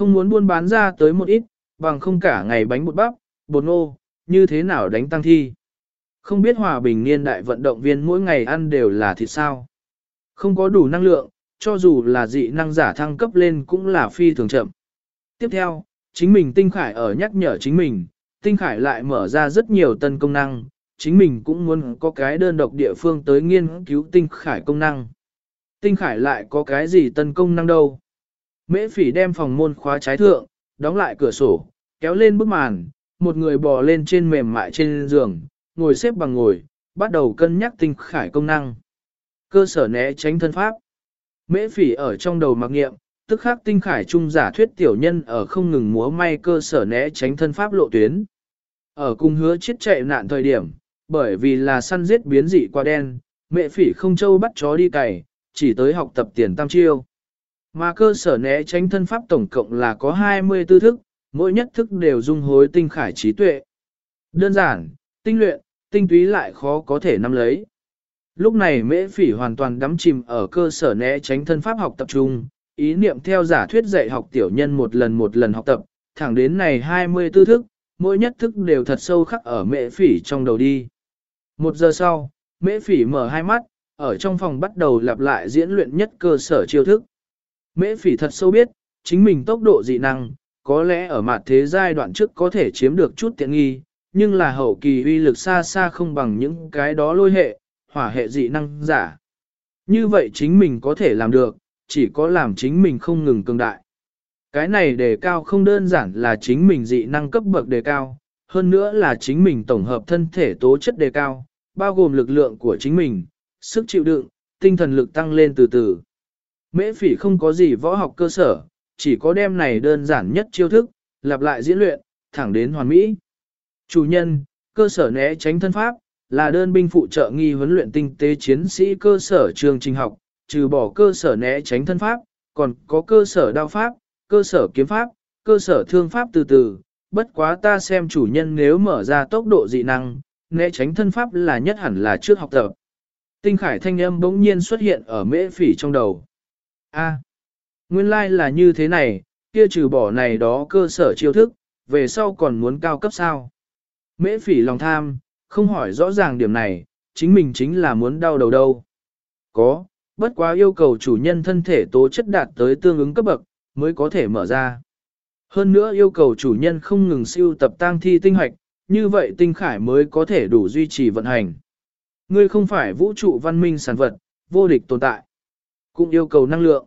Không muốn buôn bán ra tới một ít, bằng không cả ngày bánh bột bắp, bột ngô như thế nào đánh tăng thi. Không biết hòa bình niên đại vận động viên mỗi ngày ăn đều là thịt sao. Không có đủ năng lượng, cho dù là dị năng giả thăng cấp lên cũng là phi thường chậm. Tiếp theo, chính mình tinh khải ở nhắc nhở chính mình, tinh khải lại mở ra rất nhiều tân công năng, chính mình cũng muốn có cái đơn độc địa phương tới nghiên cứu tinh khải công năng. Tinh khải lại có cái gì tân công năng đâu. Mễ phỉ đem phòng môn khóa trái thượng, đóng lại cửa sổ, kéo lên bức màn, một người bò lên trên mềm mại trên giường, ngồi xếp bằng ngồi, bắt đầu cân nhắc tinh khải công năng. Cơ sở né tránh thân pháp. Mễ phỉ ở trong đầu mặc nghiệm, tức khắc tinh khải trung giả thuyết tiểu nhân ở không ngừng múa may cơ sở né tránh thân pháp lộ tuyến. Ở cung hứa chết chạy nạn thời điểm, bởi vì là săn giết biến dị qua đen, mẹ phỉ không châu bắt chó đi cày, chỉ tới học tập tiền tam chiêu. Mà cơ sở né tránh thân pháp tổng cộng là có 24 thức, mỗi nhất thức đều dung hối tinh khải trí tuệ. Đơn giản, tinh luyện, tinh túy lại khó có thể nắm lấy. Lúc này mễ phỉ hoàn toàn đắm chìm ở cơ sở né tránh thân pháp học tập trung, ý niệm theo giả thuyết dạy học tiểu nhân một lần một lần học tập, thẳng đến này 24 thức, mỗi nhất thức đều thật sâu khắc ở mễ phỉ trong đầu đi. Một giờ sau, mễ phỉ mở hai mắt, ở trong phòng bắt đầu lặp lại diễn luyện nhất cơ sở chiêu thức. Mễ phỉ thật sâu biết, chính mình tốc độ dị năng, có lẽ ở mặt thế giai đoạn trước có thể chiếm được chút tiện nghi, nhưng là hậu kỳ uy lực xa xa không bằng những cái đó lôi hệ, hỏa hệ dị năng giả. Như vậy chính mình có thể làm được, chỉ có làm chính mình không ngừng cường đại. Cái này đề cao không đơn giản là chính mình dị năng cấp bậc đề cao, hơn nữa là chính mình tổng hợp thân thể tố chất đề cao, bao gồm lực lượng của chính mình, sức chịu đựng, tinh thần lực tăng lên từ từ. Mễ phỉ không có gì võ học cơ sở, chỉ có đem này đơn giản nhất chiêu thức, lặp lại diễn luyện, thẳng đến hoàn mỹ. Chủ nhân, cơ sở né tránh thân pháp, là đơn binh phụ trợ nghi huấn luyện tinh tế chiến sĩ cơ sở trường trình học, trừ bỏ cơ sở né tránh thân pháp, còn có cơ sở đao pháp, cơ sở kiếm pháp, cơ sở thương pháp từ từ. Bất quá ta xem chủ nhân nếu mở ra tốc độ dị năng, né tránh thân pháp là nhất hẳn là trước học tập. Tinh khải thanh âm bỗng nhiên xuất hiện ở mễ phỉ trong đầu. A, nguyên lai like là như thế này, kia trừ bỏ này đó cơ sở chiêu thức, về sau còn muốn cao cấp sao. Mễ phỉ lòng tham, không hỏi rõ ràng điểm này, chính mình chính là muốn đau đầu đâu. Có, bất quá yêu cầu chủ nhân thân thể tố chất đạt tới tương ứng cấp bậc, mới có thể mở ra. Hơn nữa yêu cầu chủ nhân không ngừng siêu tập tang thi tinh hoạch, như vậy tinh khải mới có thể đủ duy trì vận hành. Ngươi không phải vũ trụ văn minh sản vật, vô địch tồn tại. Cũng yêu cầu năng lượng.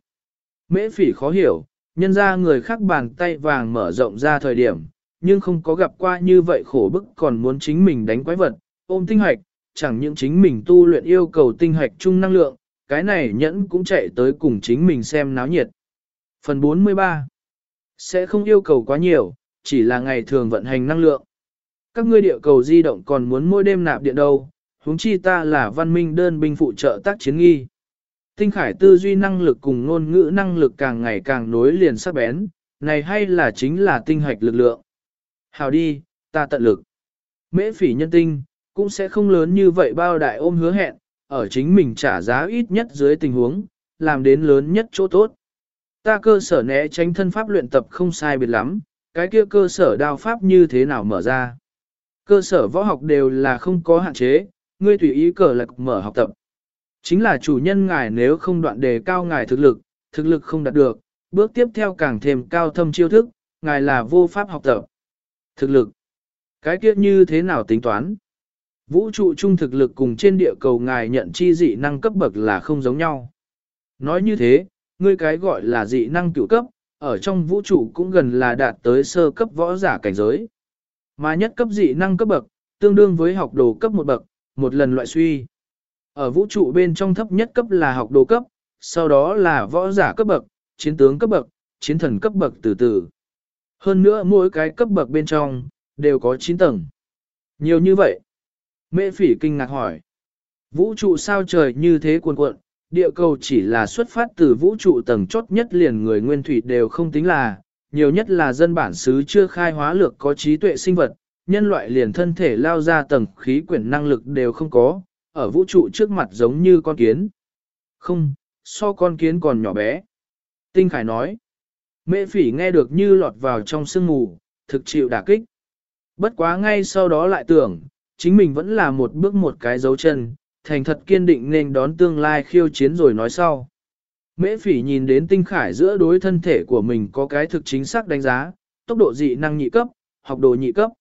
Mễ phỉ khó hiểu, nhân ra người khác bàn tay vàng mở rộng ra thời điểm, nhưng không có gặp qua như vậy khổ bức còn muốn chính mình đánh quái vật, ôm tinh hoạch, chẳng những chính mình tu luyện yêu cầu tinh hoạch chung năng lượng, cái này nhẫn cũng chạy tới cùng chính mình xem náo nhiệt. Phần 43 Sẽ không yêu cầu quá nhiều, chỉ là ngày thường vận hành năng lượng. Các ngươi địa cầu di động còn muốn mỗi đêm nạp điện đâu, huống chi ta là văn minh đơn binh phụ trợ tác chiến nghi. Tinh khải tư duy năng lực cùng ngôn ngữ năng lực càng ngày càng nối liền sắc bén, này hay là chính là tinh hạch lực lượng. Hào đi, ta tận lực. Mễ phỉ nhân tinh, cũng sẽ không lớn như vậy bao đại ôm hứa hẹn, ở chính mình trả giá ít nhất dưới tình huống, làm đến lớn nhất chỗ tốt. Ta cơ sở né tránh thân pháp luyện tập không sai biệt lắm, cái kia cơ sở đao pháp như thế nào mở ra. Cơ sở võ học đều là không có hạn chế, ngươi tùy ý cờ lạc mở học tập. Chính là chủ nhân ngài nếu không đoạn đề cao ngài thực lực, thực lực không đạt được, bước tiếp theo càng thêm cao thâm chiêu thức, ngài là vô pháp học tập. Thực lực. Cái kia như thế nào tính toán? Vũ trụ chung thực lực cùng trên địa cầu ngài nhận chi dị năng cấp bậc là không giống nhau. Nói như thế, ngươi cái gọi là dị năng cựu cấp, ở trong vũ trụ cũng gần là đạt tới sơ cấp võ giả cảnh giới. Mà nhất cấp dị năng cấp bậc, tương đương với học đồ cấp một bậc, một lần loại suy. Ở vũ trụ bên trong thấp nhất cấp là học đồ cấp, sau đó là võ giả cấp bậc, chiến tướng cấp bậc, chiến thần cấp bậc từ từ. Hơn nữa mỗi cái cấp bậc bên trong, đều có 9 tầng. Nhiều như vậy. Mễ phỉ kinh ngạc hỏi. Vũ trụ sao trời như thế cuồn cuộn, địa cầu chỉ là xuất phát từ vũ trụ tầng chốt nhất liền người nguyên thủy đều không tính là, nhiều nhất là dân bản xứ chưa khai hóa lược có trí tuệ sinh vật, nhân loại liền thân thể lao ra tầng khí quyển năng lực đều không có, ở vũ trụ trước mặt giống như con kiến. Không, so con kiến còn nhỏ bé. Tinh Khải nói, Mễ phỉ nghe được như lọt vào trong sương mù, thực chịu đả kích. Bất quá ngay sau đó lại tưởng, chính mình vẫn là một bước một cái dấu chân, thành thật kiên định nên đón tương lai khiêu chiến rồi nói sau. Mễ phỉ nhìn đến tinh khải giữa đối thân thể của mình có cái thực chính xác đánh giá, tốc độ dị năng nhị cấp, học đồ nhị cấp.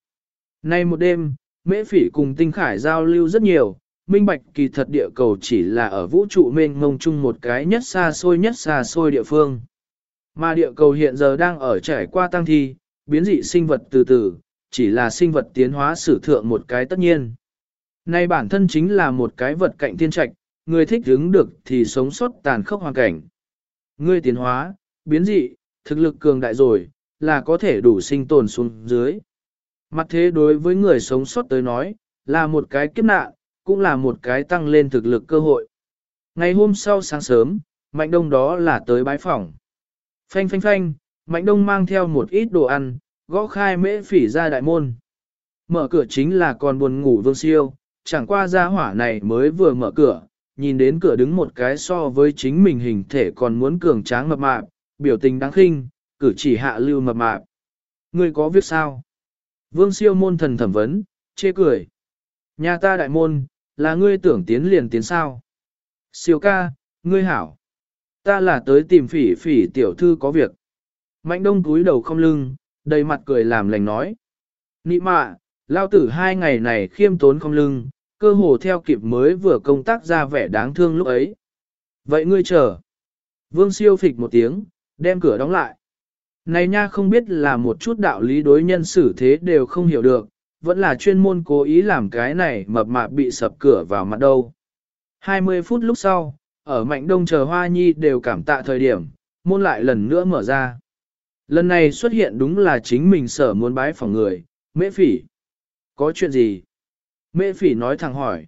Nay một đêm, mễ phỉ cùng tinh khải giao lưu rất nhiều, minh bạch kỳ thật địa cầu chỉ là ở vũ trụ mênh mông chung một cái nhất xa xôi nhất xa xôi địa phương. Mà địa cầu hiện giờ đang ở trải qua tăng thi, biến dị sinh vật từ từ, chỉ là sinh vật tiến hóa sử thượng một cái tất nhiên. Nay bản thân chính là một cái vật cạnh thiên trạch, người thích đứng được thì sống sót tàn khốc hoàn cảnh. Ngươi tiến hóa, biến dị, thực lực cường đại rồi, là có thể đủ sinh tồn xuống dưới. Mặt thế đối với người sống sót tới nói, là một cái kiếp nạn, cũng là một cái tăng lên thực lực cơ hội. Ngày hôm sau sáng sớm, Mạnh Đông đó là tới bái phỏng. Phanh phanh phanh, Mạnh Đông mang theo một ít đồ ăn, gõ khai mễ phỉ ra đại môn. Mở cửa chính là còn buồn ngủ vương siêu, chẳng qua gia hỏa này mới vừa mở cửa, nhìn đến cửa đứng một cái so với chính mình hình thể còn muốn cường tráng mập mạp, biểu tình đáng khinh, cử chỉ hạ lưu mập mạp. Ngươi có việc sao? Vương siêu môn thần thẩm vấn, chê cười. Nhà ta đại môn, là ngươi tưởng tiến liền tiến sao? Siêu ca, ngươi hảo. Ta là tới tìm phỉ phỉ tiểu thư có việc. Mạnh đông túi đầu không lưng, đầy mặt cười làm lành nói. Nị mạ, lao tử hai ngày này khiêm tốn không lưng, cơ hồ theo kịp mới vừa công tác ra vẻ đáng thương lúc ấy. Vậy ngươi chờ. Vương siêu phịch một tiếng, đem cửa đóng lại. Này nha không biết là một chút đạo lý đối nhân xử thế đều không hiểu được, vẫn là chuyên môn cố ý làm cái này mập mạp bị sập cửa vào mặt đâu. 20 phút lúc sau, ở mạnh đông chờ hoa nhi đều cảm tạ thời điểm, môn lại lần nữa mở ra. Lần này xuất hiện đúng là chính mình sở muốn bái phòng người, mễ phỉ. Có chuyện gì? Mễ phỉ nói thẳng hỏi.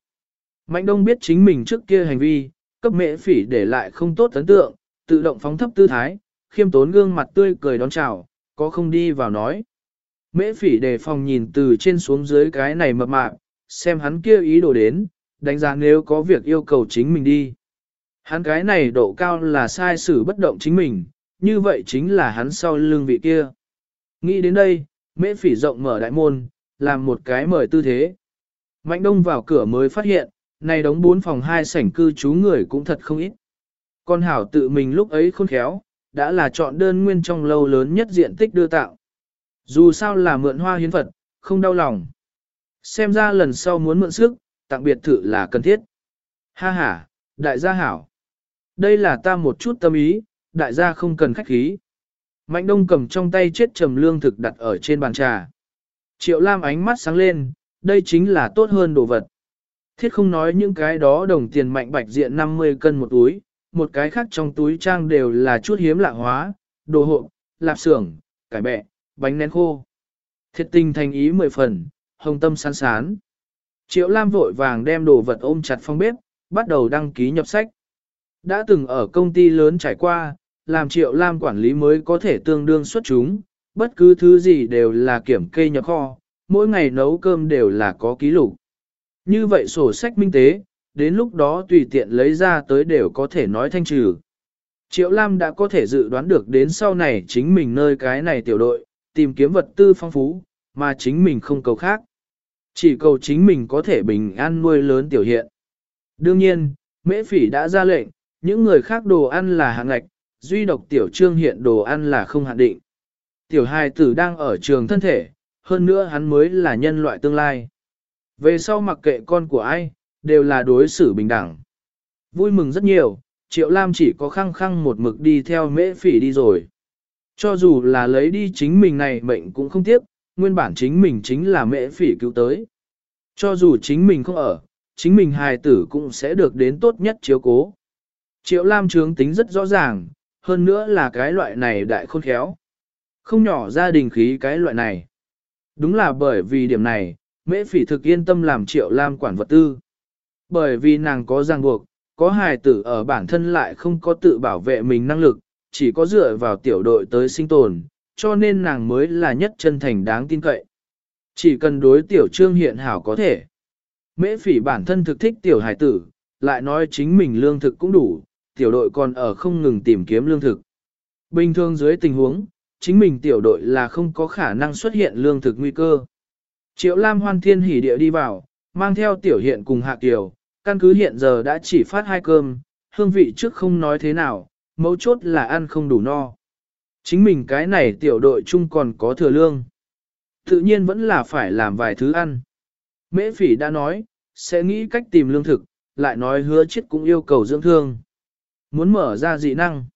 Mạnh đông biết chính mình trước kia hành vi, cấp mễ phỉ để lại không tốt ấn tượng, tự động phóng thấp tư thái, khiêm tốn gương mặt tươi cười đón chào, có không đi vào nói. Mễ phỉ đề phòng nhìn từ trên xuống dưới cái này mập mạp, xem hắn kia ý đồ đến, đánh giá nếu có việc yêu cầu chính mình đi. Hắn cái này độ cao là sai xử bất động chính mình, như vậy chính là hắn sau lưng vị kia. Nghĩ đến đây, mễ phỉ rộng mở đại môn, làm một cái mời tư thế. Mạnh đông vào cửa mới phát hiện, này đóng bốn phòng hai sảnh cư trú người cũng thật không ít. Con hảo tự mình lúc ấy khôn khéo, đã là chọn đơn nguyên trong lâu lớn nhất diện tích đưa tạo. Dù sao là mượn hoa hiến Phật, không đau lòng. Xem ra lần sau muốn mượn sức, tặng biệt thự là cần thiết. Ha ha, đại gia hảo. Đây là ta một chút tâm ý, đại gia không cần khách khí. Mạnh đông cầm trong tay chết trầm lương thực đặt ở trên bàn trà. Triệu Lam ánh mắt sáng lên, đây chính là tốt hơn đồ vật. Thiết không nói những cái đó đồng tiền mạnh bạch diện 50 cân một túi, một cái khác trong túi trang đều là chút hiếm lạ hóa, đồ hộ, lạp xưởng, cải bẹ, bánh nén khô. Thiệt tình thành ý mười phần, hồng tâm sán sán. Triệu Lam vội vàng đem đồ vật ôm chặt phong bếp, bắt đầu đăng ký nhập sách. Đã từng ở công ty lớn trải qua, làm Triệu Lam quản lý mới có thể tương đương xuất chúng, bất cứ thứ gì đều là kiểm kê nhập kho, mỗi ngày nấu cơm đều là có ký lục. Như vậy sổ sách minh tế, đến lúc đó tùy tiện lấy ra tới đều có thể nói thanh trừ. Triệu Lam đã có thể dự đoán được đến sau này chính mình nơi cái này tiểu đội, tìm kiếm vật tư phong phú, mà chính mình không cầu khác. Chỉ cầu chính mình có thể bình an nuôi lớn tiểu hiện. Đương nhiên, mễ phỉ đã ra lệnh, những người khác đồ ăn là hạng ngạch, duy độc tiểu trương hiện đồ ăn là không hạn định. Tiểu hài tử đang ở trường thân thể, hơn nữa hắn mới là nhân loại tương lai. Về sau mặc kệ con của ai, đều là đối xử bình đẳng. Vui mừng rất nhiều, Triệu Lam chỉ có khăng khăng một mực đi theo mễ phỉ đi rồi. Cho dù là lấy đi chính mình này mệnh cũng không tiếc, nguyên bản chính mình chính là mễ phỉ cứu tới. Cho dù chính mình không ở, chính mình hài tử cũng sẽ được đến tốt nhất chiếu cố. Triệu Lam trướng tính rất rõ ràng, hơn nữa là cái loại này đại khôn khéo. Không nhỏ gia đình khí cái loại này. Đúng là bởi vì điểm này, mễ phỉ thực yên tâm làm Triệu Lam quản vật tư. Bởi vì nàng có ràng buộc, có hài tử ở bản thân lại không có tự bảo vệ mình năng lực, chỉ có dựa vào tiểu đội tới sinh tồn, cho nên nàng mới là nhất chân thành đáng tin cậy. Chỉ cần đối tiểu trương hiện hảo có thể. Mễ phỉ bản thân thực thích tiểu hải tử, lại nói chính mình lương thực cũng đủ, tiểu đội còn ở không ngừng tìm kiếm lương thực. Bình thường dưới tình huống, chính mình tiểu đội là không có khả năng xuất hiện lương thực nguy cơ. Triệu Lam hoan thiên hỉ địa đi vào, mang theo tiểu hiện cùng hạ kiều, căn cứ hiện giờ đã chỉ phát hai cơm, hương vị trước không nói thế nào, mấu chốt là ăn không đủ no. Chính mình cái này tiểu đội chung còn có thừa lương. Tự nhiên vẫn là phải làm vài thứ ăn. Mễ phỉ đã nói, sẽ nghĩ cách tìm lương thực, lại nói hứa chết cũng yêu cầu dưỡng thương. Muốn mở ra dị năng.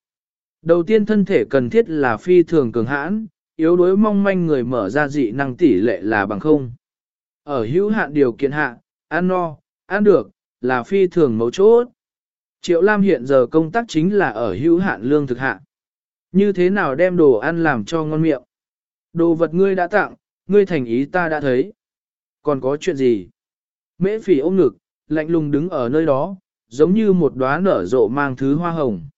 Đầu tiên thân thể cần thiết là phi thường cường hãn, yếu đuối mong manh người mở ra dị năng tỷ lệ là bằng không. Ở hữu hạn điều kiện hạ, ăn no, ăn được, là phi thường mấu chốt. Triệu Lam hiện giờ công tác chính là ở hữu hạn lương thực hạ. Như thế nào đem đồ ăn làm cho ngon miệng? Đồ vật ngươi đã tặng, ngươi thành ý ta đã thấy. Còn có chuyện gì? Mễ phỉ ôm ngực, lạnh lùng đứng ở nơi đó, giống như một đóa nở rộ mang thứ hoa hồng.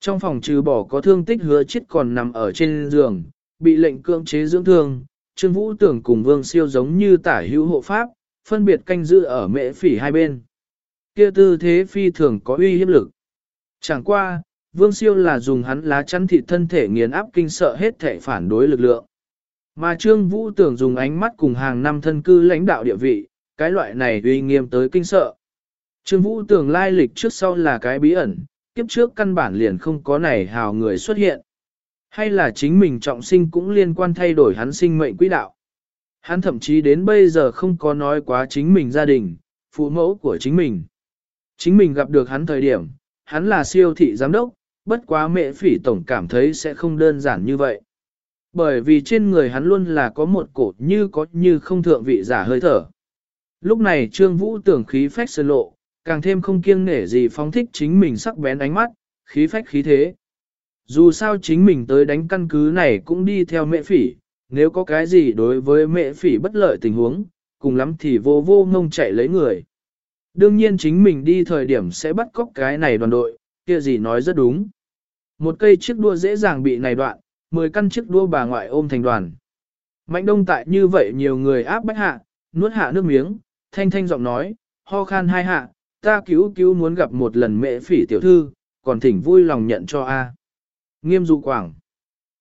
Trong phòng trừ bỏ có thương tích hứa chết còn nằm ở trên giường, bị lệnh cưỡng chế dưỡng thương, Trương Vũ tưởng cùng Vương Siêu giống như tả hữu hộ pháp, phân biệt canh giữ ở mễ phỉ hai bên. Kia tư thế phi thường có uy hiếp lực. Chẳng qua, Vương Siêu là dùng hắn lá chắn thịt thân thể nghiền áp kinh sợ hết thể phản đối lực lượng. Mà Trương Vũ tưởng dùng ánh mắt cùng hàng năm thân cư lãnh đạo địa vị, cái loại này uy nghiêm tới kinh sợ. Trương Vũ tưởng lai lịch trước sau là cái bí ẩn, kiếp trước căn bản liền không có này hào người xuất hiện. Hay là chính mình trọng sinh cũng liên quan thay đổi hắn sinh mệnh quỹ đạo. Hắn thậm chí đến bây giờ không có nói quá chính mình gia đình, phụ mẫu của chính mình. Chính mình gặp được hắn thời điểm, hắn là siêu thị giám đốc, bất quá mẹ phỉ tổng cảm thấy sẽ không đơn giản như vậy. Bởi vì trên người hắn luôn là có một cổ như có như không thượng vị giả hơi thở. Lúc này Trương Vũ tưởng khí phách sơn lộ, càng thêm không kiêng nể gì phóng thích chính mình sắc bén ánh mắt, khí phách khí thế. Dù sao chính mình tới đánh căn cứ này cũng đi theo mẹ phỉ, nếu có cái gì đối với mẹ phỉ bất lợi tình huống, cùng lắm thì vô vô ngông chạy lấy người. Đương nhiên chính mình đi thời điểm sẽ bắt cóc cái này đoàn đội, kia gì nói rất đúng. Một cây chiếc đua dễ dàng bị này đoạn, 10 căn chiếc đua bà ngoại ôm thành đoàn. Mạnh đông tại như vậy nhiều người áp bách hạ, nuốt hạ nước miếng, thanh thanh giọng nói, ho khan hai hạ, ta cứu cứu muốn gặp một lần mẹ phỉ tiểu thư, còn thỉnh vui lòng nhận cho a. Nghiêm dụ quảng.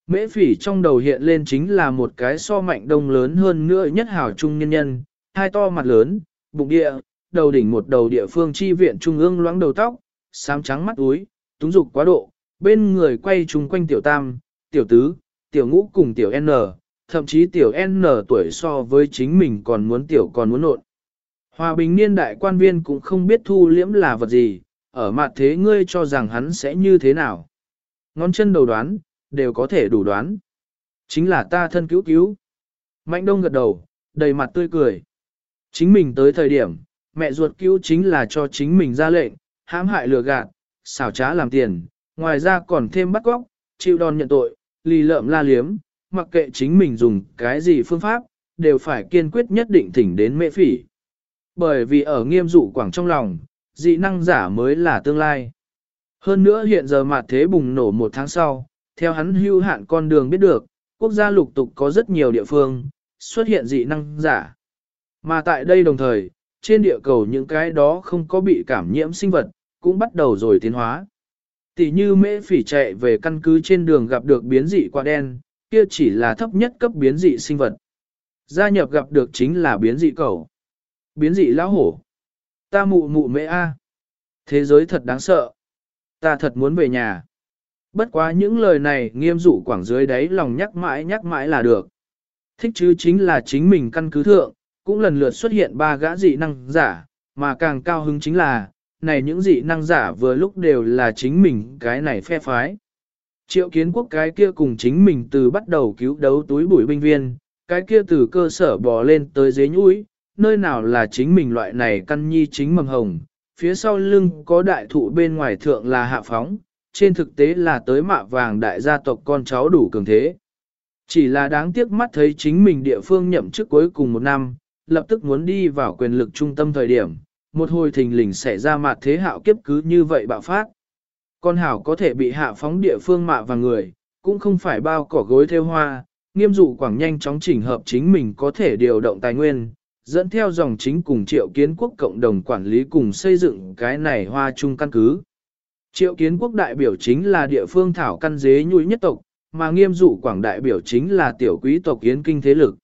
Mễ phỉ trong đầu hiện lên chính là một cái so mạnh đông lớn hơn nữa nhất hảo trung nhân nhân, hai to mặt lớn, bụng địa, đầu đỉnh một đầu địa phương chi viện trung ương loãng đầu tóc, xám trắng mắt úi, túng dục quá độ, bên người quay chung quanh tiểu tam, tiểu tứ, tiểu ngũ cùng tiểu N, thậm chí tiểu N tuổi so với chính mình còn muốn tiểu còn muốn nộn. Hòa bình niên đại quan viên cũng không biết thu liễm là vật gì, ở mặt thế ngươi cho rằng hắn sẽ như thế nào. Ngón chân đầu đoán, đều có thể đủ đoán. Chính là ta thân cứu cứu. Mạnh đông gật đầu, đầy mặt tươi cười. Chính mình tới thời điểm, mẹ ruột cứu chính là cho chính mình ra lệnh, hãm hại lừa gạt, xảo trá làm tiền, ngoài ra còn thêm bắt góc, chịu đòn nhận tội, lì lợm la liếm, mặc kệ chính mình dùng cái gì phương pháp, đều phải kiên quyết nhất định thỉnh đến mẹ phỉ. Bởi vì ở nghiêm dụ quảng trong lòng, dị năng giả mới là tương lai. Hơn nữa hiện giờ mặt thế bùng nổ một tháng sau, theo hắn hưu hạn con đường biết được, quốc gia lục tục có rất nhiều địa phương, xuất hiện dị năng giả. Mà tại đây đồng thời, trên địa cầu những cái đó không có bị cảm nhiễm sinh vật, cũng bắt đầu rồi tiến hóa. Tỷ như mễ phỉ chạy về căn cứ trên đường gặp được biến dị quả đen, kia chỉ là thấp nhất cấp biến dị sinh vật. Gia nhập gặp được chính là biến dị cầu. Biến dị lão hổ. Ta mụ mụ mẹ a. Thế giới thật đáng sợ. Ta thật muốn về nhà. Bất quá những lời này nghiêm dụ quảng dưới đáy lòng nhắc mãi nhắc mãi là được. Thích chứ chính là chính mình căn cứ thượng, cũng lần lượt xuất hiện ba gã dị năng giả, mà càng cao hứng chính là, này những dị năng giả vừa lúc đều là chính mình cái này phe phái. Triệu kiến quốc cái kia cùng chính mình từ bắt đầu cứu đấu túi bụi binh viên, cái kia từ cơ sở bò lên tới dế nhũi, nơi nào là chính mình loại này căn nhi chính mầm hồng, phía sau lưng có đại thụ bên ngoài thượng là hạ phóng, trên thực tế là tới mạ vàng đại gia tộc con cháu đủ cường thế. Chỉ là đáng tiếc mắt thấy chính mình địa phương nhậm chức cuối cùng một năm, lập tức muốn đi vào quyền lực trung tâm thời điểm, một hồi thình lình xảy ra mặt thế hạo kiếp cứ như vậy bạo phát. Con hảo có thể bị hạ phóng địa phương mạ và người, cũng không phải bao cỏ gối theo hoa, nghiêm dụ quảng nhanh chóng chỉnh hợp chính mình có thể điều động tài nguyên, dẫn theo dòng chính cùng triệu kiến quốc cộng đồng quản lý cùng xây dựng cái này hoa chung căn cứ. Triệu kiến quốc đại biểu chính là địa phương thảo căn dế nhui nhất tộc, mà nghiêm dụ quảng đại biểu chính là tiểu quý tộc kiến kinh thế lực.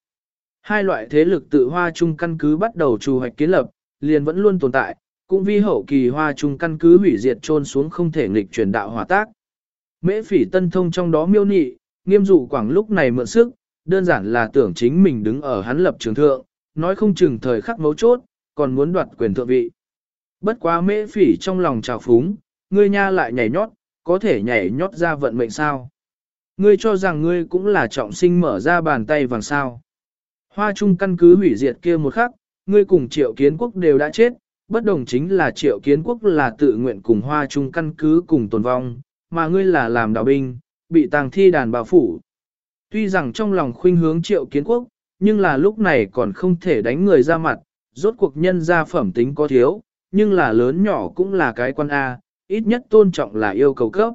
Hai loại thế lực tự hoa chung căn cứ bắt đầu trù hoạch kiến lập, liền vẫn luôn tồn tại, cũng vi hậu kỳ hoa chung căn cứ hủy diệt trôn xuống không thể nghịch truyền đạo hòa tác. Mễ phỉ tân thông trong đó miêu nị, nghiêm dụ quảng lúc này mượn sức, đơn giản là tưởng chính mình đứng ở hắn lập trường thượng, nói không chừng thời khắc mấu chốt, còn muốn đoạt quyền thượng vị. Bất quá mễ phỉ trong lòng trào phúng, ngươi nha lại nhảy nhót, có thể nhảy nhót ra vận mệnh sao. Ngươi cho rằng ngươi cũng là trọng sinh mở ra bàn tay vàng sao. Hoa trung căn cứ hủy diệt kia một khắc, ngươi cùng triệu kiến quốc đều đã chết, bất đồng chính là triệu kiến quốc là tự nguyện cùng hoa trung căn cứ cùng tồn vong, mà ngươi là làm đạo binh, bị tàng thi đàn bảo phủ. Tuy rằng trong lòng khuynh hướng triệu kiến quốc, nhưng là lúc này còn không thể đánh người ra mặt, rốt cuộc nhân gia phẩm tính có thiếu, nhưng là lớn nhỏ cũng là cái quan A, ít nhất tôn trọng là yêu cầu cấp.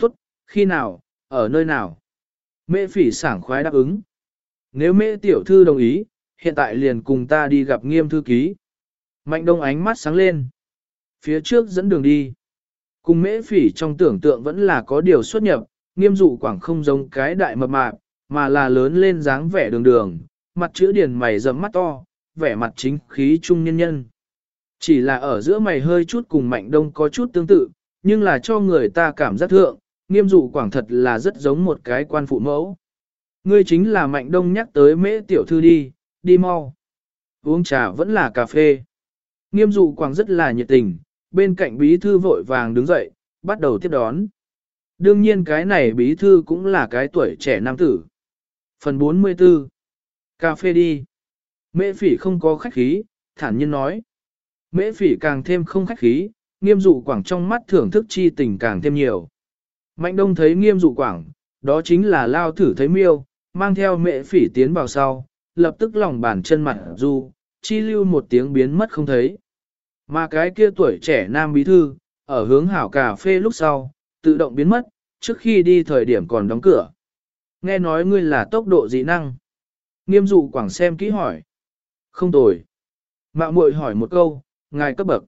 Tốt, khi nào, ở nơi nào? Mẹ phỉ sảng khoái đáp ứng. Nếu mẹ tiểu thư đồng ý, hiện tại liền cùng ta đi gặp nghiêm thư ký. Mạnh đông ánh mắt sáng lên. Phía trước dẫn đường đi. Cùng mễ phỉ trong tưởng tượng vẫn là có điều xuất nhập, nghiêm dụ quảng không giống cái đại mập mạp, mà là lớn lên dáng vẻ đường đường, mặt chữ điền mày rậm mắt to, vẻ mặt chính khí trung nhân nhân. Chỉ là ở giữa mày hơi chút cùng mạnh đông có chút tương tự, nhưng là cho người ta cảm giác thượng, nghiêm dụ quảng thật là rất giống một cái quan phụ mẫu. Ngươi chính là mạnh đông nhắc tới mễ tiểu thư đi, đi mau. Uống trà vẫn là cà phê. Nghiêm dụ quảng rất là nhiệt tình, bên cạnh bí thư vội vàng đứng dậy, bắt đầu tiếp đón. Đương nhiên cái này bí thư cũng là cái tuổi trẻ nam tử. Phần 44 Cà phê đi. Mễ phỉ không có khách khí, thản nhiên nói. Mễ phỉ càng thêm không khách khí, nghiêm dụ quảng trong mắt thưởng thức chi tình càng thêm nhiều. Mạnh đông thấy nghiêm dụ quảng, đó chính là lao thử thấy miêu, mang theo mệ phỉ tiến vào sau, lập tức lòng bàn chân mặt du, chi lưu một tiếng biến mất không thấy. Mà cái kia tuổi trẻ nam bí thư, ở hướng hảo cà phê lúc sau, tự động biến mất, trước khi đi thời điểm còn đóng cửa. Nghe nói ngươi là tốc độ dị năng. Nghiêm dụ quảng xem kỹ hỏi. Không tồi. Mạo muội hỏi một câu, ngài cấp bậc.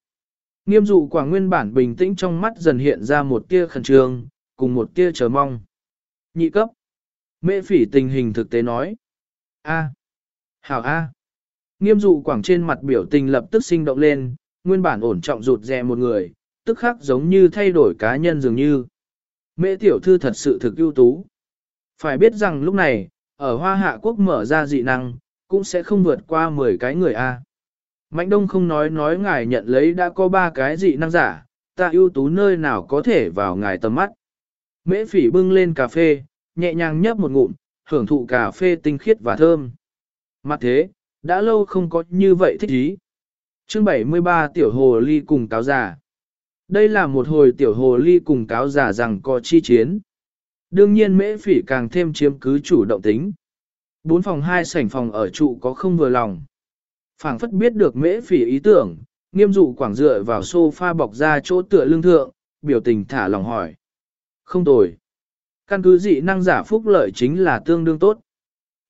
Nghiêm dụ quảng nguyên bản bình tĩnh trong mắt dần hiện ra một tia khẩn trương, cùng một tia chờ mong. Nhị cấp. Mễ phỉ tình hình thực tế nói. A. Hảo A. Nghiêm dụ quảng trên mặt biểu tình lập tức sinh động lên, nguyên bản ổn trọng rụt rè một người, tức khắc giống như thay đổi cá nhân dường như. Mễ tiểu thư thật sự thực ưu tú. Phải biết rằng lúc này, ở Hoa Hạ Quốc mở ra dị năng, cũng sẽ không vượt qua 10 cái người A. Mạnh Đông không nói nói ngài nhận lấy đã có 3 cái dị năng giả, ta ưu tú nơi nào có thể vào ngài tầm mắt. Mễ phỉ bưng lên cà phê, nhẹ nhàng nhấp một ngụm, hưởng thụ cà phê tinh khiết và thơm. Mặt thế, đã lâu không có như vậy thích ý. Chương 73 Tiểu Hồ Ly cùng cáo giả. Đây là một hồi Tiểu Hồ Ly cùng cáo giả rằng có chi chiến. Đương nhiên mễ phỉ càng thêm chiếm cứ chủ động tính. Bốn phòng hai sảnh phòng ở trụ có không vừa lòng. phảng phất biết được mễ phỉ ý tưởng, nghiêm dụ quảng dựa vào sofa bọc ra chỗ tựa lương thượng, biểu tình thả lòng hỏi. Không tồi. Căn cứ dị năng giả phúc lợi chính là tương đương tốt.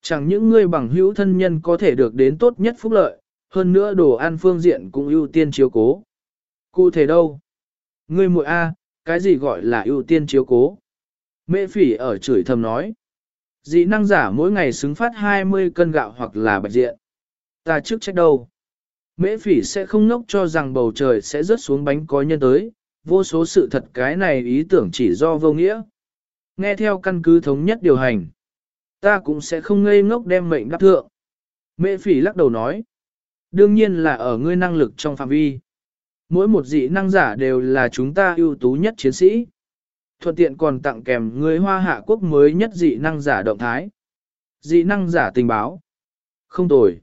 Chẳng những người bằng hữu thân nhân có thể được đến tốt nhất phúc lợi, hơn nữa đồ ăn phương diện cũng ưu tiên chiếu cố. Cụ thể đâu? Ngươi muội A, cái gì gọi là ưu tiên chiếu cố? Mễ phỉ ở chửi thầm nói. Dị năng giả mỗi ngày xứng phát 20 cân gạo hoặc là bạch diện. Ta trước trách đâu? Mễ phỉ sẽ không nốc cho rằng bầu trời sẽ rớt xuống bánh có nhân tới, vô số sự thật cái này ý tưởng chỉ do vô nghĩa. Nghe theo căn cứ thống nhất điều hành, ta cũng sẽ không ngây ngốc đem mệnh đáp thượng. Mệ phỉ lắc đầu nói, đương nhiên là ở ngươi năng lực trong phạm vi. Mỗi một dị năng giả đều là chúng ta ưu tú nhất chiến sĩ. Thuận tiện còn tặng kèm ngươi hoa hạ quốc mới nhất dị năng giả động thái. Dị năng giả tình báo. Không tồi.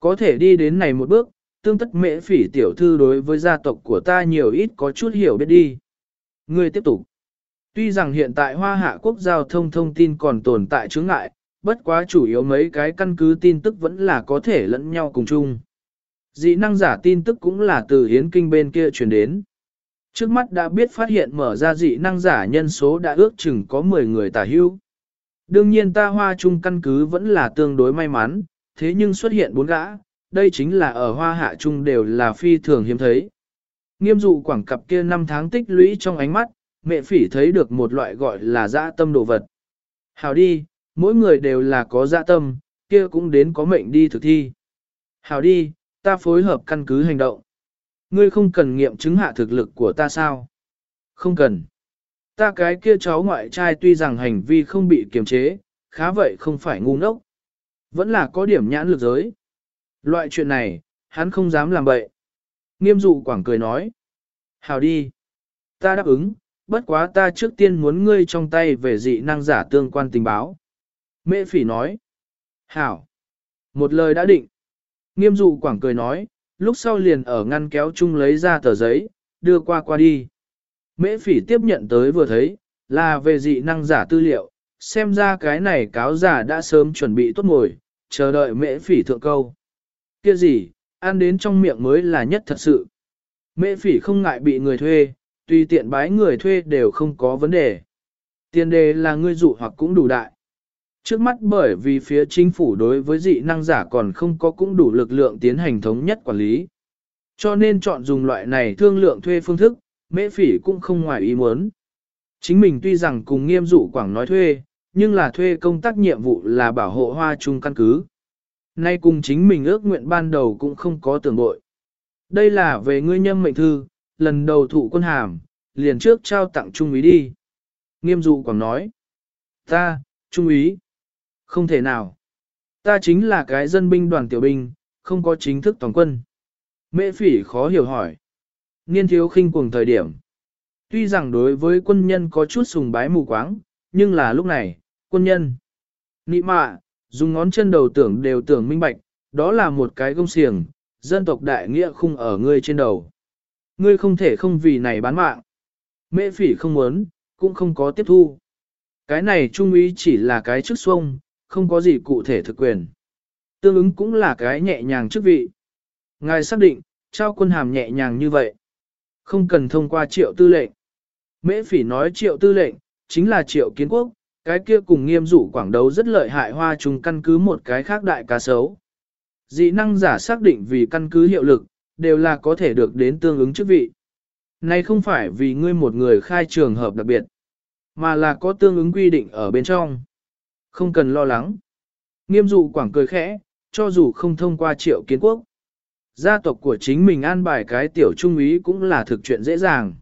Có thể đi đến này một bước, tương tất mễ phỉ tiểu thư đối với gia tộc của ta nhiều ít có chút hiểu biết đi. Ngươi tiếp tục. Tuy rằng hiện tại hoa hạ quốc giao thông thông tin còn tồn tại chướng ngại, bất quá chủ yếu mấy cái căn cứ tin tức vẫn là có thể lẫn nhau cùng chung. Dị năng giả tin tức cũng là từ hiến kinh bên kia truyền đến. Trước mắt đã biết phát hiện mở ra dị năng giả nhân số đã ước chừng có 10 người tả hưu. Đương nhiên ta hoa chung căn cứ vẫn là tương đối may mắn, thế nhưng xuất hiện bốn gã, đây chính là ở hoa hạ chung đều là phi thường hiếm thấy. Nghiêm dụ quảng cặp kia năm tháng tích lũy trong ánh mắt, mẹ phỉ thấy được một loại gọi là dã tâm đồ vật. Hào đi, mỗi người đều là có dã tâm, kia cũng đến có mệnh đi thực thi. Hào đi, ta phối hợp căn cứ hành động. Ngươi không cần nghiệm chứng hạ thực lực của ta sao? Không cần. Ta cái kia cháu ngoại trai tuy rằng hành vi không bị kiềm chế, khá vậy không phải ngu ngốc. Vẫn là có điểm nhãn lực giới. Loại chuyện này, hắn không dám làm bậy. Nghiêm dụ quảng cười nói. Hào đi. Ta đáp ứng, bất quá ta trước tiên muốn ngươi trong tay về dị năng giả tương quan tình báo. Mễ phỉ nói. Hảo. Một lời đã định. Nghiêm dụ quảng cười nói, lúc sau liền ở ngăn kéo chung lấy ra tờ giấy, đưa qua qua đi. Mễ phỉ tiếp nhận tới vừa thấy, là về dị năng giả tư liệu, xem ra cái này cáo giả đã sớm chuẩn bị tốt ngồi, chờ đợi mễ phỉ thượng câu. Kia gì, ăn đến trong miệng mới là nhất thật sự. Mễ phỉ không ngại bị người thuê, tùy tiện bái người thuê đều không có vấn đề. Tiền đề là ngươi dụ hoặc cũng đủ đại. Trước mắt bởi vì phía chính phủ đối với dị năng giả còn không có cũng đủ lực lượng tiến hành thống nhất quản lý. Cho nên chọn dùng loại này thương lượng thuê phương thức, mễ phỉ cũng không ngoài ý muốn. Chính mình tuy rằng cùng nghiêm dụ quảng nói thuê, nhưng là thuê công tác nhiệm vụ là bảo hộ hoa chung căn cứ. Nay cùng chính mình ước nguyện ban đầu cũng không có tưởng bội. Đây là về ngươi nhâm mệnh thư, lần đầu thụ quân hàm, liền trước trao tặng trung úy đi. Nghiêm dụ quảng nói. Ta, trung úy. Không thể nào. Ta chính là cái dân binh đoàn tiểu binh, không có chính thức toàn quân. Mễ phỉ khó hiểu hỏi. Niên thiếu khinh cuồng thời điểm. Tuy rằng đối với quân nhân có chút sùng bái mù quáng, nhưng là lúc này, quân nhân. Nị mạ, dùng ngón chân đầu tưởng đều tưởng minh bạch, đó là một cái gông xiềng, dân tộc đại nghĩa khung ở ngươi trên đầu. Ngươi không thể không vì này bán mạng. Mễ phỉ không muốn, cũng không có tiếp thu. Cái này trung ý chỉ là cái chức xuông, không có gì cụ thể thực quyền. Tương ứng cũng là cái nhẹ nhàng chức vị. Ngài xác định, trao quân hàm nhẹ nhàng như vậy. Không cần thông qua triệu tư lệnh. Mễ phỉ nói triệu tư lệnh, chính là triệu kiến quốc, cái kia cùng nghiêm rủ quảng đấu rất lợi hại hoa trùng căn cứ một cái khác đại cá sấu. Dị năng giả xác định vì căn cứ hiệu lực, đều là có thể được đến tương ứng chức vị. Này không phải vì ngươi một người khai trường hợp đặc biệt, mà là có tương ứng quy định ở bên trong. Không cần lo lắng. Nghiêm dụ quảng cười khẽ, cho dù không thông qua triệu kiến quốc. Gia tộc của chính mình an bài cái tiểu trung ý cũng là thực chuyện dễ dàng.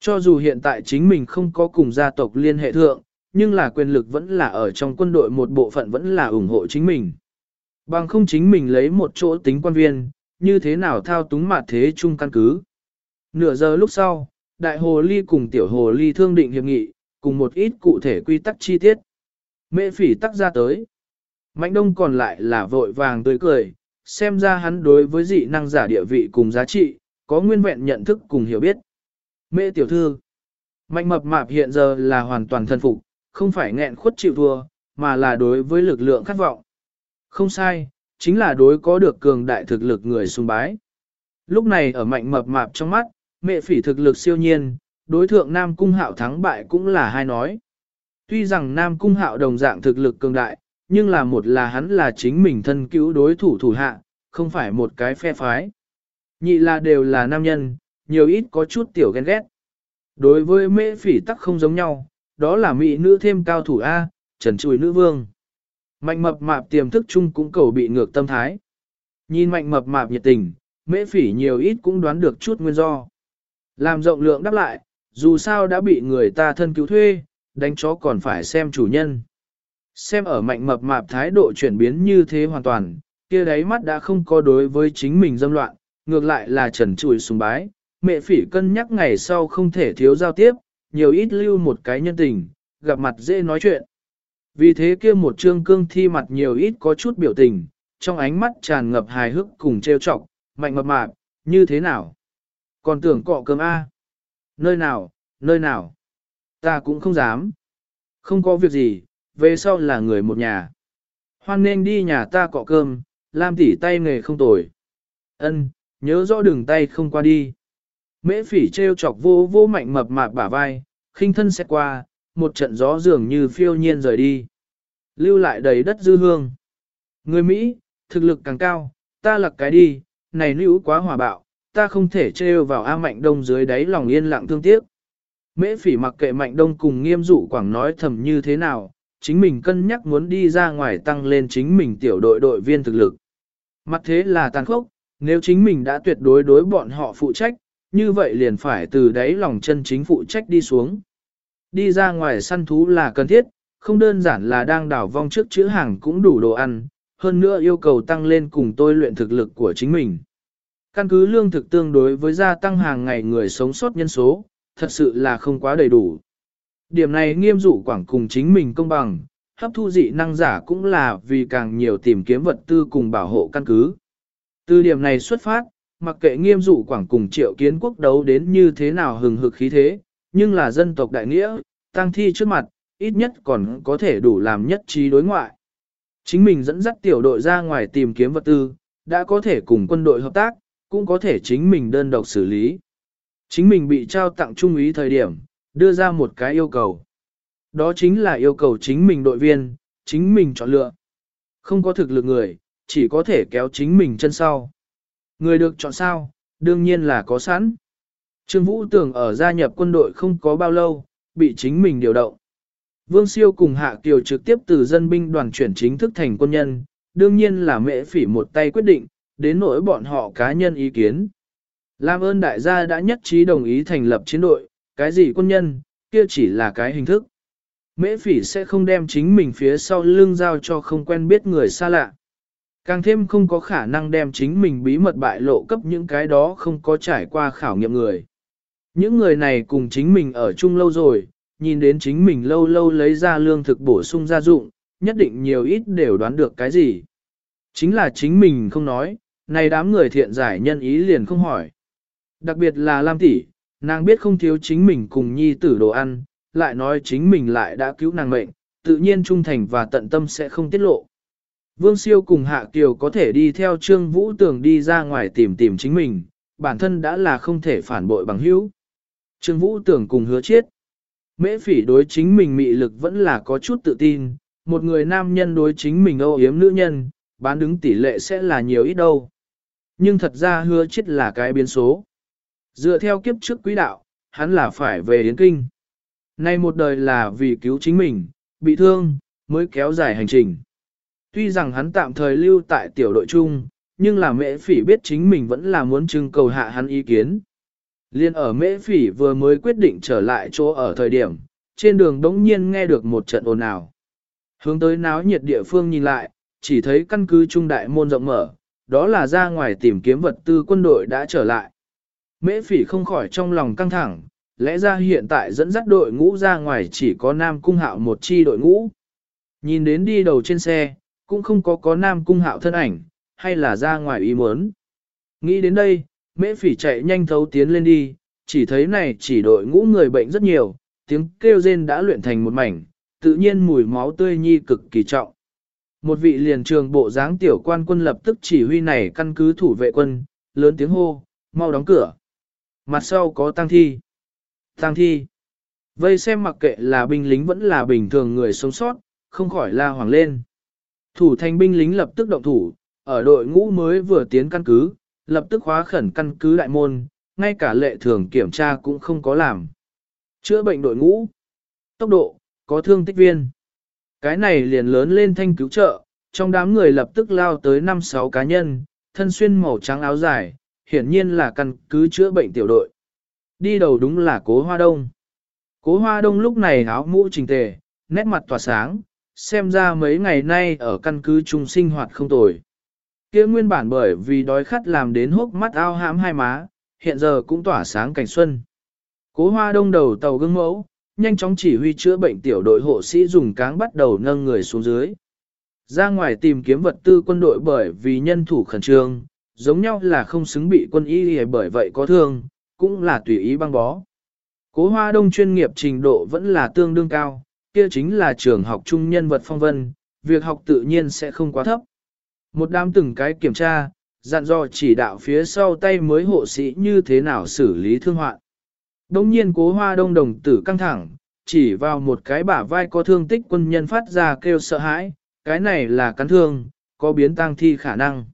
Cho dù hiện tại chính mình không có cùng gia tộc liên hệ thượng, nhưng là quyền lực vẫn là ở trong quân đội một bộ phận vẫn là ủng hộ chính mình. Bằng không chính mình lấy một chỗ tính quan viên, như thế nào thao túng mặt thế chung căn cứ. Nửa giờ lúc sau, đại hồ ly cùng tiểu hồ ly thương định hiệp nghị, cùng một ít cụ thể quy tắc chi tiết. Mệ phỉ tắc ra tới. Mạnh đông còn lại là vội vàng tươi cười, xem ra hắn đối với dị năng giả địa vị cùng giá trị, có nguyên vẹn nhận thức cùng hiểu biết. Mệ tiểu thư, mạnh mập mạp hiện giờ là hoàn toàn thân phục, không phải nghẹn khuất chịu thua, mà là đối với lực lượng khát vọng. Không sai, chính là đối có được cường đại thực lực người sùng bái. Lúc này ở mạnh mập mạp trong mắt, mẹ phỉ thực lực siêu nhiên, đối thượng Nam Cung Hạo thắng bại cũng là hai nói. Tuy rằng Nam Cung Hạo đồng dạng thực lực cường đại, nhưng là một là hắn là chính mình thân cứu đối thủ thủ hạ, không phải một cái phe phái. Nhị là đều là nam nhân, nhiều ít có chút tiểu ghen ghét. Đối với mễ phỉ tắc không giống nhau, đó là mỹ nữ thêm cao thủ A, trần chùi nữ vương. Mạnh mập mạp tiềm thức chung cũng cầu bị ngược tâm thái. Nhìn mạnh mập mạp nhiệt tình, mễ phỉ nhiều ít cũng đoán được chút nguyên do. Làm rộng lượng đáp lại, dù sao đã bị người ta thân cứu thuê, đánh chó còn phải xem chủ nhân. Xem ở mạnh mập mạp thái độ chuyển biến như thế hoàn toàn, kia đáy mắt đã không có đối với chính mình dâm loạn, ngược lại là trần trụi sùng bái, mẹ phỉ cân nhắc ngày sau không thể thiếu giao tiếp, nhiều ít lưu một cái nhân tình, gặp mặt dễ nói chuyện. Vì thế kia một trương cương thi mặt nhiều ít có chút biểu tình, trong ánh mắt tràn ngập hài hước cùng trêu chọc, mạnh mập mạp, như thế nào? Còn tưởng cọ cơm A. Nơi nào, nơi nào? Ta cũng không dám. Không có việc gì, về sau là người một nhà. Hoan nên đi nhà ta cọ cơm, làm tỉ tay nghề không tồi. Ân, nhớ rõ đường tay không qua đi. Mễ phỉ treo chọc vô vô mạnh mập mạp bả vai, khinh thân xét qua, một trận gió dường như phiêu nhiên rời đi. Lưu lại đầy đất dư hương. Người Mỹ, thực lực càng cao, ta lặc cái đi, này nữ quá hòa bạo, ta không thể trêu vào A Mạnh Đông dưới đáy lòng yên lặng thương tiếc. Mễ phỉ mặc kệ Mạnh Đông cùng nghiêm dụ quảng nói thầm như thế nào, chính mình cân nhắc muốn đi ra ngoài tăng lên chính mình tiểu đội đội viên thực lực. Mặt thế là tàn khốc, nếu chính mình đã tuyệt đối đối bọn họ phụ trách, như vậy liền phải từ đáy lòng chân chính phụ trách đi xuống. Đi ra ngoài săn thú là cần thiết, không đơn giản là đang đảo vong trước chữ hàng cũng đủ đồ ăn, hơn nữa yêu cầu tăng lên cùng tôi luyện thực lực của chính mình. Căn cứ lương thực tương đối với gia tăng hàng ngày người sống sót nhân số, thật sự là không quá đầy đủ. Điểm này nghiêm dụ quảng cùng chính mình công bằng, hấp thu dị năng giả cũng là vì càng nhiều tìm kiếm vật tư cùng bảo hộ căn cứ. Từ điểm này xuất phát, mặc kệ nghiêm dụ quảng cùng triệu kiến quốc đấu đến như thế nào hừng hực khí thế, nhưng là dân tộc đại nghĩa, tăng thi trước mặt, ít nhất còn có thể đủ làm nhất trí đối ngoại. Chính mình dẫn dắt tiểu đội ra ngoài tìm kiếm vật tư, đã có thể cùng quân đội hợp tác, cũng có thể chính mình đơn độc xử lý. Chính mình bị trao tặng trung úy thời điểm, đưa ra một cái yêu cầu. Đó chính là yêu cầu chính mình đội viên, chính mình chọn lựa. Không có thực lực người, chỉ có thể kéo chính mình chân sau. Người được chọn sao, đương nhiên là có sẵn. Trương Vũ tưởng ở gia nhập quân đội không có bao lâu, bị chính mình điều động. Vương Siêu cùng Hạ Kiều trực tiếp từ dân binh đoàn chuyển chính thức thành quân nhân, đương nhiên là mễ phỉ một tay quyết định, đến nỗi bọn họ cá nhân ý kiến. Làm ơn đại gia đã nhất trí đồng ý thành lập chiến đội, cái gì quân nhân, kia chỉ là cái hình thức. Mễ phỉ sẽ không đem chính mình phía sau lưng giao cho không quen biết người xa lạ. Càng thêm không có khả năng đem chính mình bí mật bại lộ cấp những cái đó không có trải qua khảo nghiệm người. Những người này cùng chính mình ở chung lâu rồi, nhìn đến chính mình lâu lâu lấy ra lương thực bổ sung gia dụng, nhất định nhiều ít đều đoán được cái gì. Chính là chính mình không nói, này đám người thiện giải nhân ý liền không hỏi. Đặc biệt là Lam tỷ, nàng biết không thiếu chính mình cùng nhi tử đồ ăn, lại nói chính mình lại đã cứu nàng mệnh, tự nhiên trung thành và tận tâm sẽ không tiết lộ. Vương Siêu cùng Hạ Kiều có thể đi theo Trương Vũ Tường đi ra ngoài tìm tìm chính mình, bản thân đã là không thể phản bội bằng hữu. Trương Vũ tưởng cùng hứa chết. Mễ phỉ đối chính mình mị lực vẫn là có chút tự tin, một người nam nhân đối chính mình âu yếm nữ nhân, bán đứng tỷ lệ sẽ là nhiều ít đâu. Nhưng thật ra hứa chết là cái biến số. Dựa theo kiếp trước quý đạo, hắn là phải về Yến Kinh. Nay một đời là vì cứu chính mình, bị thương, mới kéo dài hành trình. Tuy rằng hắn tạm thời lưu tại tiểu đội chung, nhưng là mễ phỉ biết chính mình vẫn là muốn trưng cầu hạ hắn ý kiến. Liên ở mễ phỉ vừa mới quyết định trở lại chỗ ở thời điểm, trên đường đống nhiên nghe được một trận ồn ào. Hướng tới náo nhiệt địa phương nhìn lại, chỉ thấy căn cứ trung đại môn rộng mở, đó là ra ngoài tìm kiếm vật tư quân đội đã trở lại. Mễ phỉ không khỏi trong lòng căng thẳng, lẽ ra hiện tại dẫn dắt đội ngũ ra ngoài chỉ có Nam Cung Hạo một chi đội ngũ. Nhìn đến đi đầu trên xe, cũng không có có Nam Cung Hạo thân ảnh, hay là ra ngoài ý muốn. Nghĩ đến đây, mễ phỉ chạy nhanh thấu tiến lên đi, chỉ thấy này chỉ đội ngũ người bệnh rất nhiều, tiếng kêu rên đã luyện thành một mảnh, tự nhiên mùi máu tươi nhi cực kỳ trọng. Một vị liền trường bộ dáng tiểu quan quân lập tức chỉ huy này căn cứ thủ vệ quân, lớn tiếng hô, mau đóng cửa. Mặt sau có tăng thi. Tăng thi. Vây xem mặc kệ là binh lính vẫn là bình thường người sống sót, không khỏi la hoàng lên. Thủ thành binh lính lập tức động thủ, ở đội ngũ mới vừa tiến căn cứ, lập tức khóa khẩn căn cứ đại môn, ngay cả lệ thường kiểm tra cũng không có làm. Chữa bệnh đội ngũ. Tốc độ, có thương tích viên. Cái này liền lớn lên thanh cứu trợ, trong đám người lập tức lao tới 5-6 cá nhân, thân xuyên màu trắng áo dài, hiển nhiên là căn cứ chữa bệnh tiểu đội. Đi đầu đúng là cố hoa đông. Cố hoa đông lúc này áo mũ trình tề, nét mặt tỏa sáng, xem ra mấy ngày nay ở căn cứ trung sinh hoạt không tồi kia nguyên bản bởi vì đói khát làm đến hốc mắt ao hãm hai má, hiện giờ cũng tỏa sáng cảnh xuân. Cố hoa đông đầu tàu gương mẫu, nhanh chóng chỉ huy chữa bệnh tiểu đội hộ sĩ dùng cáng bắt đầu nâng người xuống dưới. Ra ngoài tìm kiếm vật tư quân đội bởi vì nhân thủ khẩn trương, giống nhau là không xứng bị quân y bởi vậy có thương, cũng là tùy ý băng bó. Cố hoa đông chuyên nghiệp trình độ vẫn là tương đương cao, kia chính là trường học trung nhân vật phong vân, việc học tự nhiên sẽ không quá thấp. Một đám từng cái kiểm tra, dặn dò chỉ đạo phía sau tay mới hộ sĩ như thế nào xử lý thương hoạn. Đông nhiên cố hoa đông đồng tử căng thẳng, chỉ vào một cái bả vai có thương tích quân nhân phát ra kêu sợ hãi, cái này là cắn thương, có biến tăng thi khả năng.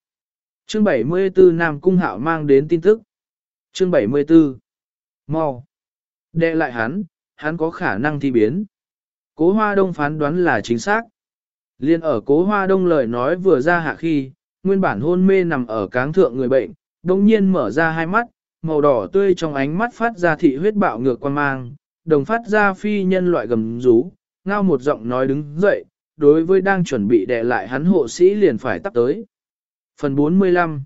Chương 74 Nam Cung Hạo mang đến tin tức. Chương 74 Mau Đệ lại hắn, hắn có khả năng thi biến. Cố Hoa Đông phán đoán là chính xác. Liên ở Cố Hoa Đông lời nói vừa ra hạ khi, nguyên bản hôn mê nằm ở cáng thượng người bệnh, đồng nhiên mở ra hai mắt, màu đỏ tươi trong ánh mắt phát ra thị huyết bạo ngược quan mang, đồng phát ra phi nhân loại gầm rú, ngao một giọng nói đứng dậy, đối với đang chuẩn bị đè lại hắn hộ sĩ liền phải tắt tới. Phần 45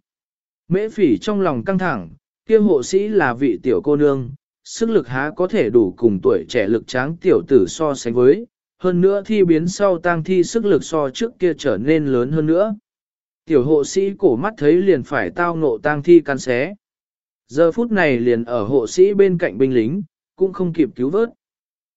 Mễ phỉ trong lòng căng thẳng, kia hộ sĩ là vị tiểu cô nương, sức lực há có thể đủ cùng tuổi trẻ lực tráng tiểu tử so sánh với, hơn nữa thi biến sau tang thi sức lực so trước kia trở nên lớn hơn nữa. Tiểu hộ sĩ cổ mắt thấy liền phải tao ngộ tang thi căn xé. Giờ phút này liền ở hộ sĩ bên cạnh binh lính, cũng không kịp cứu vớt.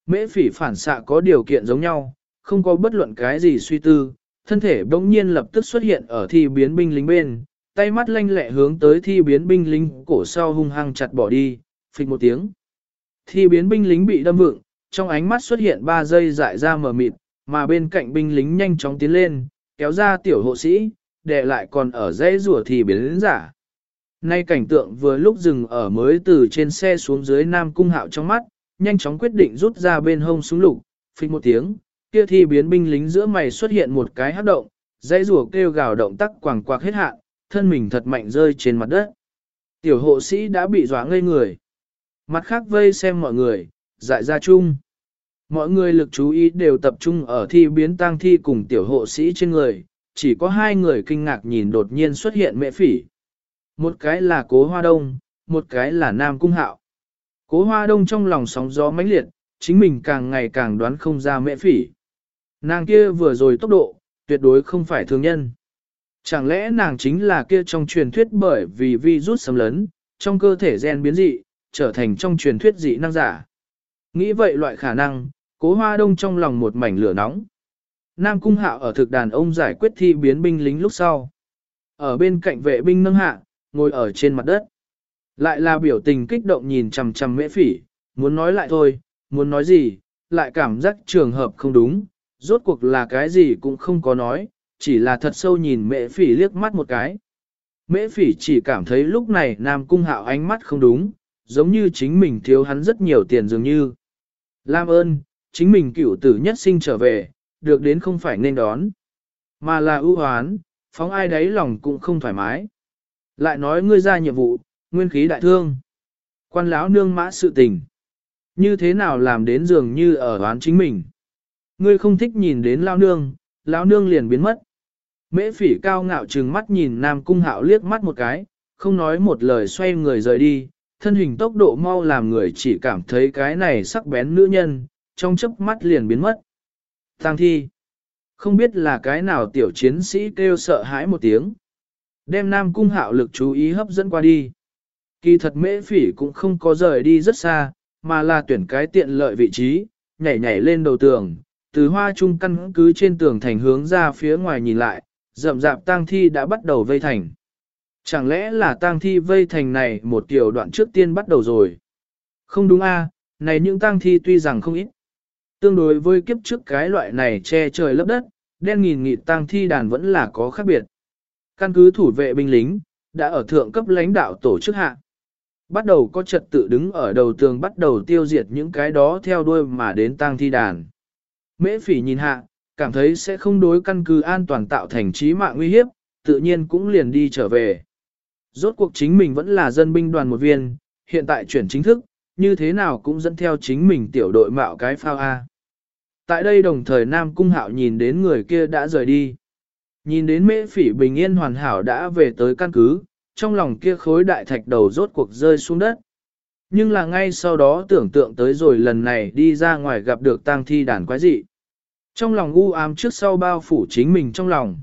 Mễ phỉ phản xạ có điều kiện giống nhau, không có bất luận cái gì suy tư, thân thể bỗng nhiên lập tức xuất hiện ở thi biến binh lính bên, tay mắt lanh lẹ hướng tới thi biến binh lính cổ sau hung hăng chặt bỏ đi, phịch một tiếng. Thi biến binh lính bị đâm vựng, trong ánh mắt xuất hiện ba giây dại ra mờ mịt, mà bên cạnh binh lính nhanh chóng tiến lên, kéo ra tiểu hộ sĩ, để lại còn ở dãy rùa thì biến lính giả. Nay cảnh tượng vừa lúc dừng ở mới từ trên xe xuống dưới Nam Cung Hạo trong mắt, nhanh chóng quyết định rút ra bên hông súng lục, phịch một tiếng, kia thi biến binh lính giữa mày xuất hiện một cái hấp động, dãy rùa kêu gào động tác quàng quạc hết hạn, thân mình thật mạnh rơi trên mặt đất. Tiểu hộ sĩ đã bị dọa ngây người. Mặt khác vây xem mọi người, dại ra chung. Mọi người lực chú ý đều tập trung ở thi biến tang thi cùng tiểu hộ sĩ trên người, chỉ có hai người kinh ngạc nhìn đột nhiên xuất hiện mẹ phỉ. Một cái là cố hoa đông, một cái là nam cung hạo. Cố hoa đông trong lòng sóng gió mãnh liệt, chính mình càng ngày càng đoán không ra mẹ phỉ. Nàng kia vừa rồi tốc độ, tuyệt đối không phải thường nhân. Chẳng lẽ nàng chính là kia trong truyền thuyết bởi vì vi rút xâm lấn, trong cơ thể gen biến dị, trở thành trong truyền thuyết dị năng giả. Nghĩ vậy loại khả năng, cố hoa đông trong lòng một mảnh lửa nóng. Nam Cung Hạo ở thực đàn ông giải quyết thi biến binh lính lúc sau. Ở bên cạnh vệ binh nâng hạ, ngồi ở trên mặt đất. Lại là biểu tình kích động nhìn chằm chằm mễ phỉ, muốn nói lại thôi, muốn nói gì, lại cảm giác trường hợp không đúng, rốt cuộc là cái gì cũng không có nói, chỉ là thật sâu nhìn mễ phỉ liếc mắt một cái. Mễ phỉ chỉ cảm thấy lúc này Nam Cung Hạo ánh mắt không đúng, giống như chính mình thiếu hắn rất nhiều tiền dường như. Lam ơn, chính mình cựu tử nhất sinh trở về, được đến không phải nên đón, mà là ưu hoán, phóng ai đấy lòng cũng không thoải mái. Lại nói ngươi ra nhiệm vụ, nguyên khí đại thương. Quan lão nương mã sự tình. Như thế nào làm đến dường như ở đoán chính mình. Ngươi không thích nhìn đến lão nương, lão nương liền biến mất. Mễ phỉ cao ngạo trừng mắt nhìn Nam Cung Hạo liếc mắt một cái, không nói một lời xoay người rời đi, thân hình tốc độ mau làm người chỉ cảm thấy cái này sắc bén nữ nhân, trong chớp mắt liền biến mất. Tăng thi. Không biết là cái nào tiểu chiến sĩ kêu sợ hãi một tiếng. Đem Nam Cung Hạo lực chú ý hấp dẫn qua đi. Kỳ thật mễ phỉ cũng không có rời đi rất xa, mà là tuyển cái tiện lợi vị trí, nhảy nhảy lên đầu tường, từ hoa trung căn cứ trên tường thành hướng ra phía ngoài nhìn lại, rậm rạp tang thi đã bắt đầu vây thành. Chẳng lẽ là tang thi vây thành này một tiểu đoạn trước tiên bắt đầu rồi? Không đúng a, à, này những tang thi tuy rằng không ít. Tương đối với kiếp trước cái loại này che trời lấp đất, đen nghìn nghịt tang thi đàn vẫn là có khác biệt. Căn cứ thủ vệ binh lính, đã ở thượng cấp lãnh đạo tổ chức hạ. Bắt đầu có trật tự đứng ở đầu tường bắt đầu tiêu diệt những cái đó theo đuôi mà đến tang thi đàn. Mễ phỉ nhìn hạ, cảm thấy sẽ không đối căn cứ an toàn tạo thành trí mạng nguy hiếp, tự nhiên cũng liền đi trở về. Rốt cuộc chính mình vẫn là dân binh đoàn một viên, hiện tại chuyển chính thức, như thế nào cũng dẫn theo chính mình tiểu đội mạo cái phao A. Tại đây đồng thời Nam Cung Hạo nhìn đến người kia đã rời đi. Nhìn đến mễ phỉ bình yên hoàn hảo đã về tới căn cứ, trong lòng kia khối đại thạch đầu rốt cuộc rơi xuống đất. Nhưng là ngay sau đó tưởng tượng tới rồi lần này đi ra ngoài gặp được tang thi đàn quái dị. Trong lòng u ám trước sau bao phủ chính mình trong lòng.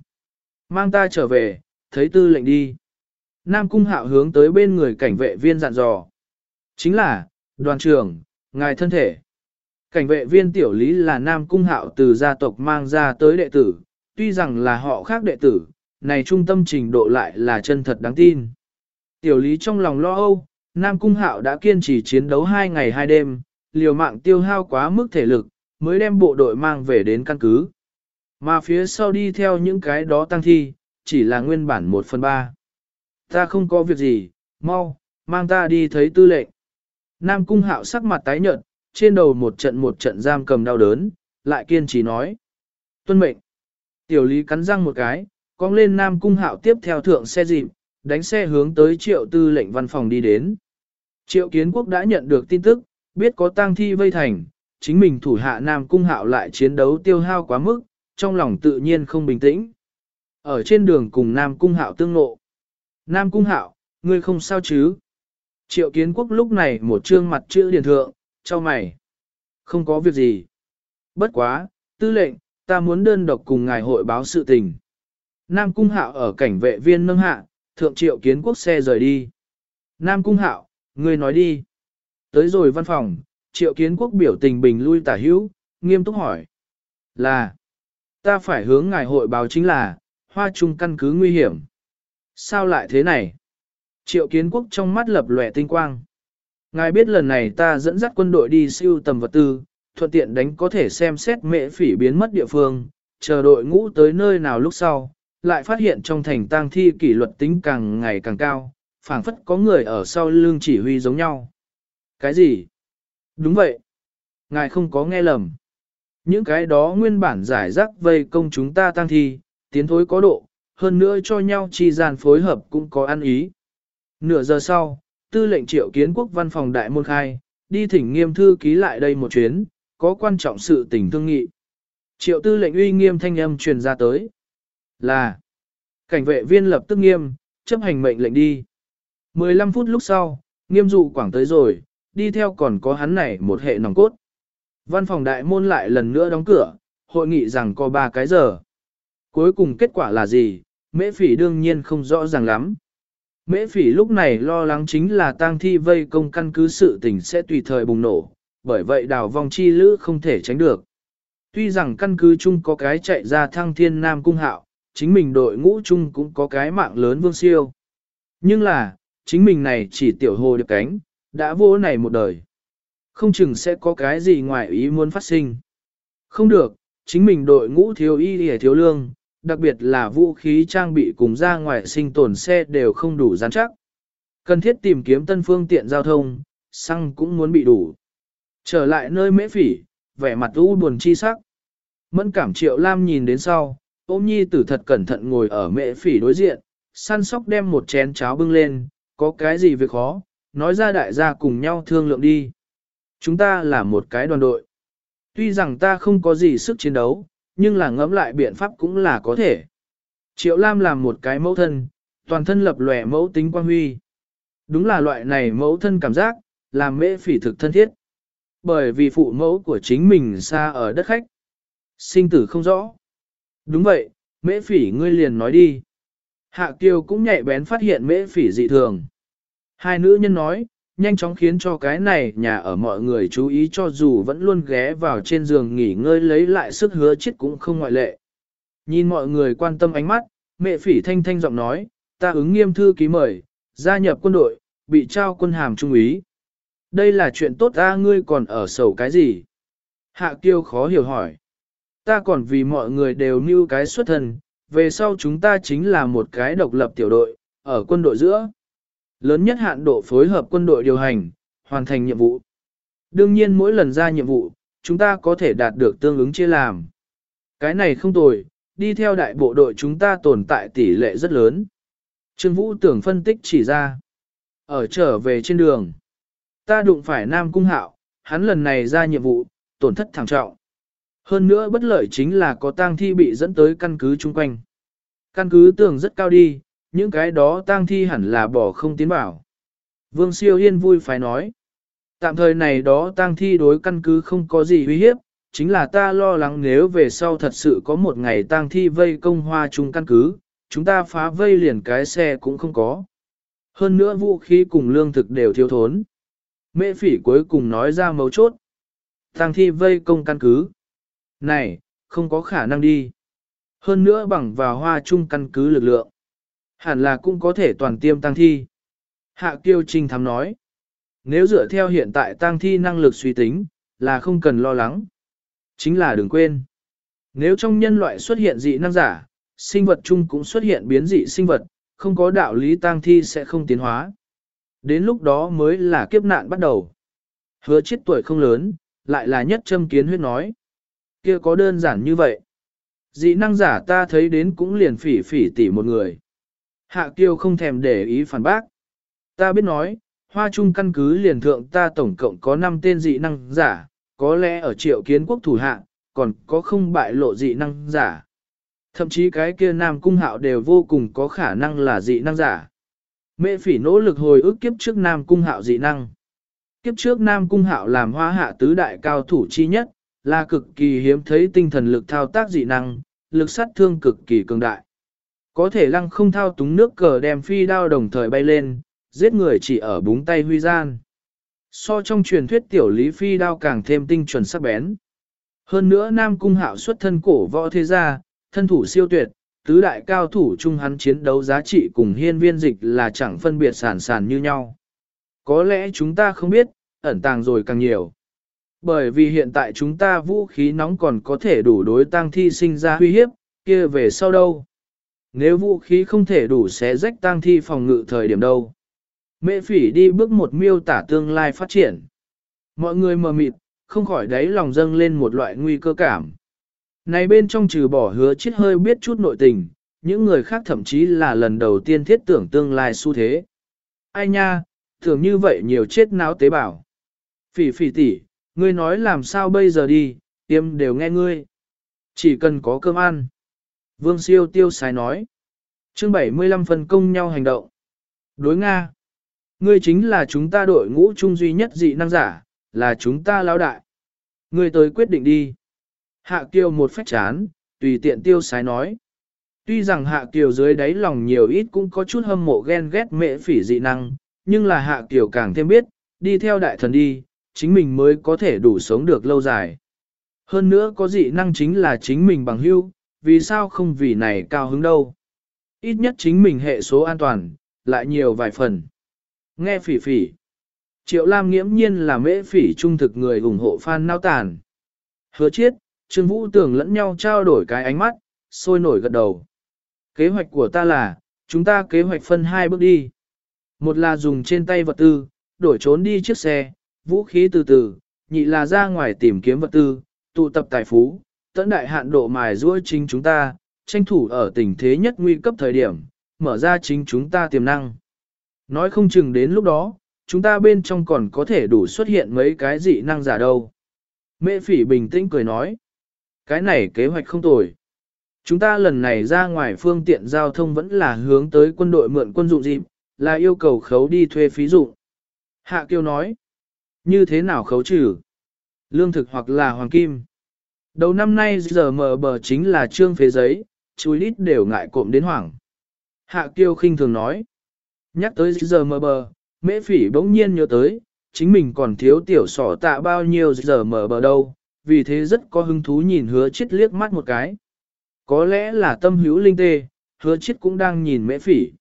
Mang ta trở về, thấy tư lệnh đi. Nam cung hạo hướng tới bên người cảnh vệ viên dặn dò. Chính là, đoàn trưởng, ngài thân thể. Cảnh vệ viên tiểu lý là Nam cung hạo từ gia tộc mang ra tới đệ tử, tuy rằng là họ khác đệ tử, này trung tâm trình độ lại là chân thật đáng tin. Tiểu lý trong lòng lo âu, Nam cung hạo đã kiên trì chiến đấu hai ngày hai đêm, liều mạng tiêu hao quá mức thể lực, mới đem bộ đội mang về đến căn cứ. Mà phía sau đi theo những cái đó tăng thi, chỉ là nguyên bản một phần ba. Ta không có việc gì, mau, Mang ta đi thấy tư lệnh. Nam cung hạo sắc mặt tái nhợt, trên đầu một trận một trận giam cầm đau đớn, lại kiên trì nói. Tuân mệnh. Tiểu lý cắn răng một cái, cong lên Nam cung hạo tiếp theo thượng xe dịp, đánh xe hướng tới triệu tư lệnh văn phòng đi đến. Triệu kiến quốc đã nhận được tin tức, biết có tang thi vây thành, chính mình thủ hạ Nam cung hạo lại chiến đấu tiêu hao quá mức, trong lòng tự nhiên không bình tĩnh. Ở trên đường cùng Nam cung hạo tương ngộ. Nam cung hạo, ngươi không sao chứ? Triệu kiến quốc lúc này một trương mặt chữ điền thượng, cho mày. Không có việc gì. Bất quá, tư lệnh, ta muốn đơn độc cùng ngài hội báo sự tình. Nam cung hạo ở cảnh vệ viên nâng hạ, thượng triệu kiến quốc xe rời đi. Nam cung hạo, ngươi nói đi. Tới rồi văn phòng, triệu kiến quốc biểu tình bình lui tả hữu, nghiêm túc hỏi. Là, ta phải hướng ngài hội báo chính là, hoa trung căn cứ nguy hiểm. Sao lại thế này? Triệu kiến quốc trong mắt lập lòe tinh quang. Ngài biết lần này ta dẫn dắt quân đội đi siêu tầm vật tư, thuận tiện đánh có thể xem xét mệ phỉ biến mất địa phương, chờ đội ngũ tới nơi nào lúc sau, lại phát hiện trong thành tang thi kỷ luật tính càng ngày càng cao, phảng phất có người ở sau lưng chỉ huy giống nhau. Cái gì? Đúng vậy. Ngài không có nghe lầm. Những cái đó nguyên bản giải rác vây công chúng ta tang thi, tiến thối có độ, hơn nữa cho nhau chi gian phối hợp cũng có ăn ý. Nửa giờ sau, tư lệnh triệu kiến quốc văn phòng đại môn khai, đi thỉnh nghiêm thư ký lại đây một chuyến, có quan trọng sự tình thương nghị. Triệu tư lệnh uy nghiêm thanh âm truyền ra tới. Là, cảnh vệ viên lập tức nghiêm, chấp hành mệnh lệnh đi. 15 phút lúc sau, nghiêm dụ quảng tới rồi, đi theo còn có hắn này một hệ nòng cốt. Văn phòng đại môn lại lần nữa đóng cửa, hội nghị rằng có 3 cái giờ. Cuối cùng kết quả là gì, mễ phỉ đương nhiên không rõ ràng lắm. Mễ phỉ lúc này lo lắng chính là tang thi vây công căn cứ sự tình sẽ tùy thời bùng nổ, bởi vậy đào vong chi lữ không thể tránh được. Tuy rằng căn cứ chung có cái chạy ra thăng thiên nam cung hạo, chính mình đội ngũ chung cũng có cái mạng lớn vương siêu. Nhưng là, chính mình này chỉ tiểu hồ được cánh, đã vô này một đời. Không chừng sẽ có cái gì ngoài ý muốn phát sinh. Không được, chính mình đội ngũ thiếu y hề thiếu lương, đặc biệt là vũ khí trang bị cùng ra ngoài sinh tồn xe đều không đủ rắn chắc. Cần thiết tìm kiếm tân phương tiện giao thông, xăng cũng muốn bị đủ. Trở lại nơi mễ phỉ, vẻ mặt u buồn chi sắc. Mẫn cảm triệu lam nhìn đến sau, ôm nhi tử thật cẩn thận ngồi ở mễ phỉ đối diện, săn sóc đem một chén cháo bưng lên, có cái gì việc khó, nói ra đại gia cùng nhau thương lượng đi. Chúng ta là một cái đoàn đội. Tuy rằng ta không có gì sức chiến đấu, nhưng là ngẫm lại biện pháp cũng là có thể. Triệu Lam làm một cái mẫu thân, toàn thân lập lòe mẫu tính quan huy. Đúng là loại này mẫu thân cảm giác, làm mễ phỉ thực thân thiết. Bởi vì phụ mẫu của chính mình xa ở đất khách. Sinh tử không rõ. Đúng vậy, mễ phỉ ngươi liền nói đi. Hạ Kiều cũng nhạy bén phát hiện mễ phỉ dị thường. Hai nữ nhân nói, nhanh chóng khiến cho cái này nhà ở mọi người chú ý cho dù vẫn luôn ghé vào trên giường nghỉ ngơi lấy lại sức hứa chết cũng không ngoại lệ. Nhìn mọi người quan tâm ánh mắt, mẹ phỉ thanh thanh giọng nói, ta ứng nghiêm thư ký mời, gia nhập quân đội, bị trao quân hàm trung úy. Đây là chuyện tốt ta ngươi còn ở sầu cái gì? Hạ kiêu khó hiểu hỏi. Ta còn vì mọi người đều như cái xuất thân, về sau chúng ta chính là một cái độc lập tiểu đội, ở quân đội giữa. Lớn nhất hạn độ phối hợp quân đội điều hành, hoàn thành nhiệm vụ. Đương nhiên mỗi lần ra nhiệm vụ, chúng ta có thể đạt được tương ứng chia làm. Cái này không tồi, đi theo đại bộ đội chúng ta tồn tại tỷ lệ rất lớn. Trương Vũ tưởng phân tích chỉ ra. Ở trở về trên đường, ta đụng phải Nam Cung Hạo, hắn lần này ra nhiệm vụ, tổn thất thảm trọng. Hơn nữa bất lợi chính là có tang thi bị dẫn tới căn cứ chung quanh. Căn cứ tường rất cao đi, những cái đó tang thi hẳn là bỏ không tiến bảo. Vương siêu yên vui phải nói. Tạm thời này đó tang thi đối căn cứ không có gì uy hiếp, chính là ta lo lắng nếu về sau thật sự có một ngày tang thi vây công hoa chung căn cứ, chúng ta phá vây liền cái xe cũng không có. Hơn nữa vũ khí cùng lương thực đều thiếu thốn. Mễ phỉ cuối cùng nói ra mấu chốt. Tang thi vây công căn cứ. Này, không có khả năng đi. Hơn nữa bằng vào hoa chung căn cứ lực lượng. Hẳn là cũng có thể toàn tiêm tăng thi. Hạ Kiêu Trinh thắm nói. Nếu dựa theo hiện tại tăng thi năng lực suy tính, là không cần lo lắng. Chính là đừng quên. Nếu trong nhân loại xuất hiện dị năng giả, sinh vật chung cũng xuất hiện biến dị sinh vật, không có đạo lý tăng thi sẽ không tiến hóa. Đến lúc đó mới là kiếp nạn bắt đầu. Hứa chết tuổi không lớn, lại là nhất châm kiến huyết nói. kia có đơn giản như vậy. Dị năng giả ta thấy đến cũng liền phỉ phỉ tỉ một người. Hạ kiêu không thèm để ý phản bác. Ta biết nói, hoa trung căn cứ liền thượng ta tổng cộng có 5 tên dị năng giả, có lẽ ở triệu kiến quốc thủ hạ, còn có không bại lộ dị năng giả. Thậm chí cái kia nam cung hạo đều vô cùng có khả năng là dị năng giả. Mẹ phỉ nỗ lực hồi ức kiếp trước nam cung hạo dị năng. Kiếp trước nam cung hạo làm hoa hạ tứ đại cao thủ chi nhất, là cực kỳ hiếm thấy tinh thần lực thao tác dị năng, lực sát thương cực kỳ cường đại. Có thể lăng không thao túng nước cờ đem phi đao đồng thời bay lên, giết người chỉ ở búng tay huy gian. So trong truyền thuyết tiểu lý phi đao càng thêm tinh chuẩn sắc bén. Hơn nữa Nam Cung Hạo xuất thân cổ võ thế gia, thân thủ siêu tuyệt, tứ đại cao thủ chung hắn chiến đấu giá trị cùng hiên viên dịch là chẳng phân biệt sản sản như nhau. Có lẽ chúng ta không biết, ẩn tàng rồi càng nhiều. Bởi vì hiện tại chúng ta vũ khí nóng còn có thể đủ đối tăng thi sinh ra uy hiếp, kia về sau đâu? Nếu vũ khí không thể đủ sẽ rách tang thi phòng ngự thời điểm đâu? Mẹ phỉ đi bước một miêu tả tương lai phát triển. Mọi người mờ mịt, không khỏi đáy lòng dâng lên một loại nguy cơ cảm. Này bên trong trừ bỏ hứa chết hơi biết chút nội tình, những người khác thậm chí là lần đầu tiên thiết tưởng tương lai xu thế. Ai nha, thường như vậy nhiều chết náo tế bào. Phỉ phỉ tỷ, ngươi nói làm sao bây giờ đi, tiêm đều nghe ngươi. Chỉ cần có cơm ăn. Vương siêu tiêu sai nói. chương 75 phân công nhau hành động. Đối Nga. Ngươi chính là chúng ta đội ngũ chung duy nhất dị năng giả, là chúng ta lão đại. Ngươi tới quyết định đi. Hạ Kiều một phách chán, tùy tiện tiêu sái nói. Tuy rằng Hạ Kiều dưới đáy lòng nhiều ít cũng có chút hâm mộ ghen ghét mệ phỉ dị năng, nhưng là Hạ Kiều càng thêm biết, đi theo đại thần đi, chính mình mới có thể đủ sống được lâu dài. Hơn nữa có dị năng chính là chính mình bằng hưu, vì sao không vì này cao hứng đâu. Ít nhất chính mình hệ số an toàn, lại nhiều vài phần. Nghe phỉ phỉ. Triệu Lam nghiễm nhiên là mễ phỉ trung thực người ủng hộ fan nao tàn. Hứa chiết, Trương Vũ tưởng lẫn nhau trao đổi cái ánh mắt, sôi nổi gật đầu. Kế hoạch của ta là, chúng ta kế hoạch phân hai bước đi. Một là dùng trên tay vật tư, đổi trốn đi chiếc xe, vũ khí từ từ, nhị là ra ngoài tìm kiếm vật tư, tụ tập tài phú, tận đại hạn độ mài ruôi chính chúng ta, tranh thủ ở tình thế nhất nguy cấp thời điểm, mở ra chính chúng ta tiềm năng. Nói không chừng đến lúc đó, chúng ta bên trong còn có thể đủ xuất hiện mấy cái dị năng giả đâu. Mễ phỉ bình tĩnh cười nói, cái này kế hoạch không tồi. Chúng ta lần này ra ngoài phương tiện giao thông vẫn là hướng tới quân đội mượn quân dụng dịp, là yêu cầu khấu đi thuê phí dụng. Hạ Kiêu nói, như thế nào khấu trừ? Lương thực hoặc là hoàng kim. Đầu năm nay giờ mở bờ chính là trương phế giấy, chú lít đều ngại cộm đến hoảng. Hạ Kiêu khinh thường nói, nhắc tới giờ mở bờ, mễ phỉ bỗng nhiên nhớ tới, chính mình còn thiếu tiểu sỏ tạ bao nhiêu giờ mở bờ đâu, vì thế rất có hứng thú nhìn hứa chết liếc mắt một cái. Có lẽ là tâm hữu linh tê, hứa chết cũng đang nhìn mễ phỉ.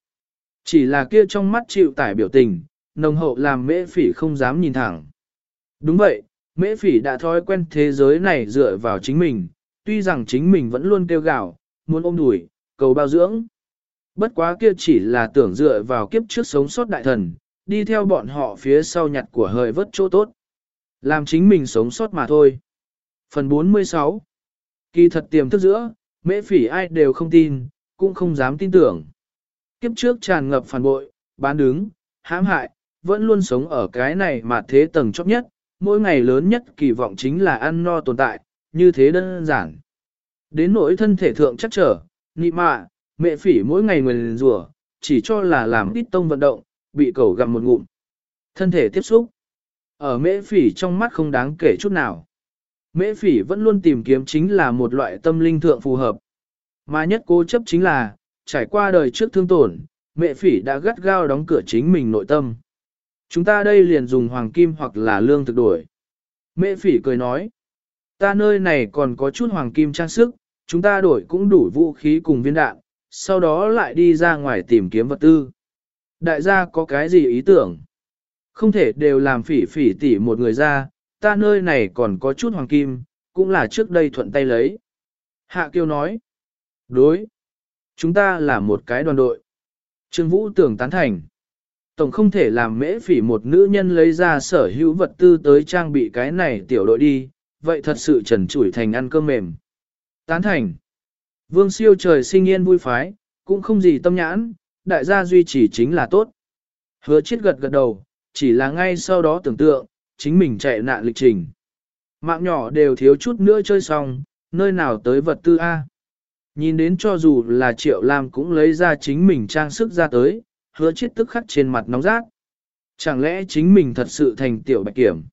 Chỉ là kia trong mắt chịu tải biểu tình, nồng hậu làm mễ phỉ không dám nhìn thẳng. Đúng vậy, mễ phỉ đã thói quen thế giới này dựa vào chính mình, tuy rằng chính mình vẫn luôn kêu gạo, muốn ôm đùi, cầu bao dưỡng. Bất quá kia chỉ là tưởng dựa vào kiếp trước sống sót đại thần, đi theo bọn họ phía sau nhặt của hời vớt chỗ tốt. Làm chính mình sống sót mà thôi. Phần 46 Kỳ thật tiềm thức giữa, mễ phỉ ai đều không tin, cũng không dám tin tưởng. Kiếp trước tràn ngập phản bội, bán đứng, hãm hại, vẫn luôn sống ở cái này mà thế tầng chóp nhất, mỗi ngày lớn nhất kỳ vọng chính là ăn no tồn tại, như thế đơn giản. Đến nỗi thân thể thượng chắc trở, nị mạ, mẹ phỉ mỗi ngày nguyền rủa chỉ cho là làm ít tông vận động, bị cẩu gặm một ngụm. Thân thể tiếp xúc. Ở mễ phỉ trong mắt không đáng kể chút nào. Mễ phỉ vẫn luôn tìm kiếm chính là một loại tâm linh thượng phù hợp. Mà nhất cố chấp chính là, trải qua đời trước thương tổn, mẹ phỉ đã gắt gao đóng cửa chính mình nội tâm. Chúng ta đây liền dùng hoàng kim hoặc là lương thực đổi. Mẹ phỉ cười nói, ta nơi này còn có chút hoàng kim trang sức, chúng ta đổi cũng đủ vũ khí cùng viên đạn, sau đó lại đi ra ngoài tìm kiếm vật tư. Đại gia có cái gì ý tưởng? Không thể đều làm phỉ phỉ tỉ một người ra, ta nơi này còn có chút hoàng kim, cũng là trước đây thuận tay lấy. Hạ Kiêu nói, đối, chúng ta là một cái đoàn đội. Trương Vũ tưởng tán thành. Tổng không thể làm mễ phỉ một nữ nhân lấy ra sở hữu vật tư tới trang bị cái này tiểu đội đi, vậy thật sự trần trụi thành ăn cơm mềm. Tán thành. Vương siêu trời sinh yên vui phái, cũng không gì tâm nhãn, đại gia duy trì chính là tốt. Hứa chết gật gật đầu, chỉ là ngay sau đó tưởng tượng, chính mình chạy nạn lịch trình. Mạng nhỏ đều thiếu chút nữa chơi xong, nơi nào tới vật tư A. Nhìn đến cho dù là triệu lam cũng lấy ra chính mình trang sức ra tới, hứa chết tức khắc trên mặt nóng rát. Chẳng lẽ chính mình thật sự thành tiểu bạch kiểm?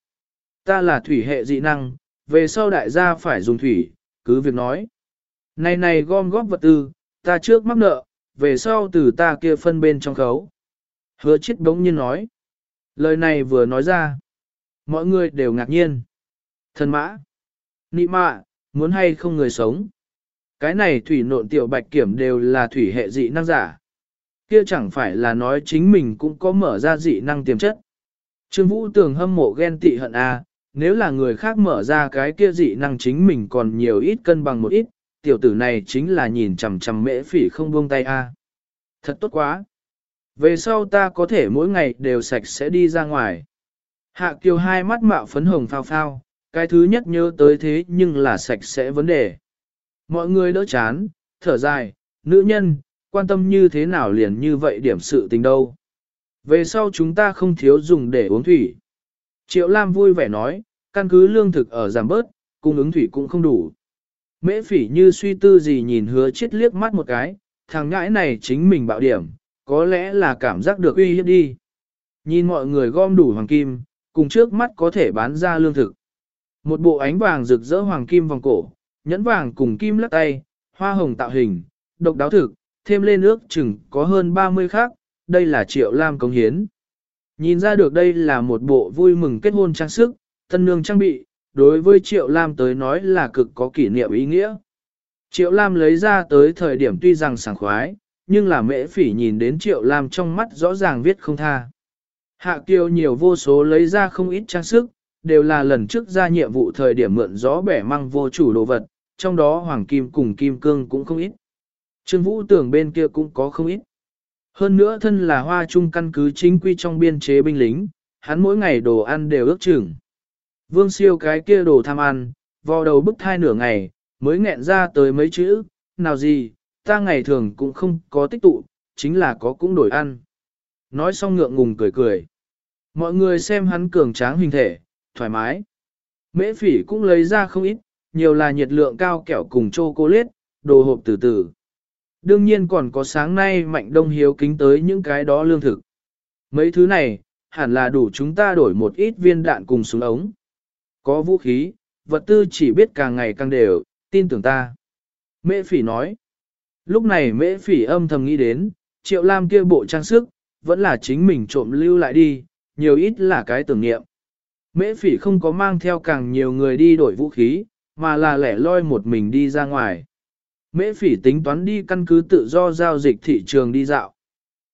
Ta là thủy hệ dị năng, về sau đại gia phải dùng thủy, cứ việc nói. Này này gom góp vật tư, ta trước mắc nợ, về sau từ ta kia phân bên trong khấu. Hứa chết bỗng nhiên nói. Lời này vừa nói ra. Mọi người đều ngạc nhiên. Thần mã. Nị mạ, muốn hay không người sống. Cái này thủy nộn tiểu bạch kiểm đều là thủy hệ dị năng giả. Kia chẳng phải là nói chính mình cũng có mở ra dị năng tiềm chất. Trương Vũ Tường hâm mộ ghen tị hận a, nếu là người khác mở ra cái kia dị năng chính mình còn nhiều ít cân bằng một ít, tiểu tử này chính là nhìn chằm chằm mễ phỉ không buông tay a. Thật tốt quá. Về sau ta có thể mỗi ngày đều sạch sẽ đi ra ngoài. Hạ Kiều hai mắt mạo phấn hồng phao phao, cái thứ nhất nhớ tới thế nhưng là sạch sẽ vấn đề. Mọi người đỡ chán, thở dài, nữ nhân, quan tâm như thế nào liền như vậy điểm sự tình đâu. Về sau chúng ta không thiếu dùng để uống thủy. Triệu Lam vui vẻ nói, căn cứ lương thực ở giảm bớt, cung ứng thủy cũng không đủ. Mễ phỉ như suy tư gì nhìn hứa chết liếc mắt một cái, thằng ngãi này chính mình bạo điểm, có lẽ là cảm giác được uy hiếp đi. Nhìn mọi người gom đủ hoàng kim, cùng trước mắt có thể bán ra lương thực. Một bộ ánh vàng rực rỡ hoàng kim vòng cổ, nhẫn vàng cùng kim lắc tay, hoa hồng tạo hình, độc đáo thực, thêm lên ước chừng có hơn 30 khác, đây là triệu lam công hiến. Nhìn ra được đây là một bộ vui mừng kết hôn trang sức, tân nương trang bị, đối với triệu lam tới nói là cực có kỷ niệm ý nghĩa. Triệu lam lấy ra tới thời điểm tuy rằng sảng khoái, nhưng là mễ phỉ nhìn đến triệu lam trong mắt rõ ràng viết không tha. Hạ kiều nhiều vô số lấy ra không ít trang sức, đều là lần trước ra nhiệm vụ thời điểm mượn gió bẻ măng vô chủ đồ vật, trong đó hoàng kim cùng kim cương cũng không ít. Trương Vũ tưởng bên kia cũng có không ít. Hơn nữa thân là hoa trung căn cứ chính quy trong biên chế binh lính, hắn mỗi ngày đồ ăn đều ước chừng. Vương siêu cái kia đồ tham ăn, vò đầu bức thai nửa ngày, mới nghẹn ra tới mấy chữ, nào gì, ta ngày thường cũng không có tích tụ, chính là có cũng đổi ăn. Nói xong ngượng ngùng cười cười. Mọi người xem hắn cường tráng hình thể, thoải mái. Mễ phỉ cũng lấy ra không ít, nhiều là nhiệt lượng cao kẹo cùng chocolate, đồ hộp từ từ. Đương nhiên còn có sáng nay mạnh đông hiếu kính tới những cái đó lương thực. Mấy thứ này, hẳn là đủ chúng ta đổi một ít viên đạn cùng súng ống. Có vũ khí, vật tư chỉ biết càng ngày càng đều, tin tưởng ta. Mễ phỉ nói. Lúc này mễ phỉ âm thầm nghĩ đến, triệu lam kia bộ trang sức, vẫn là chính mình trộm lưu lại đi, nhiều ít là cái tưởng niệm. Mễ phỉ không có mang theo càng nhiều người đi đổi vũ khí, mà là lẻ loi một mình đi ra ngoài. Mễ phỉ tính toán đi căn cứ tự do giao dịch thị trường đi dạo.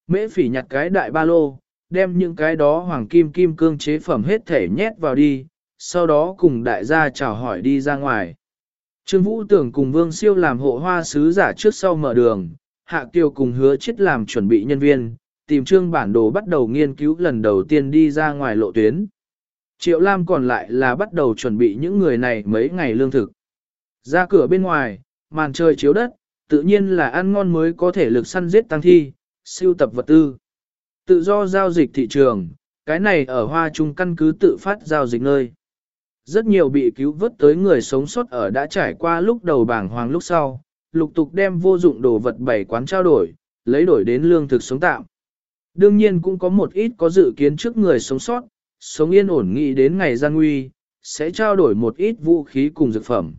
Mễ phỉ nhặt cái đại ba lô, đem những cái đó hoàng kim kim cương chế phẩm hết thể nhét vào đi, sau đó cùng đại gia chào hỏi đi ra ngoài. Trương Vũ tưởng cùng Vương Siêu làm hộ hoa sứ giả trước sau mở đường, Hạ Kiều cùng hứa chết làm chuẩn bị nhân viên, tìm trương bản đồ bắt đầu nghiên cứu lần đầu tiên đi ra ngoài lộ tuyến. Triệu Lam còn lại là bắt đầu chuẩn bị những người này mấy ngày lương thực. Ra cửa bên ngoài, màn trời chiếu đất, tự nhiên là ăn ngon mới có thể lực săn giết tăng thi, siêu tập vật tư. Tự do giao dịch thị trường, cái này ở hoa trung căn cứ tự phát giao dịch nơi. Rất nhiều bị cứu vớt tới người sống sót ở đã trải qua lúc đầu bảng hoàng lúc sau, lục tục đem vô dụng đồ vật bảy quán trao đổi, lấy đổi đến lương thực sống tạm. Đương nhiên cũng có một ít có dự kiến trước người sống sót, sống yên ổn nghĩ đến ngày gian nguy, sẽ trao đổi một ít vũ khí cùng dược phẩm.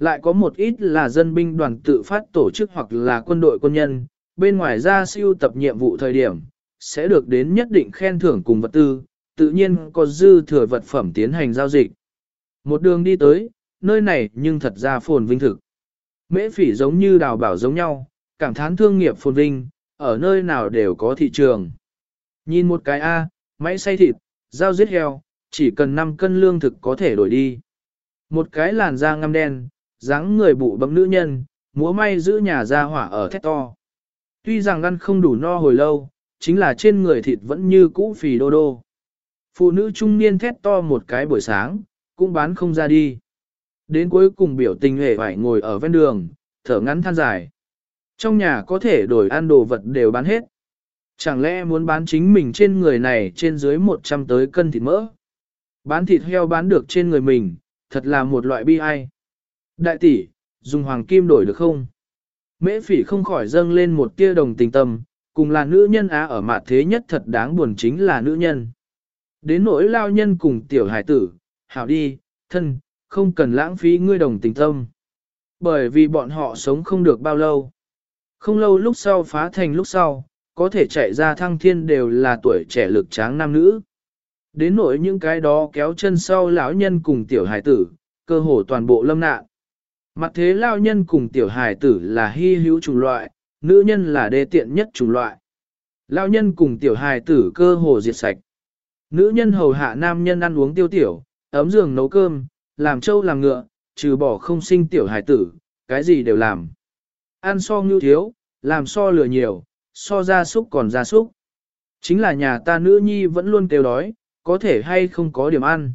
Lại có một ít là dân binh đoàn tự phát tổ chức hoặc là quân đội quân nhân, bên ngoài ra siêu tập nhiệm vụ thời điểm, sẽ được đến nhất định khen thưởng cùng vật tư, tự nhiên có dư thừa vật phẩm tiến hành giao dịch. Một đường đi tới, nơi này nhưng thật ra phồn vinh thực. Mễ phỉ giống như đào bảo giống nhau, cảm thán thương nghiệp phồn vinh, ở nơi nào đều có thị trường. Nhìn một cái A, máy xay thịt, dao giết heo, chỉ cần 5 cân lương thực có thể đổi đi. Một cái làn da ngăm đen, dáng người bụ bấm nữ nhân, múa may giữ nhà ra hỏa ở thét to. Tuy rằng ăn không đủ no hồi lâu, chính là trên người thịt vẫn như cũ phì đô đô. Phụ nữ trung niên thét to một cái buổi sáng, cũng bán không ra đi. Đến cuối cùng biểu tình hề phải ngồi ở ven đường, thở ngắn than dài. Trong nhà có thể đổi ăn đồ vật đều bán hết. Chẳng lẽ muốn bán chính mình trên người này trên dưới 100 tới cân thịt mỡ? Bán thịt heo bán được trên người mình, thật là một loại bi ai. Đại tỷ, dùng hoàng kim đổi được không? Mễ phỉ không khỏi dâng lên một tia đồng tình tâm, cùng là nữ nhân á ở mặt thế nhất thật đáng buồn chính là nữ nhân. Đến nỗi lao nhân cùng tiểu hải tử, hảo đi, thân, không cần lãng phí ngươi đồng tình tâm. Bởi vì bọn họ sống không được bao lâu. Không lâu lúc sau phá thành lúc sau, có thể chạy ra thăng thiên đều là tuổi trẻ lực tráng nam nữ. Đến nỗi những cái đó kéo chân sau lão nhân cùng tiểu hải tử, cơ hồ toàn bộ lâm nạn. Mặt thế lao nhân cùng tiểu hải tử là hy hữu chủng loại, nữ nhân là đê tiện nhất chủng loại. Lao nhân cùng tiểu hài tử cơ hồ diệt sạch. Nữ nhân hầu hạ nam nhân ăn uống tiêu tiểu, ấm giường nấu cơm, làm trâu làm ngựa, trừ bỏ không sinh tiểu hài tử, cái gì đều làm. Ăn so ngưu thiếu, làm so lừa nhiều, so gia súc còn gia súc. Chính là nhà ta nữ nhi vẫn luôn kêu đói, có thể hay không có điểm ăn.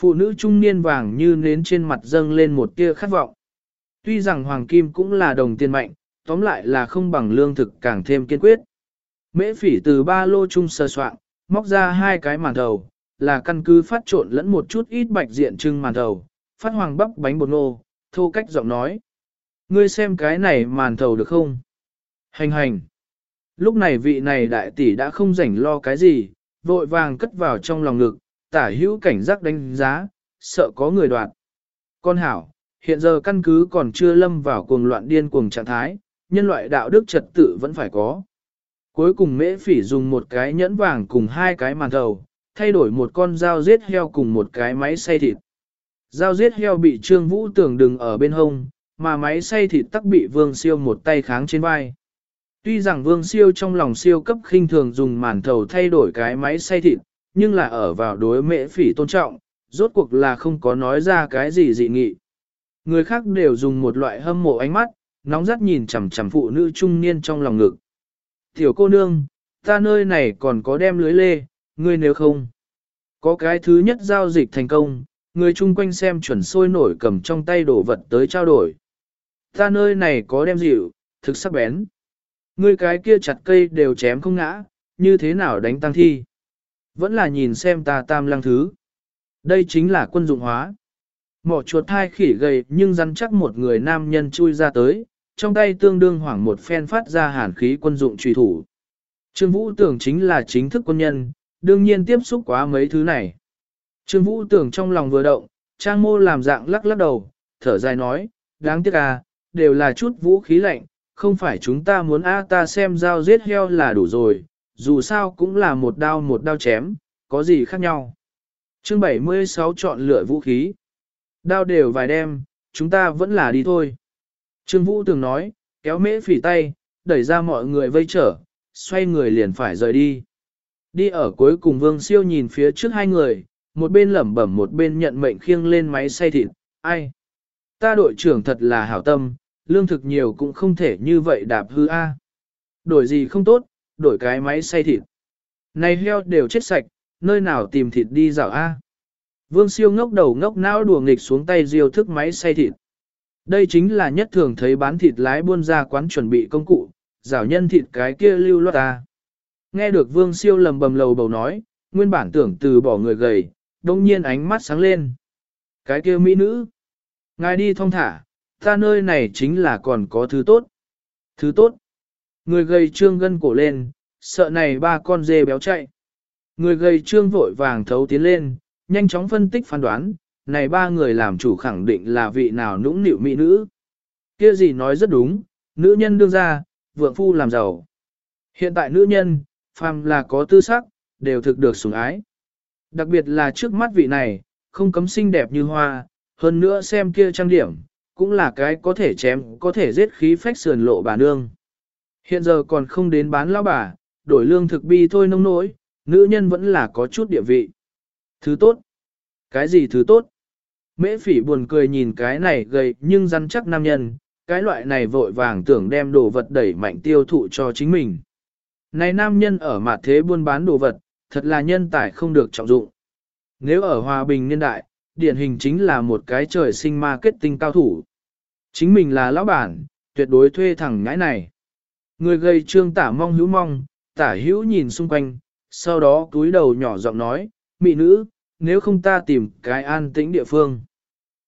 Phụ nữ trung niên vàng như nến trên mặt dâng lên một tia khát vọng. Tuy rằng hoàng kim cũng là đồng tiền mạnh, tóm lại là không bằng lương thực càng thêm kiên quyết. Mễ phỉ từ ba lô chung sơ soạn, móc ra hai cái màn thầu, là căn cứ phát trộn lẫn một chút ít bạch diện trưng màn thầu, phát hoàng bắp bánh bột nô, thô cách giọng nói. Ngươi xem cái này màn thầu được không? Hành hành. Lúc này vị này đại tỷ đã không rảnh lo cái gì, vội vàng cất vào trong lòng ngực, tả hữu cảnh giác đánh giá, sợ có người đoạt. Con hảo, hiện giờ căn cứ còn chưa lâm vào cuồng loạn điên cuồng trạng thái, nhân loại đạo đức trật tự vẫn phải có. Cuối cùng mễ phỉ dùng một cái nhẫn vàng cùng hai cái màn thầu, thay đổi một con dao giết heo cùng một cái máy xay thịt. Dao giết heo bị Trương Vũ tưởng đừng ở bên hông, mà máy xay thịt tắc bị Vương Siêu một tay kháng trên vai. Tuy rằng Vương Siêu trong lòng siêu cấp khinh thường dùng màn thầu thay đổi cái máy xay thịt, nhưng là ở vào đối mễ phỉ tôn trọng, rốt cuộc là không có nói ra cái gì dị nghị. Người khác đều dùng một loại hâm mộ ánh mắt, nóng rát nhìn chằm chằm phụ nữ trung niên trong lòng ngực. Tiểu cô nương, ta nơi này còn có đem lưới lê, ngươi nếu không. Có cái thứ nhất giao dịch thành công, người chung quanh xem chuẩn sôi nổi cầm trong tay đồ vật tới trao đổi. Ta nơi này có đem dịu, thực sắc bén. Ngươi cái kia chặt cây đều chém không ngã, như thế nào đánh tăng thi. Vẫn là nhìn xem ta tam lăng thứ. Đây chính là quân dụng hóa. Mỏ chuột thai khỉ gầy nhưng rắn chắc một người nam nhân chui ra tới, trong tay tương đương hoảng một phen phát ra hàn khí quân dụng truy thủ. Trương Vũ tưởng chính là chính thức quân nhân, đương nhiên tiếp xúc quá mấy thứ này. Trương Vũ tưởng trong lòng vừa động, trang mô làm dạng lắc lắc đầu, thở dài nói, đáng tiếc à, đều là chút vũ khí lạnh, không phải chúng ta muốn a ta xem dao giết heo là đủ rồi, dù sao cũng là một đao một đao chém, có gì khác nhau. Chương 76 chọn lựa vũ khí. Đao đều vài đêm, chúng ta vẫn là đi thôi. Trương Vũ từng nói, kéo mễ phỉ tay, đẩy ra mọi người vây trở, xoay người liền phải rời đi. Đi ở cuối cùng Vương Siêu nhìn phía trước hai người, một bên lẩm bẩm một bên nhận mệnh khiêng lên máy xay thịt, ai? Ta đội trưởng thật là hảo tâm, lương thực nhiều cũng không thể như vậy đạp hư a. Đổi gì không tốt, đổi cái máy xay thịt. Này heo đều chết sạch, nơi nào tìm thịt đi dạo a? Vương siêu ngốc đầu ngốc não đùa nghịch xuống tay diêu thức máy xay thịt. Đây chính là nhất thường thấy bán thịt lái buôn ra quán chuẩn bị công cụ, rảo nhân thịt cái kia lưu loát ta. Nghe được vương siêu lầm bầm lầu bầu nói, nguyên bản tưởng từ bỏ người gầy, đông nhiên ánh mắt sáng lên. Cái kia mỹ nữ. Ngài đi thong thả, ta nơi này chính là còn có thứ tốt. Thứ tốt. Người gầy trương gân cổ lên, sợ này ba con dê béo chạy. Người gầy trương vội vàng thấu tiến lên, nhanh chóng phân tích phán đoán, này ba người làm chủ khẳng định là vị nào nũng nịu mỹ nữ. Kia gì nói rất đúng, nữ nhân đương ra, vượng phu làm giàu. Hiện tại nữ nhân, phàm là có tư sắc, đều thực được sủng ái. Đặc biệt là trước mắt vị này, không cấm xinh đẹp như hoa, hơn nữa xem kia trang điểm, cũng là cái có thể chém, có thể giết khí phách sườn lộ bà nương. Hiện giờ còn không đến bán lão bà, đổi lương thực bi thôi nông nỗi, nữ nhân vẫn là có chút địa vị. Thứ tốt. Cái gì thứ tốt? Mễ phỉ buồn cười nhìn cái này gầy nhưng rắn chắc nam nhân, cái loại này vội vàng tưởng đem đồ vật đẩy mạnh tiêu thụ cho chính mình. Này nam nhân ở mặt thế buôn bán đồ vật, thật là nhân tài không được trọng dụng. Nếu ở hòa bình niên đại, điển hình chính là một cái trời sinh marketing cao thủ. Chính mình là lão bản, tuyệt đối thuê thằng nhãi này. Người gây trương tả mong hữu mong, tả hữu nhìn xung quanh, sau đó túi đầu nhỏ giọng nói, mị nữ, nếu không ta tìm cái an tĩnh địa phương.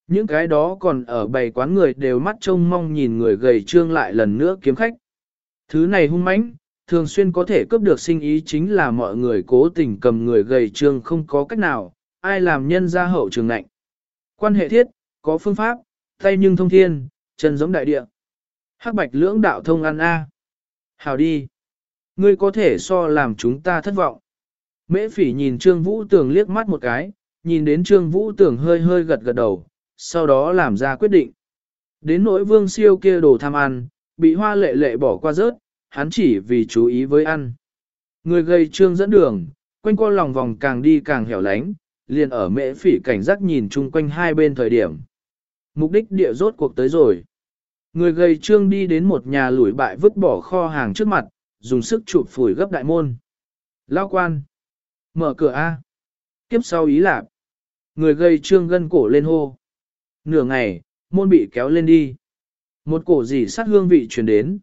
Những cái đó còn ở bầy quán người đều mắt trông mong nhìn người gầy trương lại lần nữa kiếm khách. Thứ này hung mãnh, thường xuyên có thể cướp được sinh ý chính là mọi người cố tình cầm người gầy trương không có cách nào, ai làm nhân ra hậu trường nạnh. Quan hệ thiết, có phương pháp, tay nhưng thông thiên, chân giống đại địa. Hắc bạch lưỡng đạo thông ăn a. Hào đi. Ngươi có thể so làm chúng ta thất vọng. Mễ phỉ nhìn Trương Vũ Tường liếc mắt một cái, nhìn đến Trương Vũ Tường hơi hơi gật gật đầu, sau đó làm ra quyết định. Đến nỗi vương siêu kia đồ tham ăn, bị hoa lệ lệ bỏ qua rớt, hắn chỉ vì chú ý với ăn. Người gây trương dẫn đường, quanh qua lòng vòng càng đi càng hẻo lánh, liền ở mễ phỉ cảnh giác nhìn chung quanh hai bên thời điểm. Mục đích địa rốt cuộc tới rồi. Người gầy trương đi đến một nhà lủi bại vứt bỏ kho hàng trước mặt, dùng sức chụp phủi gấp đại môn. Lao quan. Mở cửa A. Kiếp sau ý lạp. Người gầy trương gân cổ lên hô. Nửa ngày, môn bị kéo lên đi. Một cổ dì sát hương vị truyền đến.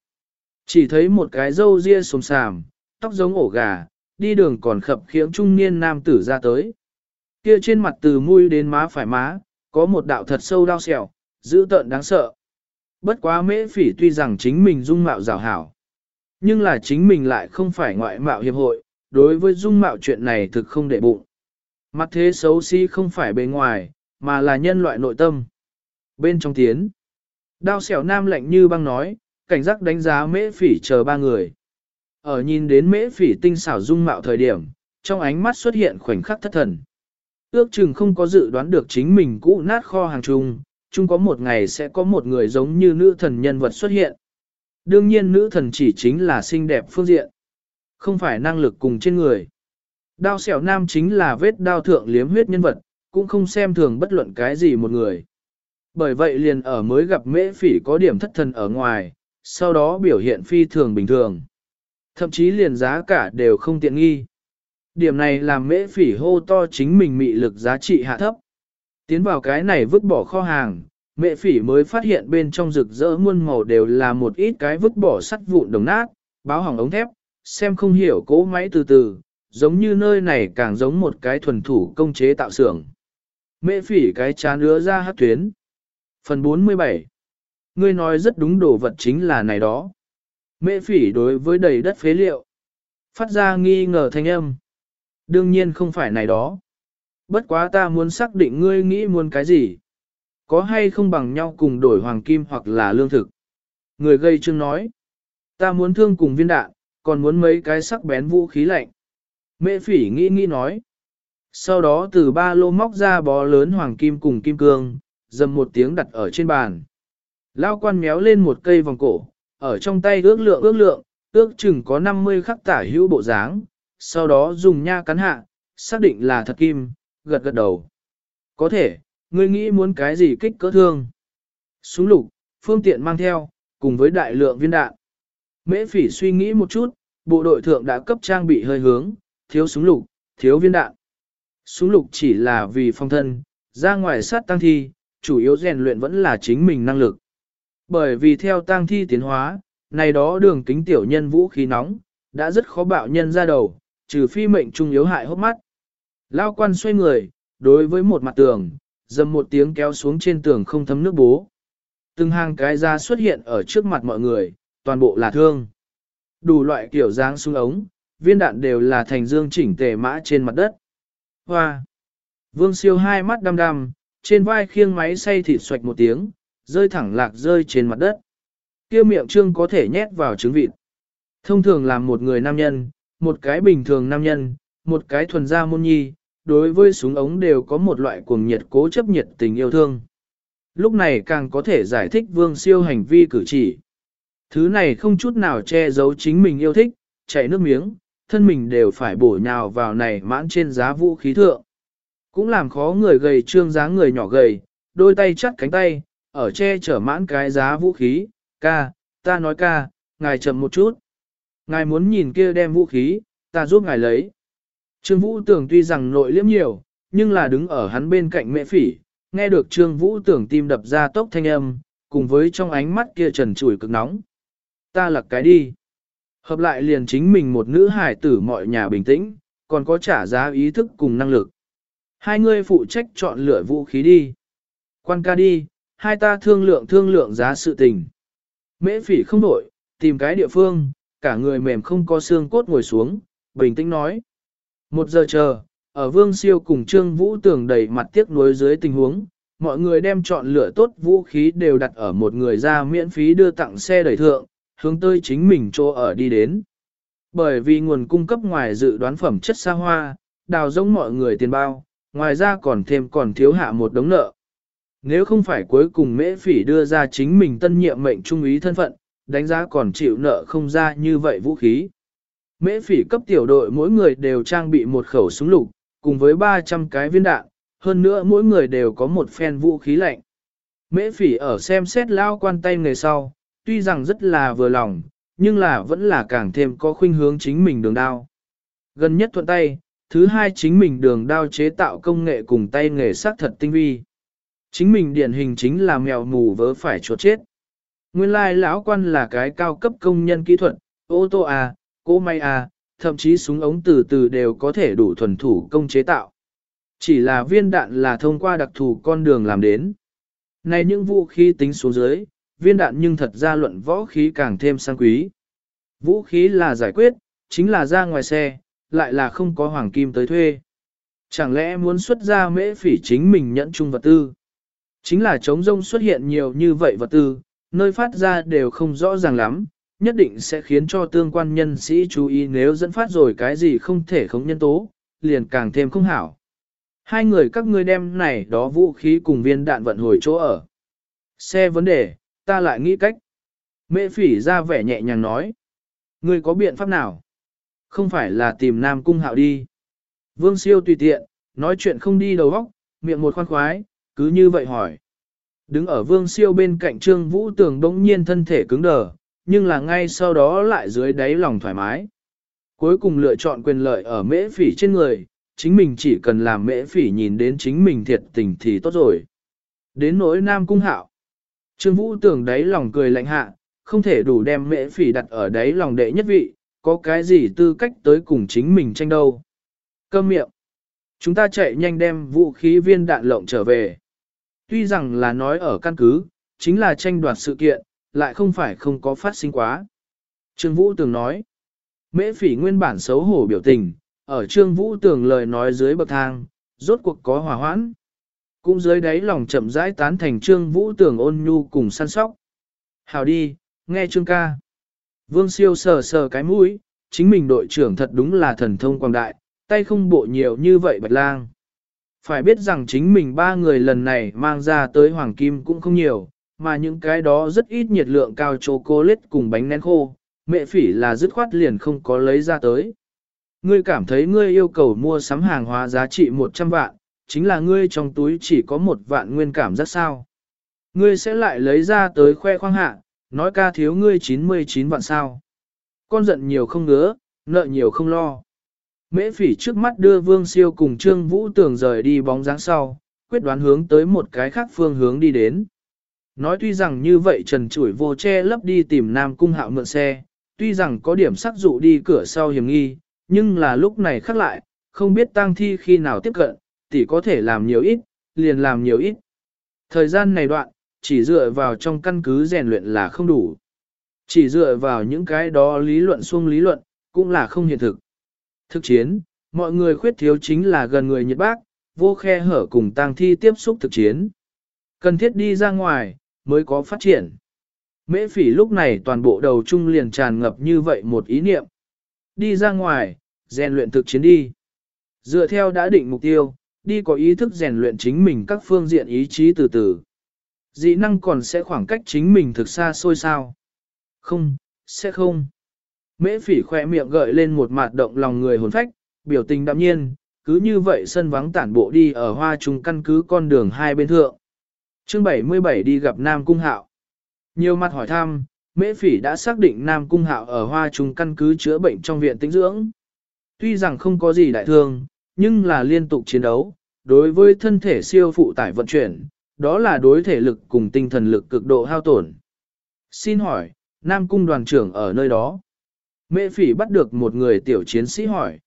Chỉ thấy một cái râu ria sồm sàm, tóc giống ổ gà, đi đường còn khập khiễng trung niên nam tử ra tới. Kia trên mặt từ mũi đến má phải má, có một đạo thật sâu đau sẹo, dữ tợn đáng sợ. Bất quá mễ phỉ tuy rằng chính mình dung mạo rào hảo, nhưng là chính mình lại không phải ngoại mạo hiệp hội, đối với dung mạo chuyện này thực không để bụng. Mặt thế xấu xí si không phải bề ngoài, mà là nhân loại nội tâm. Bên trong tiến, đao xẻo nam lạnh như băng nói, cảnh giác đánh giá mễ phỉ chờ ba người. Ở nhìn đến mễ phỉ tinh xảo dung mạo thời điểm, trong ánh mắt xuất hiện khoảnh khắc thất thần. Ước chừng không có dự đoán được chính mình cũ nát kho hàng chung, chung có một ngày sẽ có một người giống như nữ thần nhân vật xuất hiện. Đương nhiên nữ thần chỉ chính là xinh đẹp phương diện, không phải năng lực cùng trên người. Đao xẻo nam chính là vết đao thượng liếm huyết nhân vật, cũng không xem thường bất luận cái gì một người. Bởi vậy liền ở mới gặp mễ phỉ có điểm thất thần ở ngoài, sau đó biểu hiện phi thường bình thường. Thậm chí liền giá cả đều không tiện nghi. Điểm này làm mễ phỉ hô to chính mình mị lực giá trị hạ thấp. Tiến vào cái này vứt bỏ kho hàng, mẹ phỉ mới phát hiện bên trong rực rỡ muôn màu đều là một ít cái vứt bỏ sắt vụn đồng nát, báo hỏng ống thép, xem không hiểu cố máy từ từ, giống như nơi này càng giống một cái thuần thủ công chế tạo xưởng. Mẹ phỉ cái chán ứa ra hát tuyến. Phần 47 Ngươi nói rất đúng đồ vật chính là này đó. Mẹ phỉ đối với đầy đất phế liệu. Phát ra nghi ngờ thanh âm. Đương nhiên không phải này đó. Bất quá ta muốn xác định ngươi nghĩ muốn cái gì. Có hay không bằng nhau cùng đổi hoàng kim hoặc là lương thực. Người gây chương nói. Ta muốn thương cùng viên đạn, còn muốn mấy cái sắc bén vũ khí lạnh. Mẹ phỉ nghĩ nghĩ nói. Sau đó từ ba lô móc ra bó lớn hoàng kim cùng kim cương, dầm một tiếng đặt ở trên bàn. Lao quan méo lên một cây vòng cổ, ở trong tay ước lượng ước lượng, ước chừng có 50 khắc tả hữu bộ dáng, sau đó dùng nha cắn hạ, xác định là thật kim, gật gật đầu. Có thể, ngươi nghĩ muốn cái gì kích cỡ thương? Súng lục, phương tiện mang theo, cùng với đại lượng viên đạn. Mễ phỉ suy nghĩ một chút, bộ đội thượng đã cấp trang bị hơi hướng, thiếu súng lục, thiếu viên đạn. Súng lục chỉ là vì phong thân, ra ngoài sát tăng thi, chủ yếu rèn luyện vẫn là chính mình năng lực. Bởi vì theo tăng thi tiến hóa, này đó đường kính tiểu nhân vũ khí nóng, đã rất khó bạo nhân ra đầu, trừ phi mệnh trung yếu hại hốc mắt. Lao quan xoay người, đối với một mặt tường, dầm một tiếng kéo xuống trên tường không thấm nước bố. Từng hàng cái ra xuất hiện ở trước mặt mọi người, toàn bộ là thương. Đủ loại kiểu dáng xuống ống, viên đạn đều là thành dương chỉnh tề mã trên mặt đất. Hoa! Vương siêu hai mắt đăm đăm, trên vai khiêng máy xay thịt xoạch một tiếng, rơi thẳng lạc rơi trên mặt đất. Kia miệng trương có thể nhét vào trứng vịt. Thông thường làm một người nam nhân, một cái bình thường nam nhân, một cái thuần gia môn nhi, đối với súng ống đều có một loại cuồng nhiệt cố chấp nhiệt tình yêu thương. Lúc này càng có thể giải thích vương siêu hành vi cử chỉ. Thứ này không chút nào che giấu chính mình yêu thích, chạy nước miếng, thân mình đều phải bổ nhào vào này mãn trên giá vũ khí thượng. Cũng làm khó người gầy trương dáng người nhỏ gầy, đôi tay chắt cánh tay, ở che chở mãn cái giá vũ khí, ca, ta nói ca, ngài chậm một chút. Ngài muốn nhìn kia đem vũ khí, ta giúp ngài lấy. Trương Vũ tưởng tuy rằng nội liễm nhiều, nhưng là đứng ở hắn bên cạnh mẹ phỉ, nghe được Trương Vũ tưởng tim đập ra tốc thanh âm, cùng với trong ánh mắt kia trần trụi cực nóng. Ta lặc cái đi. Hợp lại liền chính mình một nữ hải tử mọi nhà bình tĩnh, còn có trả giá ý thức cùng năng lực. Hai người phụ trách chọn lựa vũ khí đi. Quan ca đi, hai ta thương lượng thương lượng giá sự tình. Mễ phỉ không đổi, tìm cái địa phương, cả người mềm không có xương cốt ngồi xuống, bình tĩnh nói. Một giờ chờ, ở vương siêu cùng trương vũ tường đầy mặt tiếc nuối dưới tình huống, mọi người đem chọn lựa tốt vũ khí đều đặt ở một người ra miễn phí đưa tặng xe đẩy thượng, hướng tới chính mình chỗ ở đi đến. Bởi vì nguồn cung cấp ngoài dự đoán phẩm chất xa hoa, đào giống mọi người tiền bao, ngoài ra còn thêm còn thiếu hạ một đống nợ. Nếu không phải cuối cùng mễ phỉ đưa ra chính mình tân nhiệm mệnh trung ý thân phận, đánh giá còn chịu nợ không ra như vậy vũ khí. Mễ phỉ cấp tiểu đội mỗi người đều trang bị một khẩu súng lục, cùng với 300 cái viên đạn, hơn nữa mỗi người đều có một phen vũ khí lạnh. Mễ phỉ ở xem xét lao quan tay người sau, tuy rằng rất là vừa lòng, nhưng là vẫn là càng thêm có khuynh hướng chính mình đường đao. Gần nhất thuận tay, thứ hai chính mình đường đao chế tạo công nghệ cùng tay nghề sắc thật tinh vi. Chính mình điển hình chính là mèo mù vớ phải chuột chết. Nguyên lai lão quan là cái cao cấp công nhân kỹ thuật, ô tô à, cỗ may à, thậm chí súng ống từ từ đều có thể đủ thuần thủ công chế tạo. Chỉ là viên đạn là thông qua đặc thù con đường làm đến. Này những vũ khí tính xuống dưới, viên đạn nhưng thật ra luận võ khí càng thêm sang quý. Vũ khí là giải quyết, chính là ra ngoài xe, lại là không có hoàng kim tới thuê. Chẳng lẽ muốn xuất ra mễ phỉ chính mình nhận chung vật tư? Chính là chống rông xuất hiện nhiều như vậy vật tư, nơi phát ra đều không rõ ràng lắm, nhất định sẽ khiến cho tương quan nhân sĩ chú ý nếu dẫn phát rồi cái gì không thể không nhân tố, liền càng thêm không hảo. Hai người các ngươi đem này đó vũ khí cùng viên đạn vận hồi chỗ ở. Xe vấn đề, ta lại nghĩ cách. Mệ phỉ ra vẻ nhẹ nhàng nói. Ngươi có biện pháp nào? Không phải là tìm Nam Cung Hạo đi. Vương siêu tùy tiện, nói chuyện không đi đầu óc, miệng một khoan khoái, cứ như vậy hỏi. Đứng ở vương siêu bên cạnh trương vũ tường đống nhiên thân thể cứng đờ, nhưng là ngay sau đó lại dưới đáy lòng thoải mái. Cuối cùng lựa chọn quyền lợi ở mễ phỉ trên người, chính mình chỉ cần làm mễ phỉ nhìn đến chính mình thiệt tình thì tốt rồi. Đến nỗi nam cung hạo. Trương vũ tưởng đáy lòng cười lạnh hạ, không thể đủ đem mễ phỉ đặt ở đáy lòng đệ nhất vị, có cái gì tư cách tới cùng chính mình tranh đâu. Câm miệng. Chúng ta chạy nhanh đem vũ khí viên đạn lộng trở về. Tuy rằng là nói ở căn cứ, chính là tranh đoạt sự kiện, lại không phải không có phát sinh quá. Trương Vũ Tường nói, mễ phỉ nguyên bản xấu hổ biểu tình, ở Trương Vũ Tường lời nói dưới bậc thang, rốt cuộc có hòa hoãn. Cũng dưới đáy lòng chậm rãi tán thành Trương Vũ Tường ôn nhu cùng săn sóc. Hào đi, nghe Trương ca. Vương siêu sờ sờ cái mũi, chính mình đội trưởng thật đúng là thần thông quang đại, tay không bộ nhiều như vậy bạch lang. Phải biết rằng chính mình ba người lần này mang ra tới hoàng kim cũng không nhiều, mà những cái đó rất ít nhiệt lượng cao chocolate cùng bánh nén khô, mẹ phỉ là dứt khoát liền không có lấy ra tới. Ngươi cảm thấy ngươi yêu cầu mua sắm hàng hóa giá trị 100 vạn, chính là ngươi trong túi chỉ có một vạn nguyên cảm rất sao. Ngươi sẽ lại lấy ra tới khoe khoang hạ, nói ca thiếu ngươi 99 vạn sao. Con giận nhiều không ngứa, nợ nhiều không lo. Mễ phỉ trước mắt đưa Vương Siêu cùng Trương Vũ Tường rời đi bóng dáng sau, quyết đoán hướng tới một cái khác phương hướng đi đến. Nói tuy rằng như vậy trần chủi vô che lấp đi tìm Nam Cung Hạo mượn xe, tuy rằng có điểm sắc dụ đi cửa sau hiểm nghi, nhưng là lúc này khác lại, không biết tang thi khi nào tiếp cận, tỷ có thể làm nhiều ít, liền làm nhiều ít. Thời gian này đoạn, chỉ dựa vào trong căn cứ rèn luyện là không đủ. Chỉ dựa vào những cái đó lý luận xuông lý luận, cũng là không hiện thực. Thực chiến, mọi người khuyết thiếu chính là gần người nhiệt bác, vô khe hở cùng tang thi tiếp xúc thực chiến. Cần thiết đi ra ngoài, mới có phát triển. Mễ phỉ lúc này toàn bộ đầu trung liền tràn ngập như vậy một ý niệm. Đi ra ngoài, rèn luyện thực chiến đi. Dựa theo đã định mục tiêu, đi có ý thức rèn luyện chính mình các phương diện ý chí từ từ. Dị năng còn sẽ khoảng cách chính mình thực xa xôi sao. Không, sẽ không. Mễ phỉ khỏe miệng gợi lên một mặt động lòng người hồn phách, biểu tình đạm nhiên, cứ như vậy sân vắng tản bộ đi ở hoa trung căn cứ con đường hai bên thượng chương 77 đi gặp Nam Cung Hạo. Nhiều mặt hỏi thăm, Mễ phỉ đã xác định Nam Cung Hạo ở hoa trung căn cứ chữa bệnh trong viện tĩnh dưỡng. Tuy rằng không có gì đại thương, nhưng là liên tục chiến đấu, đối với thân thể siêu phụ tải vận chuyển, đó là đối thể lực cùng tinh thần lực cực độ hao tổn. Xin hỏi, Nam Cung đoàn trưởng ở nơi đó. Mễ phỉ bắt được một người tiểu chiến sĩ hỏi.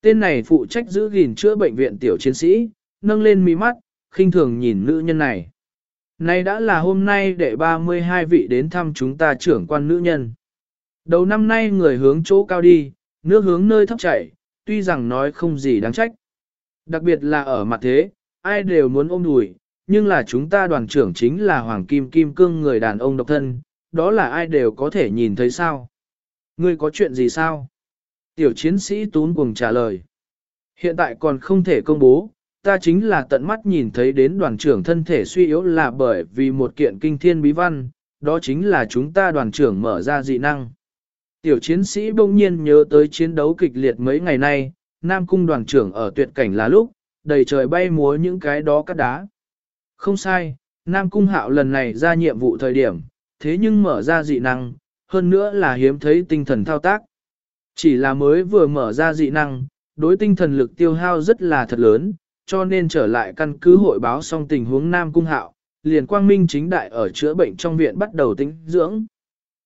Tên này phụ trách giữ gìn chữa bệnh viện tiểu chiến sĩ, nâng lên mi mắt, khinh thường nhìn nữ nhân này nay đã là hôm nay để 32 vị đến thăm chúng ta trưởng quan nữ nhân. Đầu năm nay người hướng chỗ cao đi, nước hướng nơi thấp chảy, tuy rằng nói không gì đáng trách. Đặc biệt là ở mặt thế, ai đều muốn ôm đùi, nhưng là chúng ta đoàn trưởng chính là Hoàng Kim Kim Cương người đàn ông độc thân, đó là ai đều có thể nhìn thấy sao. Ngươi có chuyện gì sao? Tiểu chiến sĩ tún cùng trả lời. Hiện tại còn không thể công bố, ta chính là tận mắt nhìn thấy đến đoàn trưởng thân thể suy yếu là bởi vì một kiện kinh thiên bí văn, đó chính là chúng ta đoàn trưởng mở ra dị năng. Tiểu chiến sĩ bỗng nhiên nhớ tới chiến đấu kịch liệt mấy ngày nay, Nam Cung đoàn trưởng ở tuyệt cảnh là lúc, đầy trời bay múa những cái đó cắt đá. Không sai, Nam Cung hạo lần này ra nhiệm vụ thời điểm, thế nhưng mở ra dị năng, hơn nữa là hiếm thấy tinh thần thao tác. Chỉ là mới vừa mở ra dị năng, đối tinh thần lực tiêu hao rất là thật lớn, cho nên trở lại căn cứ hội báo xong tình huống Nam Cung Hạo, liền quang minh chính đại ở chữa bệnh trong viện bắt đầu tính dưỡng.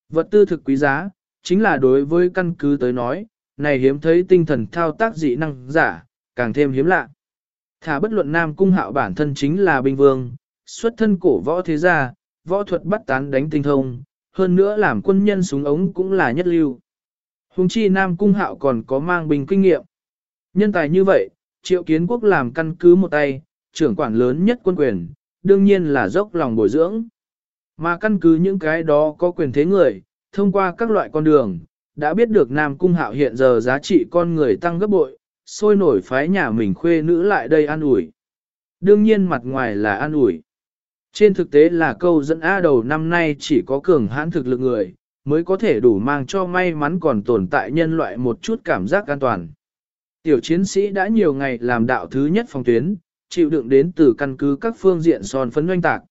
Vật tư thực quý giá, chính là đối với căn cứ tới nói, này hiếm thấy tinh thần thao tác dị năng giả, càng thêm hiếm lạ. Thả bất luận Nam Cung Hạo bản thân chính là binh vương, xuất thân cổ võ thế gia, võ thuật bắt tán đánh tinh thông, hơn nữa làm quân nhân súng ống cũng là nhất lưu. Hùng chi Nam Cung Hạo còn có mang bình kinh nghiệm. Nhân tài như vậy, triệu kiến quốc làm căn cứ một tay, trưởng quản lớn nhất quân quyền, đương nhiên là dốc lòng bồi dưỡng. Mà căn cứ những cái đó có quyền thế người, thông qua các loại con đường, đã biết được Nam Cung Hạo hiện giờ giá trị con người tăng gấp bội, sôi nổi phái nhà mình khuê nữ lại đây an ủi. Đương nhiên mặt ngoài là an ủi. Trên thực tế là câu dẫn A đầu năm nay chỉ có cường hãn thực lực người, mới có thể đủ mang cho may mắn còn tồn tại nhân loại một chút cảm giác an toàn. Tiểu chiến sĩ đã nhiều ngày làm đạo thứ nhất phòng tuyến, chịu đựng đến từ căn cứ các phương diện son phấn doanh tạc.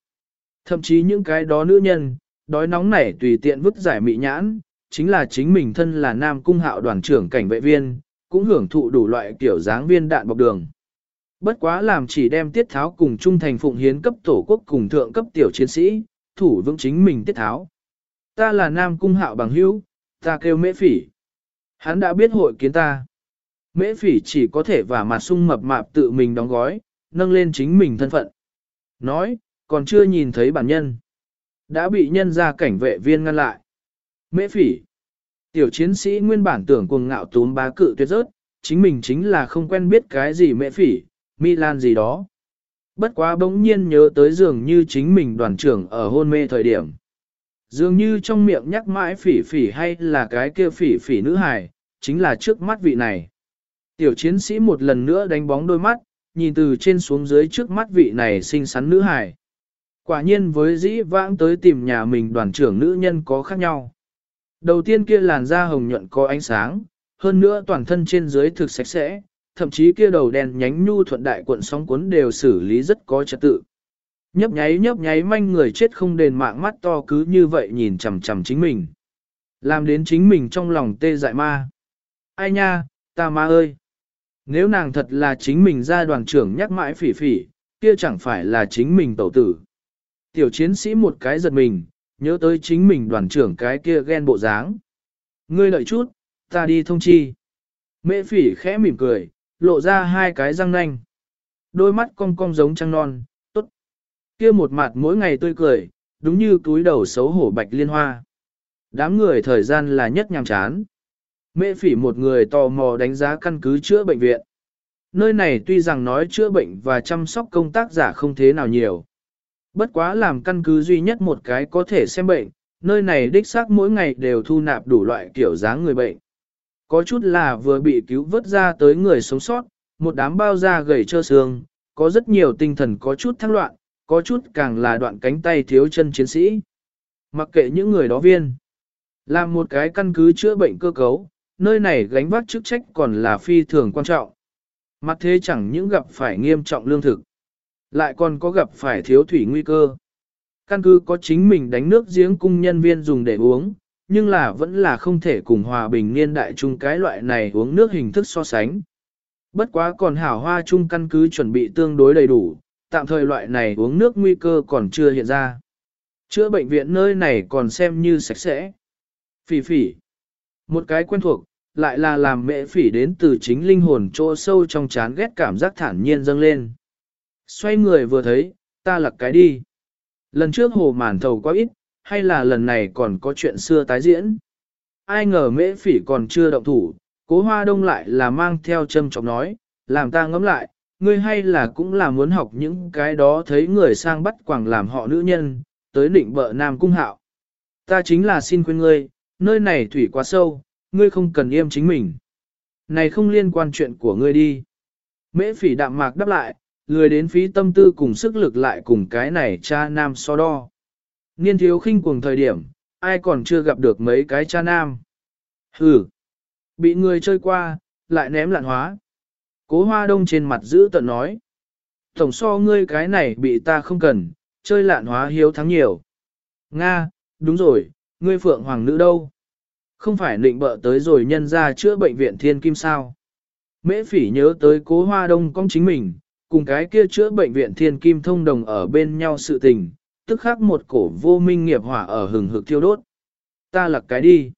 Thậm chí những cái đó nữ nhân, đói nóng nảy tùy tiện vứt giải mị nhãn, chính là chính mình thân là nam cung hạo đoàn trưởng cảnh vệ viên, cũng hưởng thụ đủ loại kiểu dáng viên đạn bọc đường. Bất quá làm chỉ đem tiết tháo cùng trung thành phụng hiến cấp tổ quốc cùng thượng cấp tiểu chiến sĩ, thủ vững chính mình tiết tháo. Ta là nam cung hạo bằng hữu, ta kêu mễ phỉ. Hắn đã biết hội kiến ta. Mễ phỉ chỉ có thể vả mặt sung mập mạp tự mình đóng gói, nâng lên chính mình thân phận. Nói, còn chưa nhìn thấy bản nhân. Đã bị nhân ra cảnh vệ viên ngăn lại. Mễ phỉ. Tiểu chiến sĩ nguyên bản tưởng cuồng ngạo túm bá cự tuyệt rớt, chính mình chính là không quen biết cái gì mễ phỉ, Milan gì đó. Bất quá bỗng nhiên nhớ tới dường như chính mình đoàn trưởng ở hôn mê thời điểm. Dường như trong miệng nhắc mãi phỉ phỉ hay là cái kia phỉ phỉ nữ hài, chính là trước mắt vị này. Tiểu chiến sĩ một lần nữa đánh bóng đôi mắt, nhìn từ trên xuống dưới trước mắt vị này xinh xắn nữ hài. Quả nhiên với dĩ vãng tới tìm nhà mình đoàn trưởng nữ nhân có khác nhau. Đầu tiên kia làn da hồng nhuận có ánh sáng, hơn nữa toàn thân trên dưới thực sạch sẽ, thậm chí kia đầu đèn nhánh nhu thuận đại cuộn sóng cuốn đều xử lý rất có trật tự. Nhấp nháy nhấp nháy manh người chết không đền mạng mắt to cứ như vậy nhìn chằm chằm chính mình. Làm đến chính mình trong lòng tê dại ma. Ai nha, ta ma ơi! Nếu nàng thật là chính mình ra đoàn trưởng nhắc mãi phỉ phỉ, kia chẳng phải là chính mình tẩu tử. Tiểu chiến sĩ một cái giật mình, nhớ tới chính mình đoàn trưởng cái kia ghen bộ dáng. Ngươi đợi chút, ta đi thông chi. Mễ phỉ khẽ mỉm cười, lộ ra hai cái răng nanh. Đôi mắt cong cong giống trăng non, tốt. Kia một mặt mỗi ngày tươi cười, đúng như túi đầu xấu hổ bạch liên hoa. Đám người thời gian là nhất nhàm chán. Mễ phỉ một người tò mò đánh giá căn cứ chữa bệnh viện. Nơi này tuy rằng nói chữa bệnh và chăm sóc công tác giả không thế nào nhiều. Bất quá làm căn cứ duy nhất một cái có thể xem bệnh, nơi này đích xác mỗi ngày đều thu nạp đủ loại kiểu dáng người bệnh. Có chút là vừa bị cứu vớt ra tới người sống sót, một đám bao da gầy trơ xương, có rất nhiều tinh thần có chút thăng loạn, có chút càng là đoạn cánh tay thiếu chân chiến sĩ. Mặc kệ những người đó viên, làm một cái căn cứ chữa bệnh cơ cấu, nơi này gánh vác chức trách còn là phi thường quan trọng. Mặt thế chẳng những gặp phải nghiêm trọng lương thực, lại còn có gặp phải thiếu thủy nguy cơ. căn cứ có chính mình đánh nước giếng cung nhân viên dùng để uống, nhưng là vẫn là không thể cùng hòa bình niên đại chung cái loại này uống nước hình thức so sánh. Bất quá còn hảo hoa chung căn cứ chuẩn bị tương đối đầy đủ, tạm thời loại này uống nước nguy cơ còn chưa hiện ra. Chữa bệnh viện nơi này còn xem như sạch sẽ. Phỉ phỉ. Một cái quen thuộc, lại là làm mẹ phỉ đến từ chính linh hồn chỗ sâu trong chán ghét cảm giác thản nhiên dâng lên. Xoay người vừa thấy, ta lặc cái đi. Lần trước hồ màn thầu quá ít, hay là lần này còn có chuyện xưa tái diễn. Ai ngờ mễ phỉ còn chưa động thủ, cố hoa đông lại là mang theo châm chọc nói, làm ta ngẫm lại, ngươi hay là cũng là muốn học những cái đó thấy người sang bắt quảng làm họ nữ nhân, tới định bợ nam cung hạo. Ta chính là xin khuyên ngươi, nơi này thủy quá sâu, ngươi không cần yêm chính mình. Này không liên quan chuyện của ngươi đi. Mễ phỉ đạm mạc đáp lại, lười đến phí tâm tư cùng sức lực lại cùng cái này cha nam so đo. Niên thiếu khinh cuồng thời điểm, ai còn chưa gặp được mấy cái cha nam. Hừ, bị người chơi qua, lại ném lạn hóa. Cố hoa đông trên mặt giữ tận nói. Tổng so ngươi cái này bị ta không cần, chơi lạn hóa hiếu thắng nhiều. Nga, đúng rồi, ngươi phượng hoàng nữ đâu? Không phải định bợ tới rồi nhân ra chữa bệnh viện thiên kim sao? Mễ phỉ nhớ tới cố hoa đông công chính mình, cùng cái kia chữa bệnh viện thiên kim thông đồng ở bên nhau sự tình, tức khắc một cổ vô minh nghiệp hỏa ở hừng hực thiêu đốt. Ta lặc cái đi.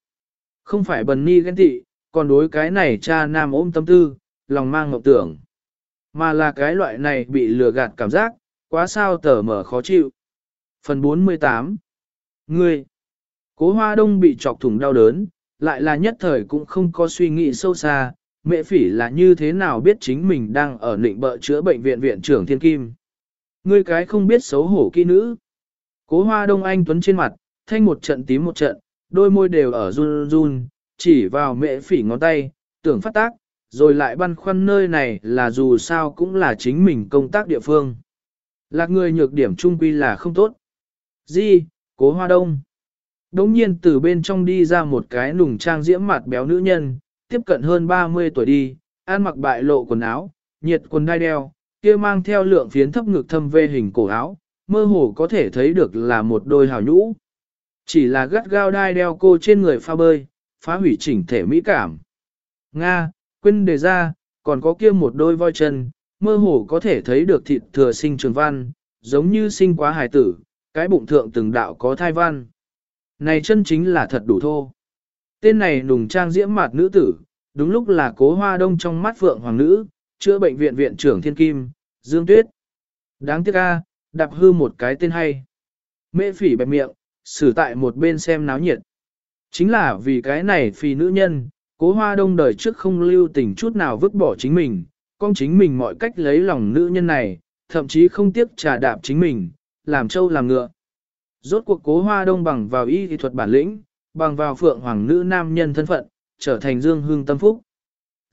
Không phải bần ni ghen tị, còn đối cái này cha nam ôm tâm tư, lòng mang ngọc tưởng. Mà là cái loại này bị lừa gạt cảm giác, quá sao tở mở khó chịu. Phần 48 Ngươi Cố hoa đông bị chọc thủng đau đớn, lại là nhất thời cũng không có suy nghĩ sâu xa, mẹ phỉ là như thế nào biết chính mình đang ở nịnh bợ chữa bệnh viện viện trưởng thiên kim. Ngươi cái không biết xấu hổ kỹ nữ. Cố hoa đông anh tuấn trên mặt, thanh một trận tím một trận, đôi môi đều ở run run, chỉ vào mẹ phỉ ngón tay, tưởng phát tác, rồi lại băn khoăn nơi này là dù sao cũng là chính mình công tác địa phương. Lạc người nhược điểm trung quy là không tốt. Di, cố hoa đông. Đống nhiên từ bên trong đi ra một cái nùng trang diễm mặt béo nữ nhân, tiếp cận hơn 30 tuổi đi, ăn mặc bại lộ quần áo, nhiệt quần đai đeo, kia mang theo lượng phiến thấp ngực thâm vê hình cổ áo, mơ hồ có thể thấy được là một đôi hào nhũ. Chỉ là gắt gao đai đeo cô trên người pha bơi, phá hủy chỉnh thể mỹ cảm. Nga, quên đề ra, còn có kia một đôi voi chân, mơ hồ có thể thấy được thịt thừa sinh trường văn, giống như sinh quá hài tử, cái bụng thượng từng đạo có thai văn. Này chân chính là thật đủ thô. Tên này nùng trang diễm mạt nữ tử, đúng lúc là cố hoa đông trong mắt vượng hoàng nữ, chữa bệnh viện viện trưởng thiên kim, Dương Tuyết. Đáng tiếc a, đạp hư một cái tên hay. Mễ phỉ bẹp miệng, xử tại một bên xem náo nhiệt. Chính là vì cái này phi nữ nhân, cố hoa đông đời trước không lưu tình chút nào vứt bỏ chính mình, con chính mình mọi cách lấy lòng nữ nhân này, thậm chí không tiếc trà đạp chính mình, làm trâu làm ngựa. Rốt cuộc cố hoa đông bằng vào y thị thuật bản lĩnh, bằng vào phượng hoàng nữ nam nhân thân phận, trở thành Dương Hưng tâm phúc.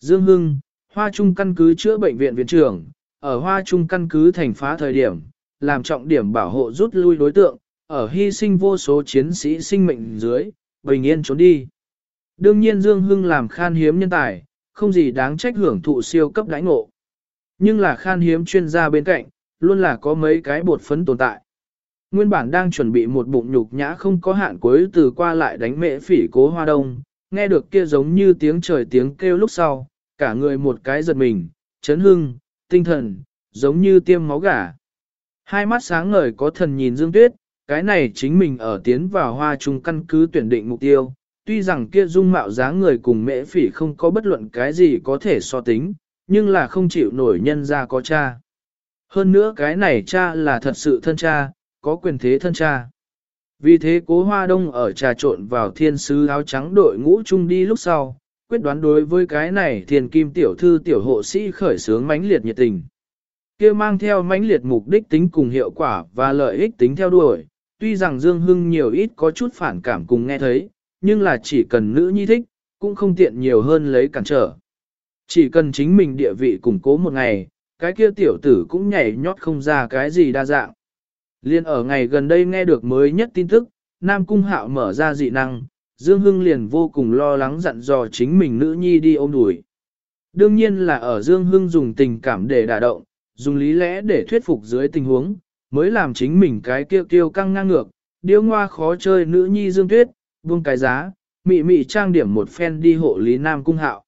Dương Hưng, Hoa Trung căn cứ chữa bệnh viện viện trưởng, ở Hoa Trung căn cứ thành phá thời điểm, làm trọng điểm bảo hộ rút lui đối tượng, ở hy sinh vô số chiến sĩ sinh mệnh dưới, bình yên trốn đi. Đương nhiên Dương Hưng làm khan hiếm nhân tài, không gì đáng trách hưởng thụ siêu cấp đãi ngộ. Nhưng là khan hiếm chuyên gia bên cạnh, luôn là có mấy cái bột phấn tồn tại. Nguyên bản đang chuẩn bị một bụng nhục nhã không có hạn cuối từ qua lại đánh mễ phỉ cố hoa đông, nghe được kia giống như tiếng trời tiếng kêu lúc sau, cả người một cái giật mình, chấn hưng, tinh thần, giống như tiêm máu gà. Hai mắt sáng ngời có thần nhìn Dương Tuyết, cái này chính mình ở tiến vào hoa trung căn cứ tuyển định mục tiêu, tuy rằng kia dung mạo dáng người cùng mễ phỉ không có bất luận cái gì có thể so tính, nhưng là không chịu nổi nhân ra có cha. Hơn nữa cái này cha là thật sự thân cha, có quyền thế thân cha. Vì thế cố hoa đông ở trà trộn vào thiên sứ áo trắng đội ngũ chung đi lúc sau, quyết đoán đối với cái này thiền kim tiểu thư tiểu hộ sĩ khởi sướng mãnh liệt nhiệt tình. kia mang theo mãnh liệt mục đích tính cùng hiệu quả và lợi ích tính theo đuổi, tuy rằng Dương Hưng nhiều ít có chút phản cảm cùng nghe thấy, nhưng là chỉ cần nữ nhi thích, cũng không tiện nhiều hơn lấy cản trở. Chỉ cần chính mình địa vị củng cố một ngày, cái kia tiểu tử cũng nhảy nhót không ra cái gì đa dạng. Liên ở ngày gần đây nghe được mới nhất tin tức, Nam Cung Hạo mở ra dị năng, Dương Hưng liền vô cùng lo lắng dặn dò chính mình nữ nhi đi ôm đuổi. Đương nhiên là ở Dương Hưng dùng tình cảm để đả động, dùng lý lẽ để thuyết phục dưới tình huống, mới làm chính mình cái kiêu kiêu căng ngang ngược, điêu ngoa khó chơi nữ nhi dương tuyết, buông cái giá, mị mị trang điểm một phen đi hộ lý nam cung hạo.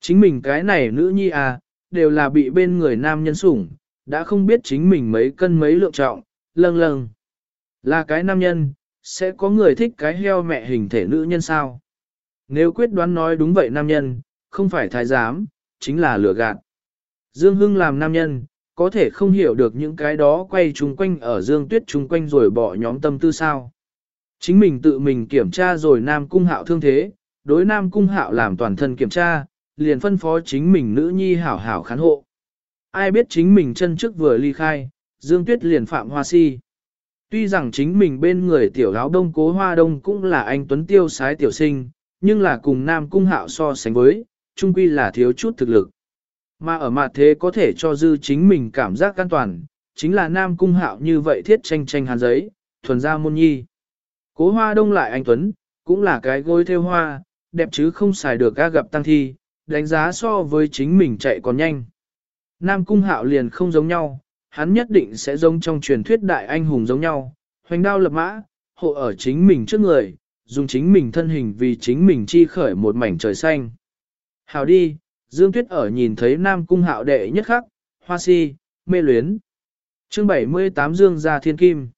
Chính mình cái này nữ nhi à, đều là bị bên người nam nhân sủng, đã không biết chính mình mấy cân mấy lượng trọng, lâng lâng. Là cái nam nhân, sẽ có người thích cái heo mẹ hình thể nữ nhân sao? Nếu quyết đoán nói đúng vậy nam nhân, không phải thái giám, chính là lừa gạt. Dương Hưng làm nam nhân, có thể không hiểu được những cái đó quay chung quanh ở Dương Tuyết chung quanh rồi bỏ nhóm tâm tư sao. Chính mình tự mình kiểm tra rồi Nam Cung Hạo thương thế, đối Nam Cung Hạo làm toàn thân kiểm tra, liền phân phó chính mình nữ nhi hảo hảo khán hộ. Ai biết chính mình chân trước vừa ly khai, Dương Tuyết liền phạm hoa si. Tuy rằng chính mình bên người tiểu áo đông cố hoa đông cũng là anh Tuấn Tiêu sái tiểu sinh, nhưng là cùng Nam Cung Hạo so sánh với, trung quy là thiếu chút thực lực. Mà ở mặt thế có thể cho dư chính mình cảm giác an toàn, chính là Nam Cung Hạo như vậy thiết tranh tranh hàn giấy, thuần ra môn nhi. Cố hoa đông lại anh Tuấn, cũng là cái gối theo hoa, đẹp chứ không xài được ga gặp tăng thi, đánh giá so với chính mình chạy còn nhanh. Nam Cung Hạo liền không giống nhau, hắn nhất định sẽ giống trong truyền thuyết đại anh hùng giống nhau, hoành đao lập mã, hộ ở chính mình trước người, dùng chính mình thân hình vì chính mình chi khởi một mảnh trời xanh. Hào đi, Dương Tuyết ở nhìn thấy Nam Cung Hạo đệ nhất khắc, hoa si, mê luyến. Chương 78 Dương ra thiên kim.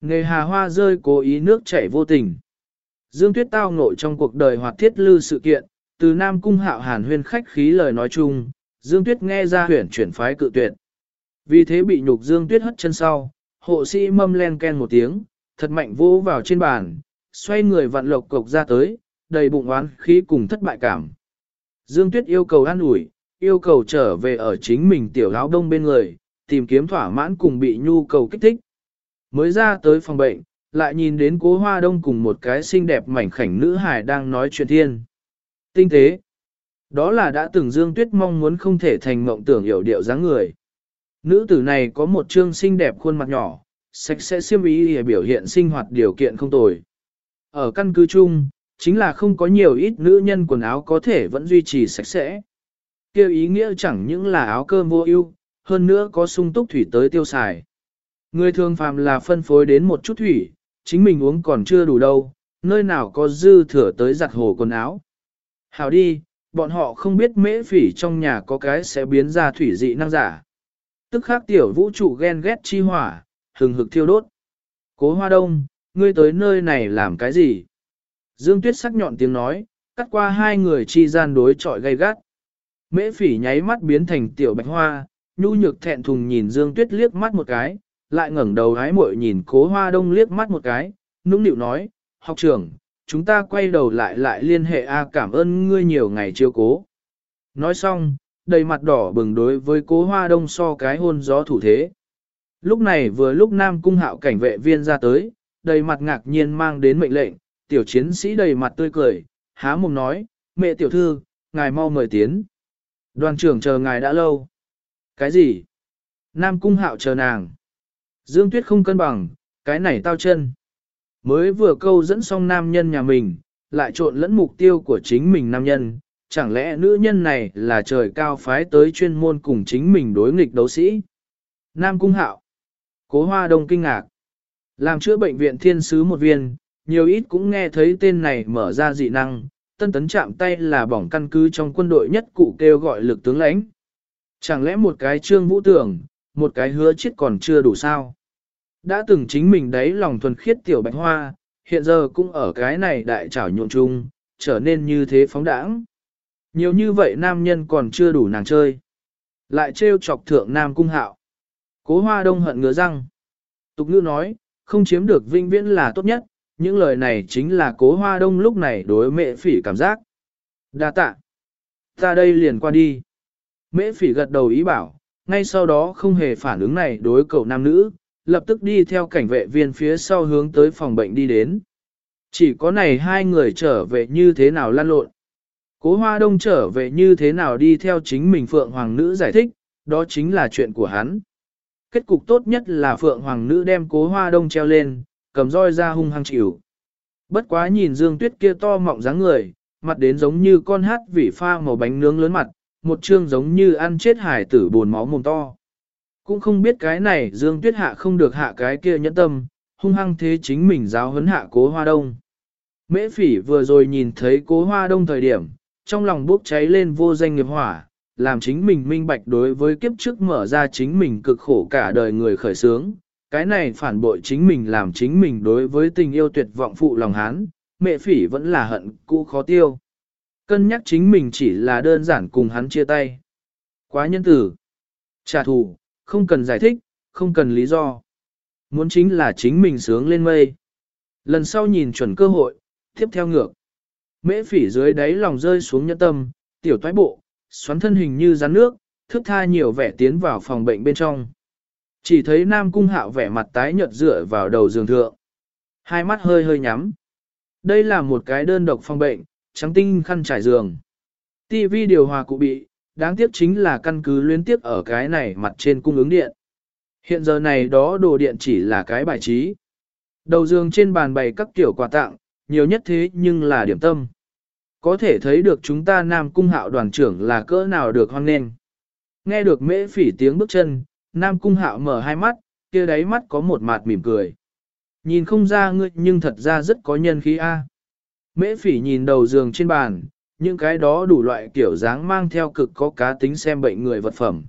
Nghề hà hoa rơi cố ý nước chảy vô tình. Dương Tuyết tao ngộ trong cuộc đời hoạt thiết lư sự kiện, từ Nam Cung Hạo hàn huyên khách khí lời nói chung, Dương Tuyết nghe ra huyển chuyển phái cự tuyệt. Vì thế bị nhục Dương Tuyết hất chân sau, hộ sĩ mâm len ken một tiếng, thật mạnh vỗ vào trên bàn, xoay người vặn lộc cộc ra tới, đầy bụng oán khí cùng thất bại cảm. Dương Tuyết yêu cầu an ủi, yêu cầu trở về ở chính mình tiểu áo đông bên người, tìm kiếm thỏa mãn cùng bị nhu cầu kích thích. Mới ra tới phòng bệnh, lại nhìn đến cố hoa đông cùng một cái xinh đẹp mảnh khảnh nữ hài đang nói chuyện thiên. Tinh tế. Đó là đã từng Dương Tuyết mong muốn không thể thành mộng tưởng hiểu điệu dáng người. Nữ tử này có một trương xinh đẹp khuôn mặt nhỏ, sạch sẽ xiêm ý để biểu hiện sinh hoạt điều kiện không tồi. Ở căn cứ chung, chính là không có nhiều ít nữ nhân quần áo có thể vẫn duy trì sạch sẽ. Kêu ý nghĩa chẳng những là áo cơm vô ưu, hơn nữa có sung túc thủy tới tiêu xài. Người thường phàm là phân phối đến một chút thủy, chính mình uống còn chưa đủ đâu, nơi nào có dư thừa tới giặt hồ quần áo. Hảo đi, bọn họ không biết mễ phỉ trong nhà có cái sẽ biến ra thủy dị năng giả. Tức khác tiểu vũ trụ ghen ghét chi hỏa, hừng hực thiêu đốt. Cố hoa đông, ngươi tới nơi này làm cái gì? Dương Tuyết sắc nhọn tiếng nói, cắt qua hai người chi gian đối trọi gay gắt. Mễ phỉ nháy mắt biến thành tiểu bạch hoa, nhu nhược thẹn thùng nhìn Dương Tuyết liếc mắt một cái, lại ngẩng đầu hái muội nhìn cố hoa đông liếc mắt một cái, nũng nịu nói, học trưởng, chúng ta quay đầu lại lại liên hệ A cảm ơn ngươi nhiều ngày chiêu cố. Nói xong, đầy mặt đỏ bừng đối với cố hoa đông so cái hôn gió thủ thế. Lúc này vừa lúc Nam Cung hạo cảnh vệ viên ra tới, đầy mặt ngạc nhiên mang đến mệnh lệnh, tiểu chiến sĩ đầy mặt tươi cười, há mồm nói, mẹ tiểu thư, ngài mau mời tiến. Đoàn trưởng chờ ngài đã lâu. Cái gì? Nam Cung hạo chờ nàng. Dương Tuyết không cân bằng, cái này tao chân. Mới vừa câu dẫn xong nam nhân nhà mình, lại trộn lẫn mục tiêu của chính mình nam nhân, chẳng lẽ nữ nhân này là trời cao phái tới chuyên môn cùng chính mình đối nghịch đấu sĩ. Nam Cung Hạo Cố Hoa Đông kinh ngạc Làm chữa bệnh viện thiên sứ một viên, nhiều ít cũng nghe thấy tên này mở ra dị năng, tân tấn chạm tay là bỏng căn cứ trong quân đội nhất cụ kêu gọi lực tướng lãnh. Chẳng lẽ một cái trương vũ tưởng, một cái hứa chết còn chưa đủ sao? Đã từng chính mình đấy lòng thuần khiết tiểu bạch hoa, hiện giờ cũng ở cái này đại trảo nhộn chung, trở nên như thế phóng đãng. Nhiều như vậy nam nhân còn chưa đủ nàng chơi. Lại trêu chọc thượng nam cung hạo. Cố hoa đông hận ngứa răng. Tục ngữ nói, không chiếm được vinh viễn là tốt nhất, những lời này chính là cố hoa đông lúc này đối mẹ phỉ cảm giác. Đa tạ. Ta đây liền qua đi. Mễ phỉ gật đầu ý bảo, ngay sau đó không hề phản ứng này đối cậu nam nữ, lập tức đi theo cảnh vệ viên phía sau hướng tới phòng bệnh đi đến. Chỉ có này hai người trở về như thế nào lan lộn. Cố Hoa Đông trở về như thế nào đi theo chính mình Phượng Hoàng Nữ giải thích, đó chính là chuyện của hắn. Kết cục tốt nhất là Phượng Hoàng Nữ đem Cố Hoa Đông treo lên, cầm roi ra hung hăng chịu. Bất quá nhìn Dương Tuyết kia to mọng dáng người, mặt đến giống như con hát vỉ pha màu bánh nướng lớn mặt, một chương giống như ăn chết hải tử buồn máu mồm to. Cũng không biết cái này Dương Tuyết Hạ không được hạ cái kia nhẫn tâm, hung hăng thế chính mình giáo huấn hạ cố hoa đông. Mễ phỉ vừa rồi nhìn thấy cố hoa đông thời điểm, trong lòng bốc cháy lên vô danh nghiệp hỏa, làm chính mình minh bạch đối với kiếp trước mở ra chính mình cực khổ cả đời người khởi sướng. Cái này phản bội chính mình làm chính mình đối với tình yêu tuyệt vọng phụ lòng hán, mẹ phỉ vẫn là hận cũ khó tiêu. Cân nhắc chính mình chỉ là đơn giản cùng hắn chia tay. Quá nhân tử. Trả thù, không cần giải thích, không cần lý do. Muốn chính là chính mình sướng lên mây. Lần sau nhìn chuẩn cơ hội, tiếp theo ngược. Mễ phỉ dưới đáy lòng rơi xuống nhẫn tâm, tiểu toái bộ, xoắn thân hình như rắn nước, thức tha nhiều vẻ tiến vào phòng bệnh bên trong. Chỉ thấy Nam Cung Hạo vẻ mặt tái nhợt dựa vào đầu giường thượng. Hai mắt hơi hơi nhắm. Đây là một cái đơn độc phòng bệnh, trắng tinh khăn trải giường. TV điều hòa cụ bị, đáng tiếc chính là căn cứ liên tiếp ở cái này mặt trên cung ứng điện. Hiện giờ này đó đồ điện chỉ là cái bài trí. Đầu giường trên bàn bày các kiểu quà tặng, nhiều nhất thế nhưng là điểm tâm. Có thể thấy được chúng ta Nam Cung Hạo đoàn trưởng là cỡ nào được hoan nghênh. Nghe được mễ phỉ tiếng bước chân, Nam Cung Hạo mở hai mắt, kia đáy mắt có một mạt mỉm cười. Nhìn không ra ngươi nhưng thật ra rất có nhân khí a. Mễ phỉ nhìn đầu giường trên bàn, những cái đó đủ loại kiểu dáng mang theo cực có cá tính xem bệnh người vật phẩm.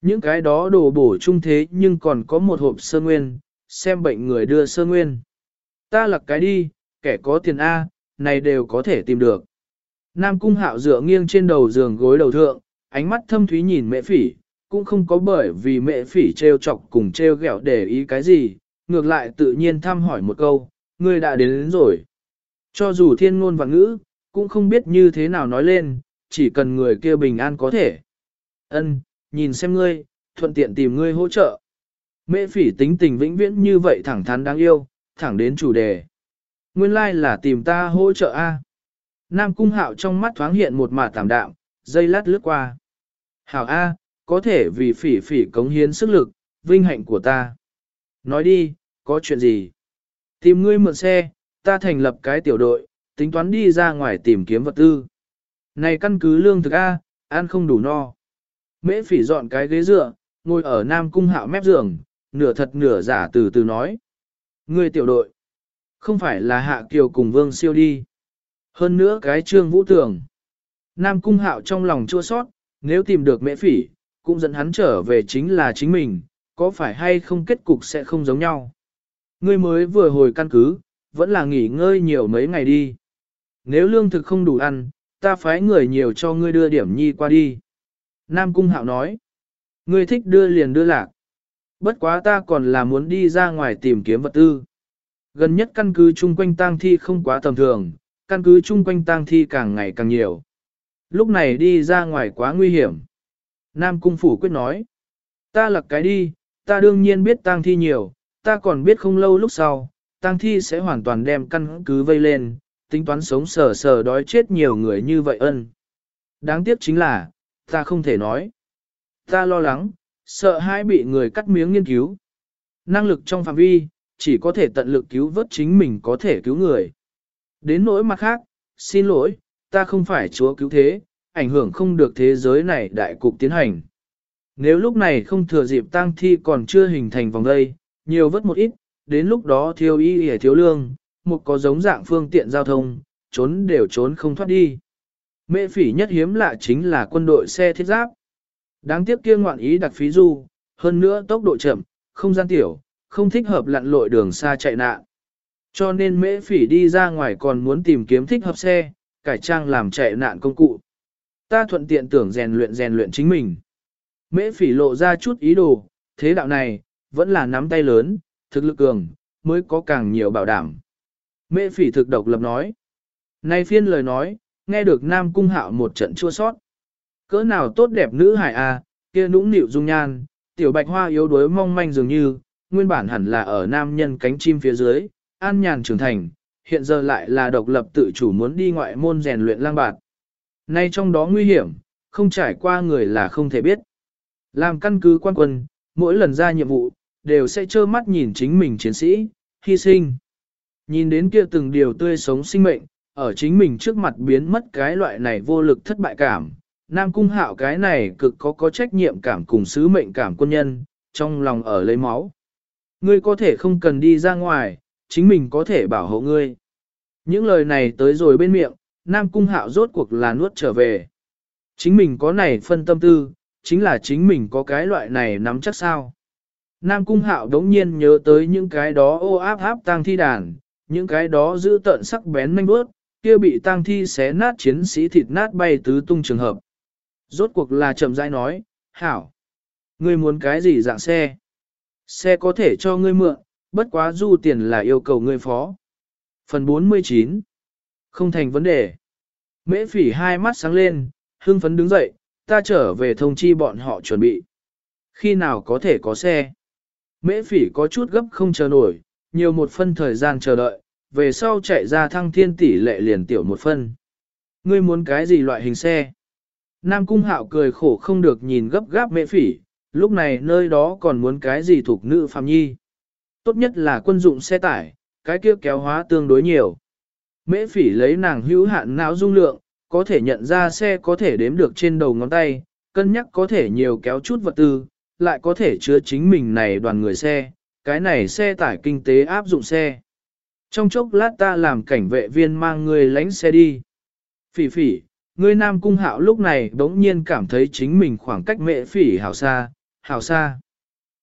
Những cái đó đồ bổ trung thế nhưng còn có một hộp sơ nguyên, xem bệnh người đưa sơ nguyên. Ta lặc cái đi, kẻ có tiền A, này đều có thể tìm được. Nam cung hạo dựa nghiêng trên đầu giường gối đầu thượng, ánh mắt thâm thúy nhìn mẹ phỉ, cũng không có bởi vì mẹ phỉ treo chọc cùng treo ghẹo để ý cái gì, ngược lại tự nhiên thăm hỏi một câu, ngươi đã đến, đến rồi. Cho dù thiên ngôn và ngữ, cũng không biết như thế nào nói lên, chỉ cần người kia bình an có thể. Ân, nhìn xem ngươi, thuận tiện tìm ngươi hỗ trợ. Mẹ phỉ tính tình vĩnh viễn như vậy thẳng thắn đáng yêu, thẳng đến chủ đề. Nguyên lai like là tìm ta hỗ trợ A. Nam cung hạo trong mắt thoáng hiện một mạt tạm đạm, dây lát lướt qua. Hảo A, có thể vì phỉ phỉ cống hiến sức lực, vinh hạnh của ta. Nói đi, có chuyện gì? Tìm ngươi mượn xe, ta thành lập cái tiểu đội, tính toán đi ra ngoài tìm kiếm vật tư. Này căn cứ lương thực A, ăn không đủ no. Mễ phỉ dọn cái ghế dựa, ngồi ở Nam cung hạo mép giường, nửa thật nửa giả từ từ nói. Ngươi tiểu đội. Không phải là Hạ Kiều cùng Vương Siêu đi. Hơn nữa cái trương vũ tưởng. Nam Cung Hạo trong lòng chua sót, nếu tìm được mẹ phỉ, cũng dẫn hắn trở về chính là chính mình, có phải hay không kết cục sẽ không giống nhau. Ngươi mới vừa hồi căn cứ, vẫn là nghỉ ngơi nhiều mấy ngày đi. Nếu lương thực không đủ ăn, ta phái người nhiều cho ngươi đưa điểm nhi qua đi. Nam Cung Hạo nói, ngươi thích đưa liền đưa lạc. Bất quá ta còn là muốn đi ra ngoài tìm kiếm vật tư. Gần nhất căn cứ chung quanh tang thi không quá tầm thường, căn cứ chung quanh tang thi càng ngày càng nhiều. Lúc này đi ra ngoài quá nguy hiểm. Nam Cung Phủ quyết nói, ta lặc cái đi, ta đương nhiên biết tang thi nhiều, ta còn biết không lâu lúc sau, tang thi sẽ hoàn toàn đem căn cứ vây lên, tính toán sống sờ sờ đói chết nhiều người như vậy ân. Đáng tiếc chính là, ta không thể nói. Ta lo lắng, sợ hai bị người cắt miếng nghiên cứu. Năng lực trong phạm vi, chỉ có thể tận lực cứu vớt chính mình có thể cứu người. Đến nỗi mặt khác, xin lỗi, ta không phải chúa cứu thế, ảnh hưởng không được thế giới này đại cục tiến hành. Nếu lúc này không thừa dịp tang thi còn chưa hình thành vòng đây, nhiều vớt một ít, đến lúc đó thiếu y hề thiếu lương, một có giống dạng phương tiện giao thông, trốn đều trốn không thoát đi. Mệ phỉ nhất hiếm lạ chính là quân đội xe thiết giáp. Đáng tiếc kia ngoạn ý đặc phí du, hơn nữa tốc độ chậm, không gian tiểu, không thích hợp lặn lội đường xa chạy nạn. Cho nên mễ phỉ đi ra ngoài còn muốn tìm kiếm thích hợp xe, cải trang làm chạy nạn công cụ. Ta thuận tiện tưởng rèn luyện rèn luyện chính mình. Mễ phỉ lộ ra chút ý đồ, thế đạo này, vẫn là nắm tay lớn, thực lực cường, mới có càng nhiều bảo đảm. Mễ phỉ thực độc lập nói. Nay phiên lời nói, nghe được Nam Cung Hạo một trận chua sót. Cỡ nào tốt đẹp nữ hải a, à, kia nũng nịu dung nhan, tiểu bạch hoa yếu đuối mong manh dường như, nguyên bản hẳn là ở nam nhân cánh chim phía dưới, an nhàn trưởng thành, hiện giờ lại là độc lập tự chủ muốn đi ngoại môn rèn luyện lang bạt. Nay trong đó nguy hiểm, không trải qua người là không thể biết. Làm căn cứ quan quân, mỗi lần ra nhiệm vụ, đều sẽ trơ mắt nhìn chính mình chiến sĩ, hy sinh. Nhìn đến kia từng điều tươi sống sinh mệnh, ở chính mình trước mặt biến mất cái loại này vô lực thất bại cảm. Nam cung hạo cái này cực có có trách nhiệm cảm cùng sứ mệnh cảm quân nhân, trong lòng ở lấy máu. Ngươi có thể không cần đi ra ngoài, chính mình có thể bảo hộ ngươi. Những lời này tới rồi bên miệng, Nam Cung Hạo rốt cuộc là nuốt trở về. Chính mình có này phân tâm tư, chính là chính mình có cái loại này nắm chắc sao. Nam Cung Hạo đống nhiên nhớ tới những cái đó ô áp áp tang thi đàn, những cái đó giữ tận sắc bén manh bước, kia bị tang thi xé nát chiến sĩ thịt nát bay tứ tung trường hợp. Rốt cuộc là chậm rãi nói, Hảo, ngươi muốn cái gì dạng xe? Xe có thể cho ngươi mượn, bất quá du tiền là yêu cầu ngươi phó. Phần 49 Không thành vấn đề. Mễ phỉ hai mắt sáng lên, hưng phấn đứng dậy, ta trở về thông chi bọn họ chuẩn bị. Khi nào có thể có xe? Mễ phỉ có chút gấp không chờ nổi, nhiều một phân thời gian chờ đợi, về sau chạy ra thăng thiên tỷ lệ liền tiểu một phân. Ngươi muốn cái gì loại hình xe? Nam Cung Hạo cười khổ không được nhìn gấp gáp mễ phỉ, lúc này nơi đó còn muốn cái gì thuộc nữ phạm nhi. Tốt nhất là quân dụng xe tải, cái kia kéo hóa tương đối nhiều. Mễ phỉ lấy nàng hữu hạn não dung lượng, có thể nhận ra xe có thể đếm được trên đầu ngón tay, cân nhắc có thể nhiều kéo chút vật tư, lại có thể chứa chính mình này đoàn người xe, cái này xe tải kinh tế áp dụng xe. Trong chốc lát ta làm cảnh vệ viên mang người lánh xe đi. Phỉ phỉ, người nam cung hạo lúc này đống nhiên cảm thấy chính mình khoảng cách mẹ phỉ hảo xa, hào xa.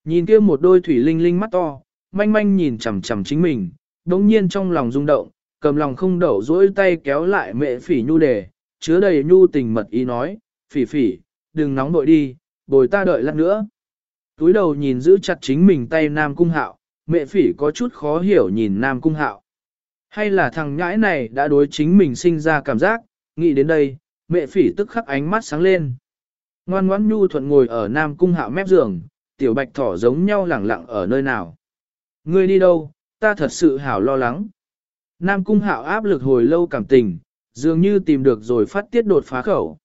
Nhìn kia một đôi thủy linh linh mắt to, manh manh nhìn chằm chằm chính mình, đống nhiên trong lòng rung động, cầm lòng không đậu dỗi tay kéo lại mẹ phỉ nhu đề, chứa đầy nhu tình mật ý nói, phỉ phỉ, đừng nóng nội đi, bồi ta đợi lát nữa. Túi đầu nhìn giữ chặt chính mình tay Nam Cung Hạo, mẹ phỉ có chút khó hiểu nhìn Nam Cung Hạo. Hay là thằng nhãi này đã đối chính mình sinh ra cảm giác, nghĩ đến đây, mẹ phỉ tức khắc ánh mắt sáng lên. Ngoan ngoãn nhu thuận ngồi ở Nam Cung Hạo mép giường, tiểu bạch thỏ giống nhau lẳng lặng ở nơi nào. Ngươi đi đâu, ta thật sự hảo lo lắng. Nam Cung Hạo áp lực hồi lâu cảm tình, dường như tìm được rồi phát tiết đột phá khẩu.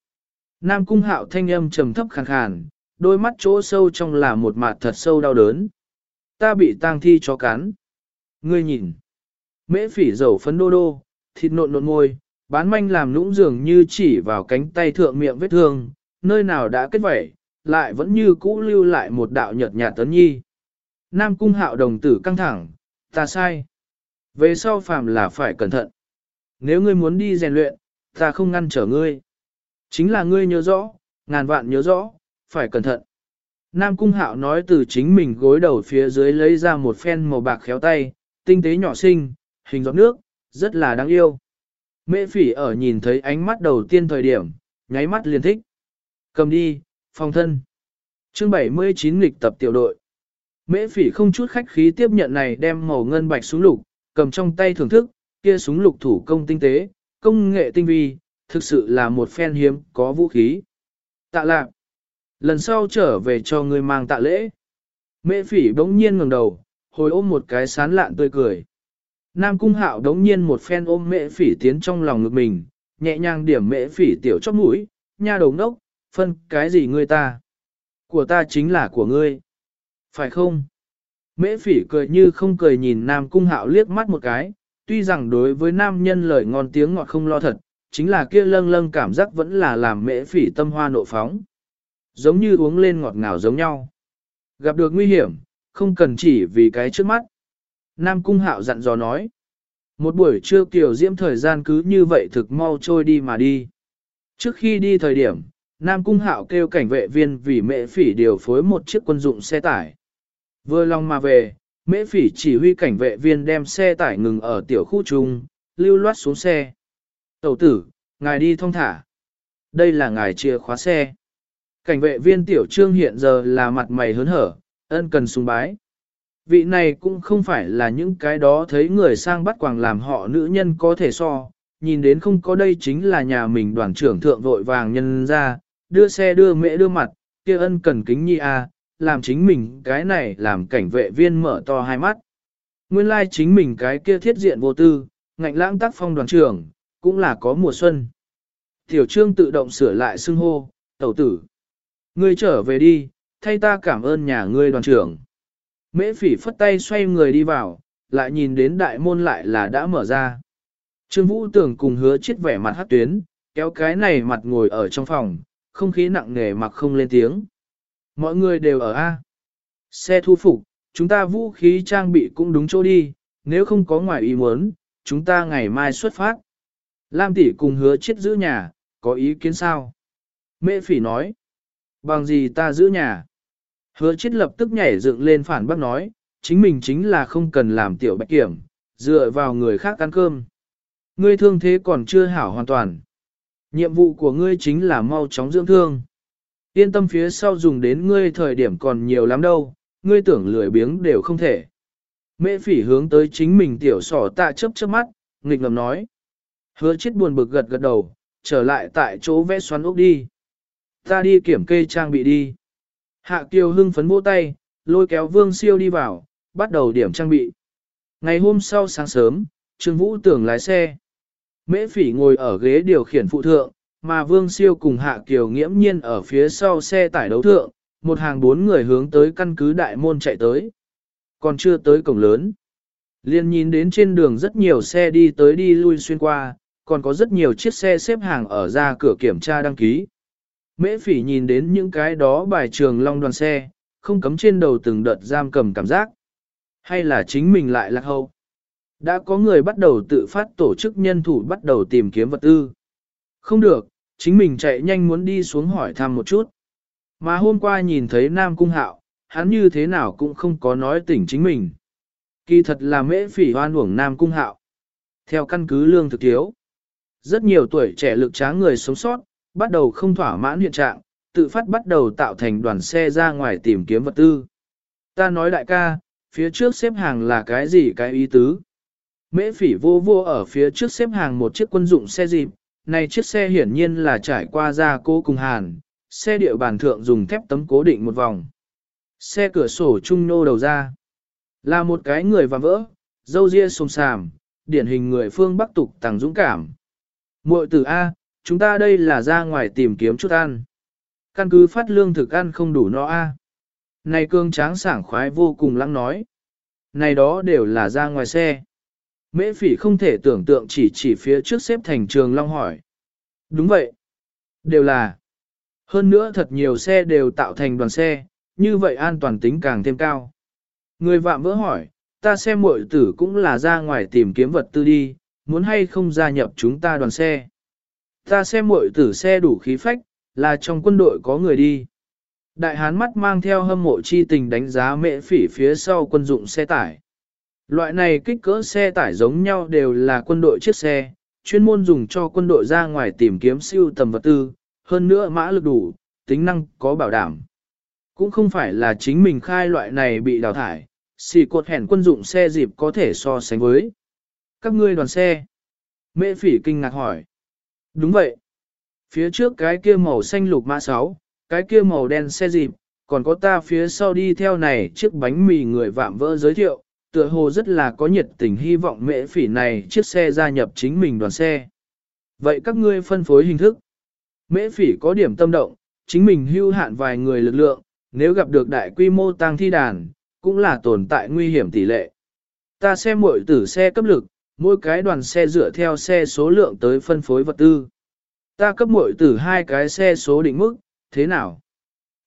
Nam Cung Hạo thanh âm trầm thấp khàn khàn, đôi mắt chỗ sâu trong là một mặt thật sâu đau đớn. Ta bị tang thi cho cắn. Ngươi nhìn. Mễ phỉ dầu phấn đô đô, thịt nộn nộn môi, bán manh làm nũng dường như chỉ vào cánh tay thượng miệng vết thương, nơi nào đã kết vẩy, lại vẫn như cũ lưu lại một đạo nhợt nhạt tấn nhi. Nam cung hạo đồng tử căng thẳng, ta sai. Về sau phàm là phải cẩn thận. Nếu ngươi muốn đi rèn luyện, ta không ngăn trở ngươi. Chính là ngươi nhớ rõ, ngàn vạn nhớ rõ, phải cẩn thận. Nam Cung Hạo nói từ chính mình gối đầu phía dưới lấy ra một phen màu bạc khéo tay, tinh tế nhỏ xinh, hình giọt nước, rất là đáng yêu. Mễ phỉ ở nhìn thấy ánh mắt đầu tiên thời điểm, nháy mắt liền thích. Cầm đi, phòng thân. chương 79 nghịch tập tiểu đội. Mễ phỉ không chút khách khí tiếp nhận này đem màu ngân bạch súng lục, cầm trong tay thưởng thức, kia súng lục thủ công tinh tế, công nghệ tinh vi, thực sự là một phen hiếm có vũ khí. Tạ lạc. Lần sau trở về cho người mang tạ lễ. Mễ phỉ bỗng nhiên ngẩng đầu, hồi ôm một cái sán lạn tươi cười. Nam cung hạo đống nhiên một phen ôm mễ phỉ tiến trong lòng ngực mình, nhẹ nhàng điểm mễ phỉ tiểu chóp mũi, nha đầu ngốc, phân cái gì ngươi ta? Của ta chính là của ngươi. Phải không? Mễ phỉ cười như không cười nhìn Nam cung hạo liếc mắt một cái, tuy rằng đối với nam nhân lời ngon tiếng ngọt không lo thật, chính là kia lâng lâng cảm giác vẫn là làm mễ phỉ tâm hoa nộ phóng giống như uống lên ngọt ngào giống nhau. Gặp được nguy hiểm, không cần chỉ vì cái trước mắt. Nam Cung Hạo dặn dò nói. Một buổi trưa kiểu diễm thời gian cứ như vậy thực mau trôi đi mà đi. Trước khi đi thời điểm, Nam Cung Hạo kêu cảnh vệ viên vì mẹ phỉ điều phối một chiếc quân dụng xe tải. Vừa lòng mà về, mễ phỉ chỉ huy cảnh vệ viên đem xe tải ngừng ở tiểu khu trung, lưu loát xuống xe. Tẩu tử, ngài đi thông thả. Đây là ngài chìa khóa xe. Cảnh vệ viên tiểu trương hiện giờ là mặt mày hớn hở, ân cần sùng bái. Vị này cũng không phải là những cái đó thấy người sang bắt quàng làm họ nữ nhân có thể so, nhìn đến không có đây chính là nhà mình đoàn trưởng thượng vội vàng nhân ra, đưa xe đưa mẹ đưa mặt, kia ân cần kính nhi a, làm chính mình cái này làm cảnh vệ viên mở to hai mắt. Nguyên lai like chính mình cái kia thiết diện vô tư, ngạnh lãng tác phong đoàn trưởng, cũng là có mùa xuân. Tiểu trương tự động sửa lại xưng hô, tẩu tử. Ngươi trở về đi, thay ta cảm ơn nhà ngươi đoàn trưởng. Mễ phỉ phất tay xoay người đi vào, lại nhìn đến đại môn lại là đã mở ra. Trương Vũ tưởng cùng hứa chết vẻ mặt hát tuyến, kéo cái này mặt ngồi ở trong phòng, không khí nặng nề mặc không lên tiếng. Mọi người đều ở A. Xe thu phục, chúng ta vũ khí trang bị cũng đúng chỗ đi, nếu không có ngoài ý muốn, chúng ta ngày mai xuất phát. Lam tỷ cùng hứa chết giữ nhà, có ý kiến sao? Mễ phỉ nói. Bằng gì ta giữ nhà? Hứa chết lập tức nhảy dựng lên phản bác nói, chính mình chính là không cần làm tiểu bạch kiểm, dựa vào người khác ăn cơm. Ngươi thương thế còn chưa hảo hoàn toàn. Nhiệm vụ của ngươi chính là mau chóng dưỡng thương. Yên tâm phía sau dùng đến ngươi thời điểm còn nhiều lắm đâu, ngươi tưởng lười biếng đều không thể. Mễ phỉ hướng tới chính mình tiểu sỏ tạ chấp chớp mắt, nghịch ngầm nói. Hứa chết buồn bực gật gật đầu, trở lại tại chỗ vẽ xoắn ốc đi. Ta đi kiểm kê trang bị đi. Hạ Kiều hưng phấn vỗ tay, lôi kéo Vương Siêu đi vào, bắt đầu điểm trang bị. Ngày hôm sau sáng sớm, Trương Vũ tưởng lái xe. Mễ phỉ ngồi ở ghế điều khiển phụ thượng, mà Vương Siêu cùng Hạ Kiều nghiễm nhiên ở phía sau xe tải đấu thượng, một hàng bốn người hướng tới căn cứ đại môn chạy tới. Còn chưa tới cổng lớn. Liên nhìn đến trên đường rất nhiều xe đi tới đi lui xuyên qua, còn có rất nhiều chiếc xe xếp hàng ở ra cửa kiểm tra đăng ký. Mễ phỉ nhìn đến những cái đó bài trường long đoàn xe, không cấm trên đầu từng đợt giam cầm cảm giác. Hay là chính mình lại lạc hậu. Đã có người bắt đầu tự phát tổ chức nhân thủ bắt đầu tìm kiếm vật tư. Không được, chính mình chạy nhanh muốn đi xuống hỏi thăm một chút. Mà hôm qua nhìn thấy Nam Cung Hạo, hắn như thế nào cũng không có nói tỉnh chính mình. Kỳ thật là mễ phỉ hoan uổng Nam Cung Hạo. Theo căn cứ lương thực thiếu, rất nhiều tuổi trẻ lực tráng người sống sót, bắt đầu không thỏa mãn hiện trạng, tự phát bắt đầu tạo thành đoàn xe ra ngoài tìm kiếm vật tư. Ta nói đại ca, phía trước xếp hàng là cái gì cái ý tứ? Mễ phỉ vô vô ở phía trước xếp hàng một chiếc quân dụng xe dịp, này chiếc xe hiển nhiên là trải qua gia cố cùng hàn, xe địa bàn thượng dùng thép tấm cố định một vòng. Xe cửa sổ trung nô đầu ra, là một cái người và vỡ, dâu ria sồm sàm, điển hình người phương bắc tục tàng dũng cảm. Muội tử A, chúng ta đây là ra ngoài tìm kiếm chút ăn. Căn cứ phát lương thực ăn không đủ no A. Này cương tráng sảng khoái vô cùng lắng nói. Này đó đều là ra ngoài xe. Mễ phỉ không thể tưởng tượng chỉ chỉ phía trước xếp thành trường long hỏi. Đúng vậy. Đều là. Hơn nữa thật nhiều xe đều tạo thành đoàn xe, như vậy an toàn tính càng thêm cao. Người vạm vỡ hỏi, ta xem muội tử cũng là ra ngoài tìm kiếm vật tư đi, muốn hay không gia nhập chúng ta đoàn xe. Ta xem muội tử xe đủ khí phách, là trong quân đội có người đi. Đại hán mắt mang theo hâm mộ chi tình đánh giá mễ phỉ phía sau quân dụng xe tải. Loại này kích cỡ xe tải giống nhau đều là quân đội chiếc xe, chuyên môn dùng cho quân đội ra ngoài tìm kiếm siêu tầm vật tư, hơn nữa mã lực đủ, tính năng có bảo đảm. Cũng không phải là chính mình khai loại này bị đào thải, xì cột hẻn quân dụng xe dịp có thể so sánh với. Các ngươi đoàn xe. Mễ phỉ kinh ngạc hỏi. Đúng vậy. Phía trước cái kia màu xanh lục mã 6, cái kia màu đen xe dịp, còn có ta phía sau đi theo này chiếc bánh mì người vạm vỡ giới thiệu, tựa hồ rất là có nhiệt tình hy vọng mễ phỉ này chiếc xe gia nhập chính mình đoàn xe. Vậy các ngươi phân phối hình thức. Mễ phỉ có điểm tâm động, chính mình hưu hạn vài người lực lượng, nếu gặp được đại quy mô tăng thi đàn, cũng là tồn tại nguy hiểm tỷ lệ. Ta xem mỗi tử xe cấp lực, mỗi cái đoàn xe dựa theo xe số lượng tới phân phối vật tư. Ta cấp mỗi tử hai cái xe số định mức, thế nào?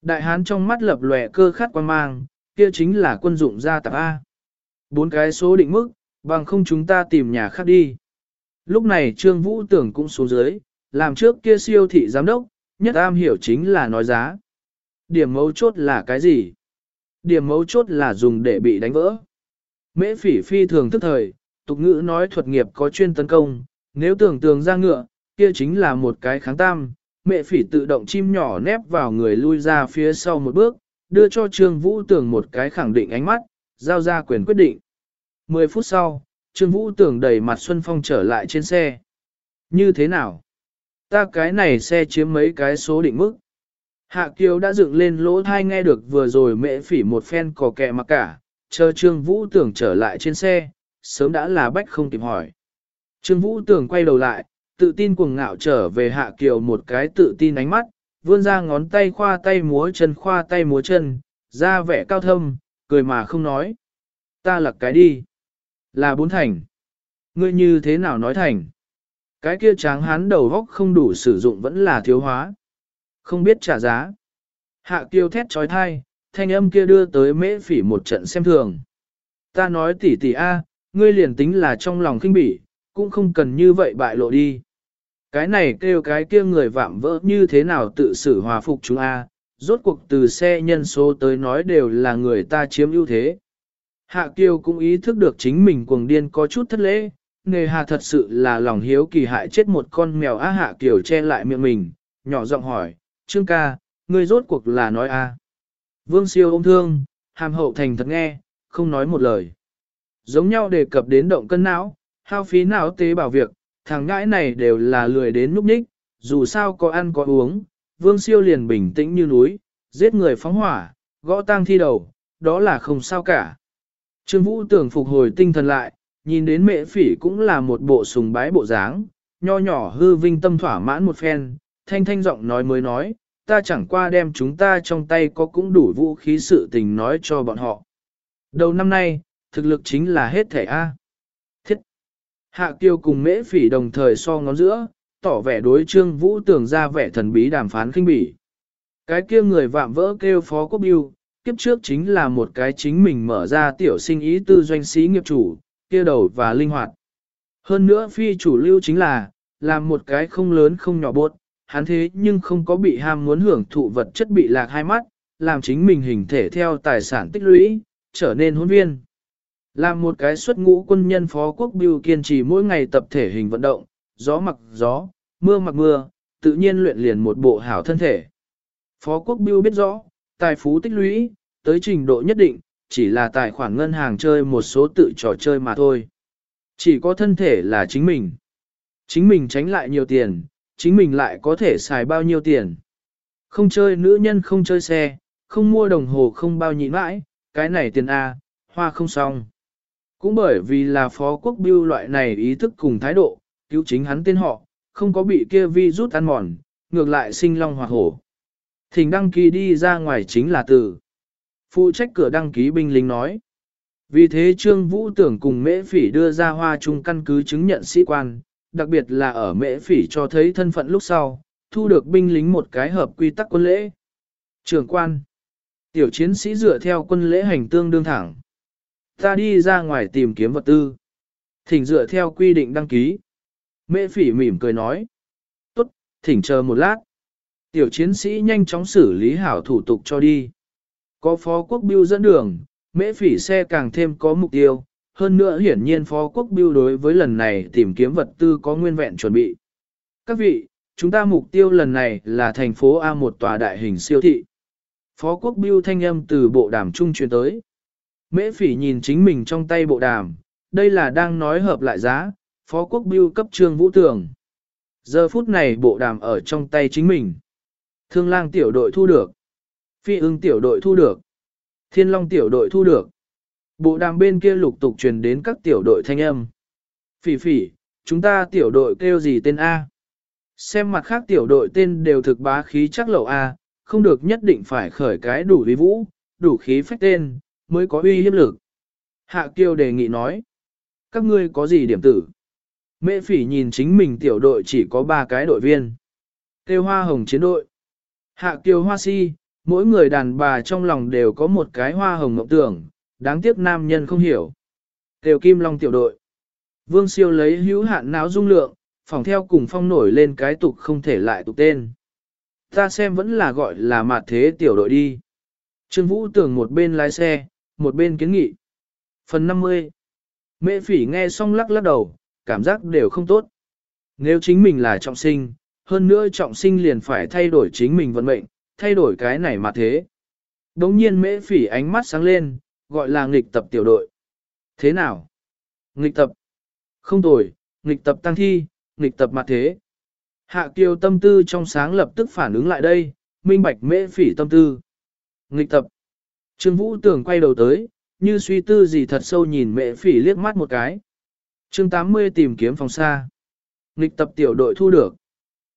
Đại hán trong mắt lập lòe cơ khát quan mang, kia chính là quân dụng gia tạp A. Bốn cái số định mức, bằng không chúng ta tìm nhà khác đi. Lúc này Trương Vũ tưởng cũng xuống dưới, làm trước kia siêu thị giám đốc, nhất am hiểu chính là nói giá. Điểm mấu chốt là cái gì? Điểm mấu chốt là dùng để bị đánh vỡ. Mễ phỉ phi thường tức thời, tục ngữ nói thuật nghiệp có chuyên tấn công, nếu tưởng tường ra ngựa, kia chính là một cái kháng tam. Mẹ phỉ tự động chim nhỏ nép vào người lui ra phía sau một bước, đưa cho Trương Vũ Tưởng một cái khẳng định ánh mắt, giao ra quyền quyết định. Mười phút sau, Trương Vũ Tưởng đẩy mặt Xuân Phong trở lại trên xe. Như thế nào? Ta cái này xe chiếm mấy cái số định mức. Hạ Kiều đã dựng lên lỗ thai nghe được vừa rồi mẹ phỉ một phen cò kẹ mà cả, chờ Trương Vũ Tưởng trở lại trên xe, sớm đã là bách không kịp hỏi. Trương Vũ Tưởng quay đầu lại, tự tin cuồng ngạo trở về Hạ Kiều một cái tự tin ánh mắt, vươn ra ngón tay khoa tay múa chân khoa tay múa chân, ra vẻ cao thâm, cười mà không nói. Ta lật cái đi. Là bốn thành. Ngươi như thế nào nói thành? Cái kia tráng hán đầu góc không đủ sử dụng vẫn là thiếu hóa. Không biết trả giá. Hạ kiêu thét trói thai, thanh âm kia đưa tới mễ phỉ một trận xem thường. Ta nói tỷ tỷ A, ngươi liền tính là trong lòng kinh bỉ, cũng không cần như vậy bại lộ đi. Cái này kêu cái kia người vạm vỡ như thế nào tự xử hòa phục chúng A, rốt cuộc từ xe nhân số tới nói đều là người ta chiếm ưu thế. Hạ Kiều cũng ý thức được chính mình cuồng điên có chút thất lễ, nghề hà thật sự là lòng hiếu kỳ hại chết một con mèo á Hạ Kiều che lại miệng mình, nhỏ giọng hỏi, Trương ca, ngươi rốt cuộc là nói a? Vương siêu ôm thương, hàm hậu thành thật nghe, không nói một lời. Giống nhau đề cập đến động cân não, hao phí não tế bảo việc, thằng ngãi này đều là lười đến núp ních, dù sao có ăn có uống, vương siêu liền bình tĩnh như núi, giết người phóng hỏa, gõ tang thi đầu, đó là không sao cả. Trương Vũ tưởng phục hồi tinh thần lại, nhìn đến mẹ phỉ cũng là một bộ sùng bái bộ dáng, nho nhỏ hư vinh tâm thỏa mãn một phen, thanh thanh giọng nói mới nói, ta chẳng qua đem chúng ta trong tay có cũng đủ vũ khí sự tình nói cho bọn họ. Đầu năm nay, thực lực chính là hết thể A. Thiết. Hạ kiêu cùng mễ phỉ đồng thời so ngón giữa, tỏ vẻ đối trương vũ tưởng ra vẻ thần bí đàm phán khinh bỉ. Cái kia người vạm vỡ kêu phó quốc biêu, kiếp trước chính là một cái chính mình mở ra tiểu sinh ý tư doanh sĩ nghiệp chủ, kia đầu và linh hoạt. Hơn nữa phi chủ lưu chính là, làm một cái không lớn không nhỏ bột, hắn thế nhưng không có bị ham muốn hưởng thụ vật chất bị lạc hai mắt, làm chính mình hình thể theo tài sản tích lũy, trở nên huấn viên. Làm một cái xuất ngũ quân nhân phó quốc biêu kiên trì mỗi ngày tập thể hình vận động, gió mặc gió, mưa mặc mưa, tự nhiên luyện liền một bộ hảo thân thể. Phó quốc biêu biết rõ, tài phú tích lũy, tới trình độ nhất định, chỉ là tài khoản ngân hàng chơi một số tự trò chơi mà thôi. Chỉ có thân thể là chính mình. Chính mình tránh lại nhiều tiền, chính mình lại có thể xài bao nhiêu tiền. Không chơi nữ nhân không chơi xe, không mua đồng hồ không bao nhịn mãi, cái này tiền A, hoa không xong. Cũng bởi vì là phó quốc biêu loại này ý thức cùng thái độ, cứu chính hắn tên họ, không có bị kia vi rút ăn mòn, ngược lại sinh long hoặc hổ. Thỉnh đăng ký đi ra ngoài chính là từ. Phụ trách cửa đăng ký binh lính nói. Vì thế Trương Vũ tưởng cùng mễ phỉ đưa ra hoa chung căn cứ chứng nhận sĩ quan, đặc biệt là ở mễ phỉ cho thấy thân phận lúc sau, thu được binh lính một cái hợp quy tắc quân lễ. Trưởng quan, tiểu chiến sĩ dựa theo quân lễ hành tương đương thẳng. Ta đi ra ngoài tìm kiếm vật tư. Thỉnh dựa theo quy định đăng ký. Mễ phỉ mỉm cười nói. Tốt, thỉnh chờ một lát. Tiểu chiến sĩ nhanh chóng xử lý hảo thủ tục cho đi. Có phó quốc biêu dẫn đường, mễ phỉ xe càng thêm có mục tiêu, hơn nữa hiển nhiên phó quốc biêu đối với lần này tìm kiếm vật tư có nguyên vẹn chuẩn bị. Các vị, chúng ta mục tiêu lần này là thành phố A một tòa đại hình siêu thị. Phó quốc biêu thanh âm từ bộ đàm trung truyền tới. Mễ phỉ nhìn chính mình trong tay bộ đàm, đây là đang nói hợp lại giá, phó quốc biêu cấp trương vũ tường. Giờ phút này bộ đàm ở trong tay chính mình. Thương lang tiểu đội thu được. Phi ưng tiểu đội thu được. Thiên long tiểu đội thu được. Bộ đàm bên kia lục tục truyền đến các tiểu đội thanh âm. Phỉ phỉ, chúng ta tiểu đội kêu gì tên A? Xem mặt khác tiểu đội tên đều thực bá khí chắc lậu A, không được nhất định phải khởi cái đủ vi vũ, đủ khí phách tên, mới có uy hiếp lực. Hạ Kiêu đề nghị nói. Các ngươi có gì điểm tử? Mẹ phỉ nhìn chính mình tiểu đội chỉ có ba cái đội viên. Tiêu hoa hồng chiến đội. Hạ Kiều hoa si, mỗi người đàn bà trong lòng đều có một cái hoa hồng mộng tưởng, đáng tiếc nam nhân không hiểu. Tiểu kim long tiểu đội. Vương siêu lấy hữu hạn não dung lượng, phòng theo cùng phong nổi lên cái tục không thể lại tục tên. Ta xem vẫn là gọi là mạt thế tiểu đội đi. Trương Vũ tưởng một bên lái xe, một bên kiến nghị. Phần 50 Mẹ phỉ nghe xong lắc lắc đầu, cảm giác đều không tốt. Nếu chính mình là trọng sinh, hơn nữa trọng sinh liền phải thay đổi chính mình vận mệnh, thay đổi cái này mà thế. Đống nhiên mễ phỉ ánh mắt sáng lên, gọi là nghịch tập tiểu đội. Thế nào? Nghịch tập. Không tồi, nghịch tập tăng thi, nghịch tập mặt thế. Hạ kiều tâm tư trong sáng lập tức phản ứng lại đây, minh bạch mễ phỉ tâm tư. Nghịch tập. Trương Vũ tưởng quay đầu tới, như suy tư gì thật sâu nhìn mễ phỉ liếc mắt một cái. Chương 80 tìm kiếm phòng xa. Nghịch tập tiểu đội thu được.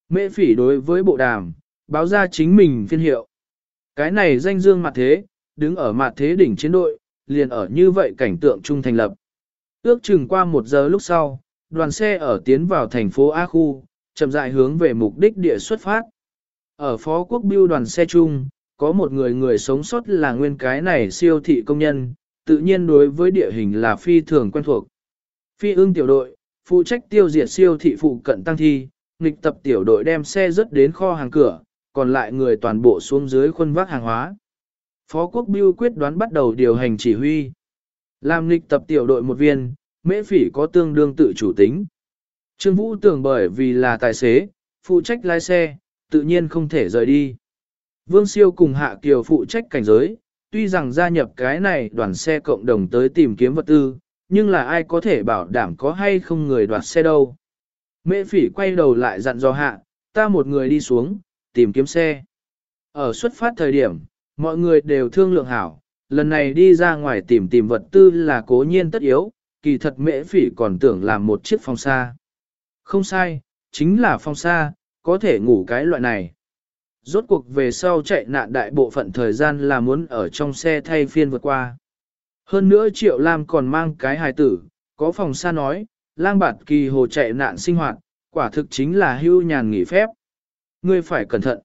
Mễ phỉ đối với bộ đàm, báo ra chính mình phiên hiệu. Cái này danh dương mặt thế, đứng ở mặt thế đỉnh chiến đội, liền ở như vậy cảnh tượng trung thành lập. Ước chừng qua một giờ lúc sau, đoàn xe ở tiến vào thành phố A khu, chậm rãi hướng về mục đích địa xuất phát. Ở phó quốc biêu đoàn xe chung, có một người người sống sót là nguyên cái này siêu thị công nhân, tự nhiên đối với địa hình là phi thường quen thuộc. Phi ương tiểu đội, phụ trách tiêu diệt siêu thị phụ cận tăng thi, nghịch tập tiểu đội đem xe rớt đến kho hàng cửa, còn lại người toàn bộ xuống dưới khuôn vác hàng hóa. Phó quốc Biêu quyết đoán bắt đầu điều hành chỉ huy. Làm nghịch tập tiểu đội một viên, mễ phỉ có tương đương tự chủ tính. Trương Vũ tưởng bởi vì là tài xế, phụ trách lái xe, tự nhiên không thể rời đi. Vương Siêu cùng Hạ Kiều phụ trách cảnh giới, tuy rằng gia nhập cái này đoàn xe cộng đồng tới tìm kiếm vật tư, nhưng là ai có thể bảo đảm có hay không người đoạt xe đâu. Mễ phỉ quay đầu lại dặn dò Hạ, ta một người đi xuống, tìm kiếm xe. Ở xuất phát thời điểm, mọi người đều thương lượng hảo, lần này đi ra ngoài tìm tìm vật tư là cố nhiên tất yếu, kỳ thật mễ phỉ còn tưởng làm một chiếc phòng xa. Không sai, chính là phòng xa, có thể ngủ cái loại này. Rốt cuộc về sau chạy nạn đại bộ phận thời gian là muốn ở trong xe thay phiên vượt qua. Hơn nữa Triệu Lam còn mang cái hài tử, có phòng xa nói, lang bạt kỳ hồ chạy nạn sinh hoạt, quả thực chính là hưu nhàn nghỉ phép. Ngươi phải cẩn thận.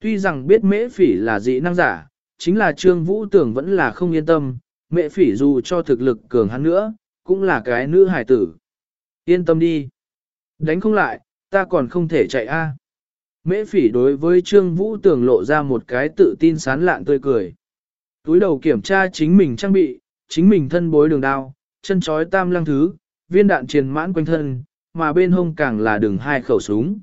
Tuy rằng biết mễ phỉ là dị năng giả, chính là Trương Vũ Tưởng vẫn là không yên tâm, mễ phỉ dù cho thực lực cường hắn nữa, cũng là cái nữ hài tử. Yên tâm đi. Đánh không lại, ta còn không thể chạy a. Mễ phỉ đối với Trương Vũ Tưởng lộ ra một cái tự tin sán lạn tươi cười. Túi đầu kiểm tra chính mình trang bị, chính mình thân bối đường đao, chân chói tam lăng thứ, viên đạn triền mãn quanh thân, mà bên hông càng là đường hai khẩu súng.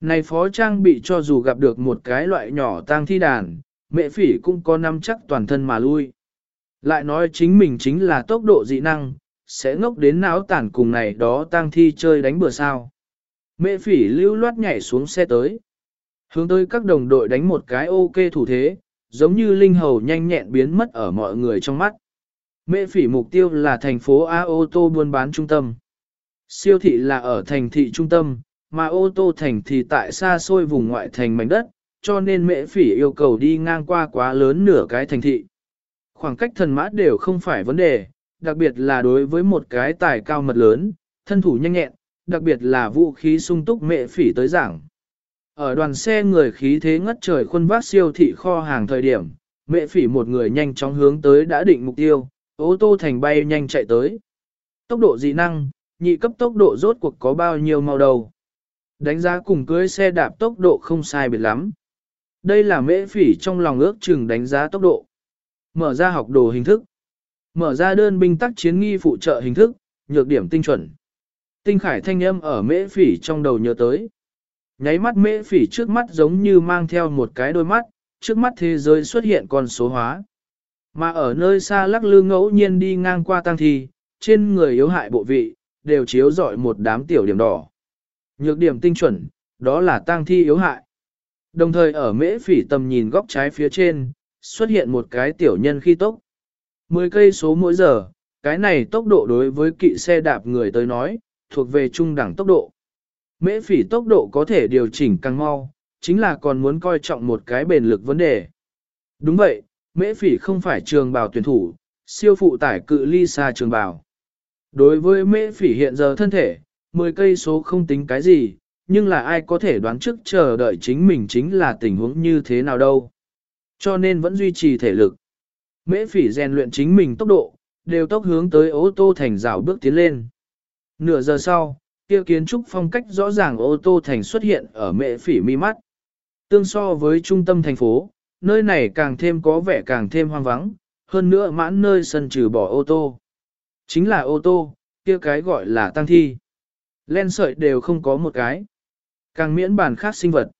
Này phó trang bị cho dù gặp được một cái loại nhỏ tang thi đàn, mẹ phỉ cũng có nắm chắc toàn thân mà lui. Lại nói chính mình chính là tốc độ dị năng, sẽ ngốc đến não tản cùng này đó tang thi chơi đánh bừa sao. Mẹ phỉ lưu loát nhảy xuống xe tới. Hướng tới các đồng đội đánh một cái ok thủ thế, giống như linh hầu nhanh nhẹn biến mất ở mọi người trong mắt. Mê phỉ mục tiêu là thành phố A ô tô buôn bán trung tâm. Siêu thị là ở thành thị trung tâm, mà ô tô thành thì tại xa xôi vùng ngoại thành mảnh đất, cho nên Mễ phỉ yêu cầu đi ngang qua quá lớn nửa cái thành thị. Khoảng cách thần mã đều không phải vấn đề, đặc biệt là đối với một cái tài cao mật lớn, thân thủ nhanh nhẹn, đặc biệt là vũ khí sung túc Mễ phỉ tới giảng. Ở đoàn xe người khí thế ngất trời khuôn vác siêu thị kho hàng thời điểm, Mễ phỉ một người nhanh chóng hướng tới đã định mục tiêu, ô tô thành bay nhanh chạy tới. Tốc độ dị năng, nhị cấp tốc độ rốt cuộc có bao nhiêu màu đầu. Đánh giá cùng cưới xe đạp tốc độ không sai biệt lắm. Đây là mễ phỉ trong lòng ước chừng đánh giá tốc độ. Mở ra học đồ hình thức. Mở ra đơn binh tác chiến nghi phụ trợ hình thức, nhược điểm tinh chuẩn. Tinh khải thanh âm ở mễ phỉ trong đầu nhớ tới. Nháy mắt mễ phỉ trước mắt giống như mang theo một cái đôi mắt, trước mắt thế giới xuất hiện con số hóa. Mà ở nơi xa lắc lư ngẫu nhiên đi ngang qua tăng thi, trên người yếu hại bộ vị, đều chiếu rọi một đám tiểu điểm đỏ. Nhược điểm tinh chuẩn, đó là tăng thi yếu hại. Đồng thời ở mễ phỉ tầm nhìn góc trái phía trên, xuất hiện một cái tiểu nhân khi tốc. 10 cây số mỗi giờ, cái này tốc độ đối với kỵ xe đạp người tới nói, thuộc về trung đẳng tốc độ. Mễ phỉ tốc độ có thể điều chỉnh càng mau, chính là còn muốn coi trọng một cái bền lực vấn đề. Đúng vậy, mễ phỉ không phải trường bào tuyển thủ, siêu phụ tải cự ly xa trường bào. Đối với mễ phỉ hiện giờ thân thể, 10 cây số không tính cái gì, nhưng là ai có thể đoán trước chờ đợi chính mình chính là tình huống như thế nào đâu. Cho nên vẫn duy trì thể lực. Mễ phỉ rèn luyện chính mình tốc độ, đều tốc hướng tới ô tô thành rào bước tiến lên. Nửa giờ sau, kia kiến trúc phong cách rõ ràng ô tô thành xuất hiện ở mễ phỉ mi mắt. Tương so với trung tâm thành phố, nơi này càng thêm có vẻ càng thêm hoang vắng, hơn nữa mãn nơi sân trừ bỏ ô tô. Chính là ô tô, kia cái gọi là tăng thi. Len sợi đều không có một cái. Càng miễn bản khác sinh vật.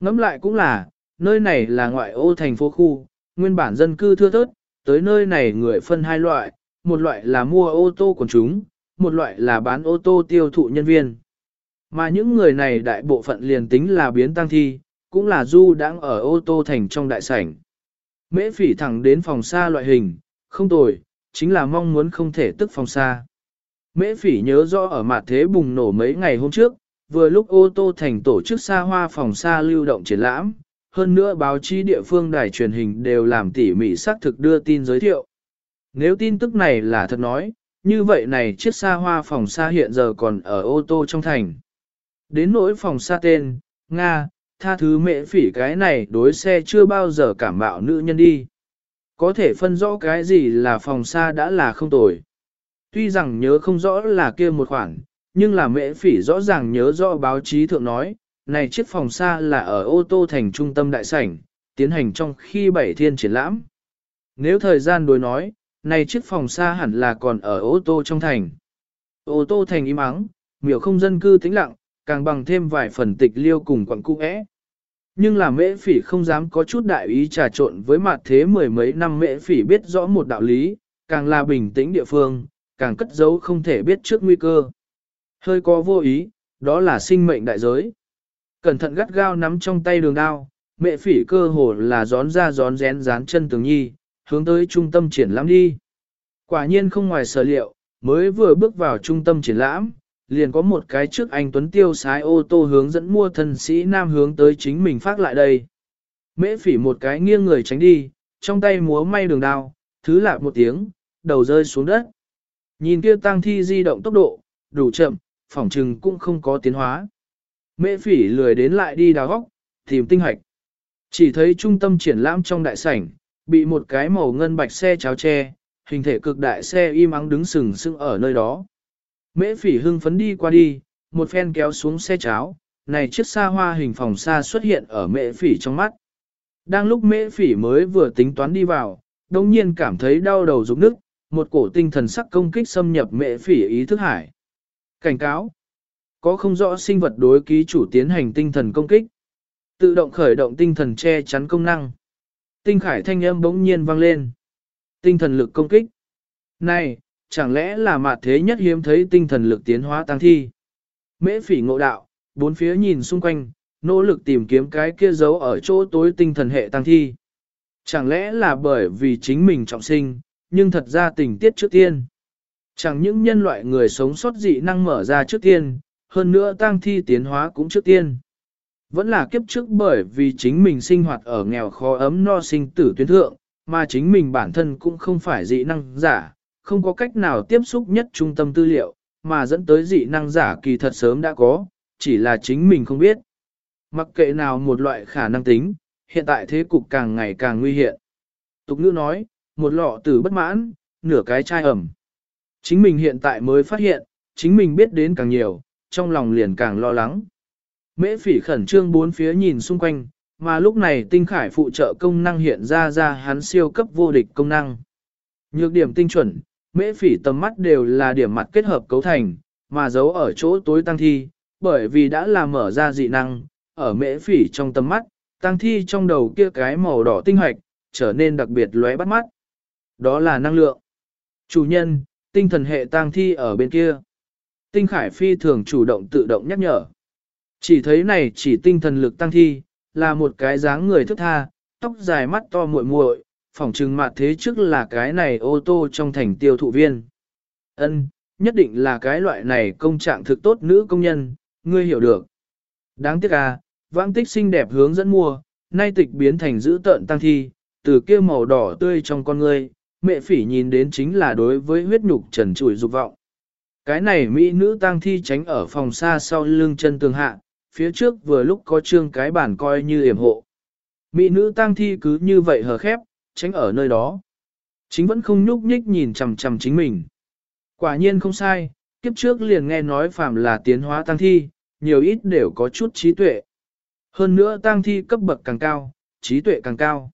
Ngắm lại cũng là, nơi này là ngoại ô thành phố khu, nguyên bản dân cư thưa thớt, tới nơi này người phân hai loại, một loại là mua ô tô của chúng, một loại là bán ô tô tiêu thụ nhân viên. Mà những người này đại bộ phận liền tính là biến tăng thi, cũng là du đang ở ô tô thành trong đại sảnh. Mễ phỉ thẳng đến phòng xa loại hình, không tồi, chính là mong muốn không thể tức phòng xa. Mễ phỉ nhớ rõ ở mặt thế bùng nổ mấy ngày hôm trước, vừa lúc ô tô thành tổ chức xa hoa phòng xa lưu động triển lãm, hơn nữa báo chí địa phương đài truyền hình đều làm tỉ mỉ xác thực đưa tin giới thiệu. Nếu tin tức này là thật nói, như vậy này chiếc xa hoa phòng xa hiện giờ còn ở ô tô trong thành. Đến nỗi phòng xa tên, Nga, tha thứ mẹ phỉ cái này đối xe chưa bao giờ cảm bạo nữ nhân đi. Có thể phân rõ cái gì là phòng xa đã là không tồi. Tuy rằng nhớ không rõ là kia một khoản, nhưng là mẹ phỉ rõ ràng nhớ rõ báo chí thượng nói, này chiếc phòng xa là ở ô tô thành trung tâm đại sảnh, tiến hành trong khi bảy thiên triển lãm. Nếu thời gian đối nói, này chiếc phòng xa hẳn là còn ở ô tô trong thành. Ô tô thành im ắng, miểu không dân cư tĩnh lặng, càng bằng thêm vài phần tịch liêu cùng quặng cũ é. Nhưng là mễ phỉ không dám có chút đại ý trà trộn với mặt thế mười mấy năm mễ phỉ biết rõ một đạo lý, càng là bình tĩnh địa phương, càng cất giấu không thể biết trước nguy cơ. Hơi có vô ý, đó là sinh mệnh đại giới. Cẩn thận gắt gao nắm trong tay đường đao, mẹ phỉ cơ hồ là gión ra gión rén dán chân tường nhi, hướng tới trung tâm triển lãm đi. Quả nhiên không ngoài sở liệu, mới vừa bước vào trung tâm triển lãm, liền có một cái trước anh Tuấn tiêu sái ô tô hướng dẫn mua thân sĩ nam hướng tới chính mình phát lại đây. Mễ phỉ một cái nghiêng người tránh đi, trong tay múa may đường đao, thứ lạc một tiếng, đầu rơi xuống đất. Nhìn kia tăng thi di động tốc độ, đủ chậm, phỏng trừng cũng không có tiến hóa. Mễ phỉ lười đến lại đi đào góc, tìm tinh hạch. Chỉ thấy trung tâm triển lãm trong đại sảnh, bị một cái màu ngân bạch xe cháo che, hình thể cực đại xe im ắng đứng sừng sững ở nơi đó. Mễ phỉ hưng phấn đi qua đi, một phen kéo xuống xe cháo, này chiếc xa hoa hình phòng xa xuất hiện ở mễ phỉ trong mắt. Đang lúc mễ phỉ mới vừa tính toán đi vào, đồng nhiên cảm thấy đau đầu rụng nức, một cổ tinh thần sắc công kích xâm nhập mễ phỉ ý thức hải. Cảnh cáo. Có không rõ sinh vật đối ký chủ tiến hành tinh thần công kích. Tự động khởi động tinh thần che chắn công năng. Tinh khải thanh âm bỗng nhiên vang lên. Tinh thần lực công kích. Này, chẳng lẽ là mạt thế nhất hiếm thấy tinh thần lực tiến hóa tăng thi? Mễ phỉ ngộ đạo, bốn phía nhìn xung quanh, nỗ lực tìm kiếm cái kia giấu ở chỗ tối tinh thần hệ tăng thi. Chẳng lẽ là bởi vì chính mình trọng sinh, nhưng thật ra tình tiết trước tiên. Chẳng những nhân loại người sống sót dị năng mở ra trước tiên, hơn nữa tăng thi tiến hóa cũng trước tiên. Vẫn là kiếp trước bởi vì chính mình sinh hoạt ở nghèo khó ấm no sinh tử tuyến thượng, mà chính mình bản thân cũng không phải dị năng giả, không có cách nào tiếp xúc nhất trung tâm tư liệu, mà dẫn tới dị năng giả kỳ thật sớm đã có, chỉ là chính mình không biết. Mặc kệ nào một loại khả năng tính, hiện tại thế cục càng ngày càng nguy hiểm. Tục ngữ nói, một lọ tử bất mãn, nửa cái chai ẩm. Chính mình hiện tại mới phát hiện, chính mình biết đến càng nhiều, trong lòng liền càng lo lắng. Mễ phỉ khẩn trương bốn phía nhìn xung quanh, mà lúc này tinh khải phụ trợ công năng hiện ra ra hắn siêu cấp vô địch công năng. Nhược điểm tinh chuẩn, mễ phỉ tầm mắt đều là điểm mặt kết hợp cấu thành, mà giấu ở chỗ tối tăng thi, bởi vì đã là mở ra dị năng, ở mễ phỉ trong tầm mắt, tăng thi trong đầu kia cái màu đỏ tinh hoạch, trở nên đặc biệt lóe bắt mắt. Đó là năng lượng. Chủ nhân, tinh thần hệ tăng thi ở bên kia. Tinh khải phi thường chủ động tự động nhắc nhở. Chỉ thấy này chỉ tinh thần lực tăng thi, là một cái dáng người thức tha, tóc dài mắt to muội muội, phỏng trừng mặt thế trước là cái này ô tô trong thành tiêu thụ viên. Ân, nhất định là cái loại này công trạng thực tốt nữ công nhân, ngươi hiểu được. Đáng tiếc à, vãng tích xinh đẹp hướng dẫn mua, nay tịch biến thành giữ tợn tăng thi, từ kia màu đỏ tươi trong con ngươi, mẹ phỉ nhìn đến chính là đối với huyết nhục trần trụi dục vọng. Cái này mỹ nữ tăng thi tránh ở phòng xa sau lưng chân tường hạ, phía trước vừa lúc có trương cái bản coi như yểm hộ. Mỹ nữ tăng thi cứ như vậy hờ khép, tránh ở nơi đó. Chính vẫn không nhúc nhích nhìn chằm chằm chính mình. Quả nhiên không sai, kiếp trước liền nghe nói phàm là tiến hóa tăng thi, nhiều ít đều có chút trí tuệ. Hơn nữa tăng thi cấp bậc càng cao, trí tuệ càng cao.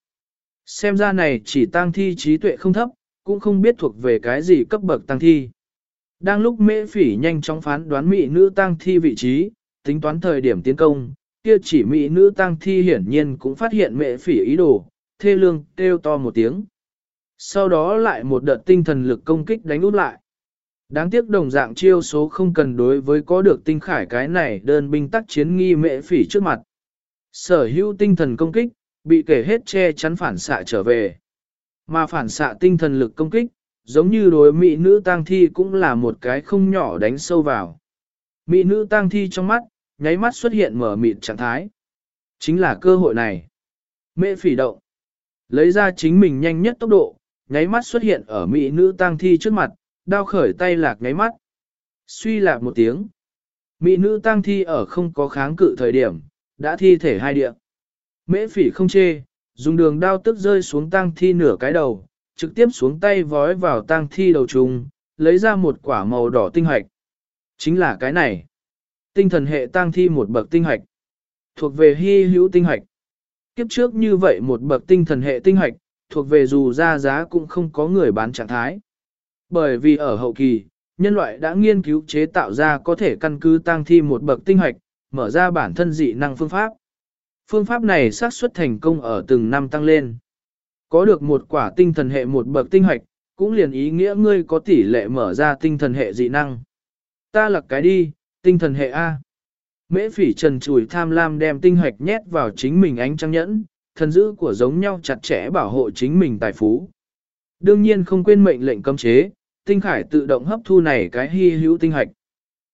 Xem ra này chỉ tăng thi trí tuệ không thấp, cũng không biết thuộc về cái gì cấp bậc tăng thi. Đang lúc mễ phỉ nhanh chóng phán đoán mỹ nữ tăng thi vị trí, tính toán thời điểm tiến công, kia chỉ mỹ nữ tăng thi hiển nhiên cũng phát hiện mễ phỉ ý đồ, thê lương kêu to một tiếng. Sau đó lại một đợt tinh thần lực công kích đánh út lại. Đáng tiếc đồng dạng chiêu số không cần đối với có được tinh khải cái này đơn binh tác chiến nghi mệ phỉ trước mặt. Sở hữu tinh thần công kích, bị kể hết che chắn phản xạ trở về. Mà phản xạ tinh thần lực công kích, giống như đối mỹ nữ tang thi cũng là một cái không nhỏ đánh sâu vào. Mỹ nữ tang thi trong mắt, nháy mắt xuất hiện mở mịt trạng thái. Chính là cơ hội này. Mệ phỉ động. Lấy ra chính mình nhanh nhất tốc độ, nháy mắt xuất hiện ở mỹ nữ tang thi trước mặt, đao khởi tay lạc nháy mắt. Suy lạc một tiếng. Mỹ nữ tang thi ở không có kháng cự thời điểm, đã thi thể hai địa. Mễ phỉ không chê, dùng đường đao tức rơi xuống tang thi nửa cái đầu, trực tiếp xuống tay vói vào tang thi đầu trùng, lấy ra một quả màu đỏ tinh hạch. Chính là cái này. Tinh thần hệ tang thi một bậc tinh hạch, Thuộc về hy hữu tinh hạch. Kiếp trước như vậy một bậc tinh thần hệ tinh hoạch, thuộc về dù ra giá cũng không có người bán trạng thái. Bởi vì ở hậu kỳ, nhân loại đã nghiên cứu chế tạo ra có thể căn cứ tăng thi một bậc tinh hoạch, mở ra bản thân dị năng phương pháp. Phương pháp này xác suất thành công ở từng năm tăng lên. Có được một quả tinh thần hệ một bậc tinh hoạch, cũng liền ý nghĩa ngươi có tỷ lệ mở ra tinh thần hệ dị năng. Ta lặc cái đi, tinh thần hệ A. Mễ phỉ trần chùi tham lam đem tinh hoạch nhét vào chính mình ánh trăng nhẫn, thần dữ của giống nhau chặt chẽ bảo hộ chính mình tài phú. Đương nhiên không quên mệnh lệnh cấm chế, tinh khải tự động hấp thu này cái hy hữu tinh hoạch.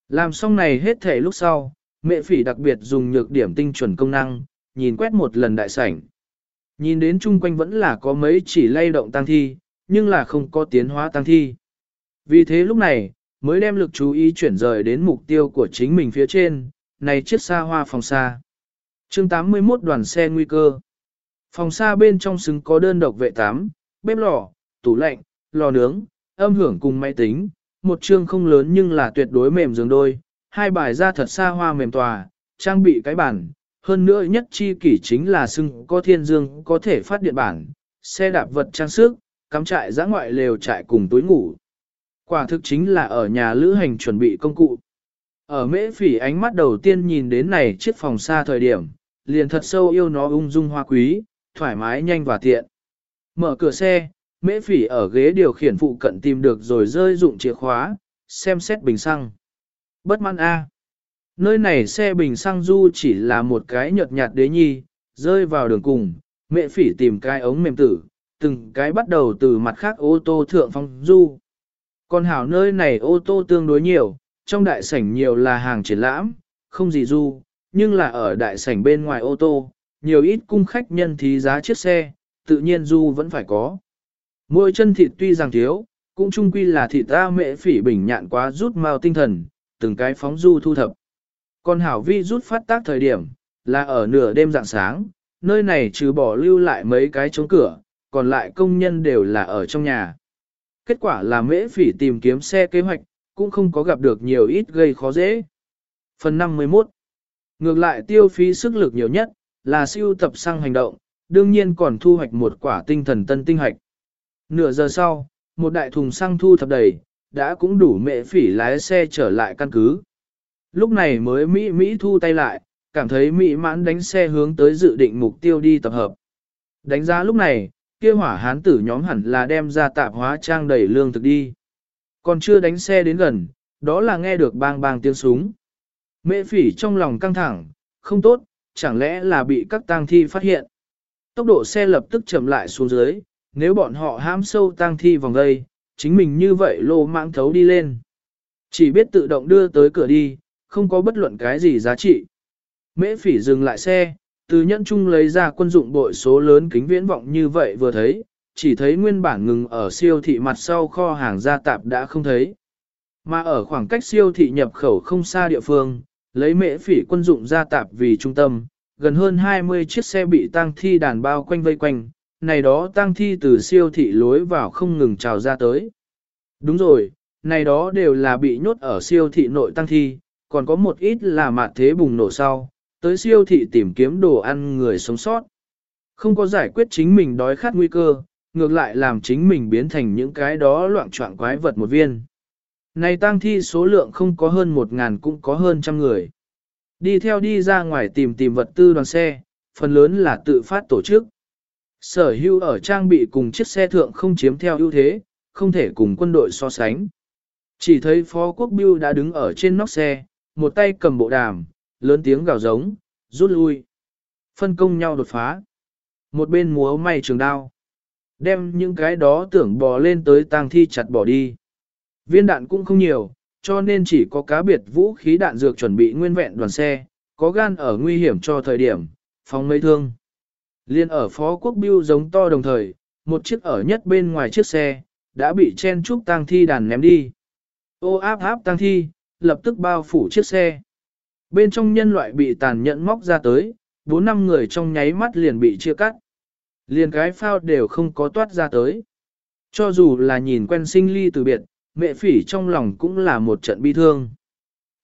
Làm xong này hết thể lúc sau, mẹ phỉ đặc biệt dùng nhược điểm tinh chuẩn công năng, nhìn quét một lần đại sảnh. Nhìn đến chung quanh vẫn là có mấy chỉ lay động tăng thi, nhưng là không có tiến hóa tăng thi. Vì thế lúc này, mới đem lực chú ý chuyển rời đến mục tiêu của chính mình phía trên, này chiếc xa hoa phòng xa. chương 81 đoàn xe nguy cơ. Phòng xa bên trong xứng có đơn độc vệ tám, bếp lò, tủ lạnh, lò nướng, âm hưởng cùng máy tính, một chương không lớn nhưng là tuyệt đối mềm giường đôi, hai bài ra thật xa hoa mềm tòa, trang bị cái bản, hơn nữa nhất chi kỷ chính là xưng có thiên dương có thể phát điện bản, xe đạp vật trang sức, cắm trại giã ngoại lều trại cùng túi ngủ. Quả thực chính là ở nhà lữ hành chuẩn bị công cụ. Ở mễ phỉ ánh mắt đầu tiên nhìn đến này chiếc phòng xa thời điểm, liền thật sâu yêu nó ung dung hoa quý, thoải mái nhanh và tiện. Mở cửa xe, mễ phỉ ở ghế điều khiển phụ cận tìm được rồi rơi dụng chìa khóa, xem xét bình xăng. Bất mãn A. Nơi này xe bình xăng du chỉ là một cái nhợt nhạt đế nhi, rơi vào đường cùng, mẹ phỉ tìm cái ống mềm tử, từng cái bắt đầu từ mặt khác ô tô thượng phong du. Còn hảo nơi này ô tô tương đối nhiều, trong đại sảnh nhiều là hàng triển lãm, không gì du, nhưng là ở đại sảnh bên ngoài ô tô, nhiều ít cung khách nhân thí giá chiếc xe, tự nhiên du vẫn phải có. Mỗi chân thịt tuy rằng thiếu, cũng chung quy là thịt ta mẹ phỉ bình nhạn quá rút mau tinh thần, từng cái phóng du thu thập. Còn hảo vi rút phát tác thời điểm, là ở nửa đêm dạng sáng, nơi này trừ bỏ lưu lại mấy cái chống cửa, còn lại công nhân đều là ở trong nhà. Kết quả là mễ phỉ tìm kiếm xe kế hoạch, cũng không có gặp được nhiều ít gây khó dễ. Phần 51 Ngược lại tiêu phí sức lực nhiều nhất, là siêu tập sang hành động, đương nhiên còn thu hoạch một quả tinh thần tân tinh hạch. Nửa giờ sau, một đại thùng xăng thu thập đầy, đã cũng đủ mệ phỉ lái xe trở lại căn cứ. Lúc này mới Mỹ Mỹ thu tay lại, cảm thấy Mỹ mãn đánh xe hướng tới dự định mục tiêu đi tập hợp. Đánh giá lúc này, kia hỏa hán tử nhóm hẳn là đem ra tạp hóa trang đầy lương thực đi. Còn chưa đánh xe đến gần, đó là nghe được bang bang tiếng súng. Mẹ phỉ trong lòng căng thẳng, không tốt, chẳng lẽ là bị các tang thi phát hiện. Tốc độ xe lập tức chậm lại xuống dưới, nếu bọn họ hãm sâu tang thi vòng đây, chính mình như vậy lô mạng thấu đi lên. Chỉ biết tự động đưa tới cửa đi, không có bất luận cái gì giá trị. Mễ phỉ dừng lại xe, từ nhẫn chung lấy ra quân dụng bội số lớn kính viễn vọng như vậy vừa thấy, chỉ thấy nguyên bản ngừng ở siêu thị mặt sau kho hàng gia tạp đã không thấy. Mà ở khoảng cách siêu thị nhập khẩu không xa địa phương, lấy mễ phỉ quân dụng gia tạp vì trung tâm, gần hơn 20 chiếc xe bị tang thi đàn bao quanh vây quanh, này đó tang thi từ siêu thị lối vào không ngừng trào ra tới. Đúng rồi, này đó đều là bị nhốt ở siêu thị nội tang thi, còn có một ít là mạt thế bùng nổ sau, tới siêu thị tìm kiếm đồ ăn người sống sót. Không có giải quyết chính mình đói khát nguy cơ, ngược lại làm chính mình biến thành những cái đó loạn trọng quái vật một viên. Này tang thi số lượng không có hơn một ngàn cũng có hơn trăm người. Đi theo đi ra ngoài tìm tìm vật tư đoàn xe, phần lớn là tự phát tổ chức. Sở hữu ở trang bị cùng chiếc xe thượng không chiếm theo ưu thế, không thể cùng quân đội so sánh. Chỉ thấy Phó Quốc Biêu đã đứng ở trên nóc xe, một tay cầm bộ đàm, lớn tiếng gào giống, rút lui. Phân công nhau đột phá. Một bên múa may trường đao. Đem những cái đó tưởng bò lên tới tang thi chặt bỏ đi. Viên đạn cũng không nhiều, cho nên chỉ có cá biệt vũ khí đạn dược chuẩn bị nguyên vẹn đoàn xe, có gan ở nguy hiểm cho thời điểm, phóng mấy thương. Liên ở phó quốc biêu giống to đồng thời, một chiếc ở nhất bên ngoài chiếc xe, đã bị chen trúc tang thi đàn ném đi. Ô áp áp tang thi, lập tức bao phủ chiếc xe. Bên trong nhân loại bị tàn nhẫn móc ra tới, bốn năm người trong nháy mắt liền bị chia cắt. Liền cái phao đều không có toát ra tới. Cho dù là nhìn quen sinh ly từ biệt, mẹ phỉ trong lòng cũng là một trận bi thương.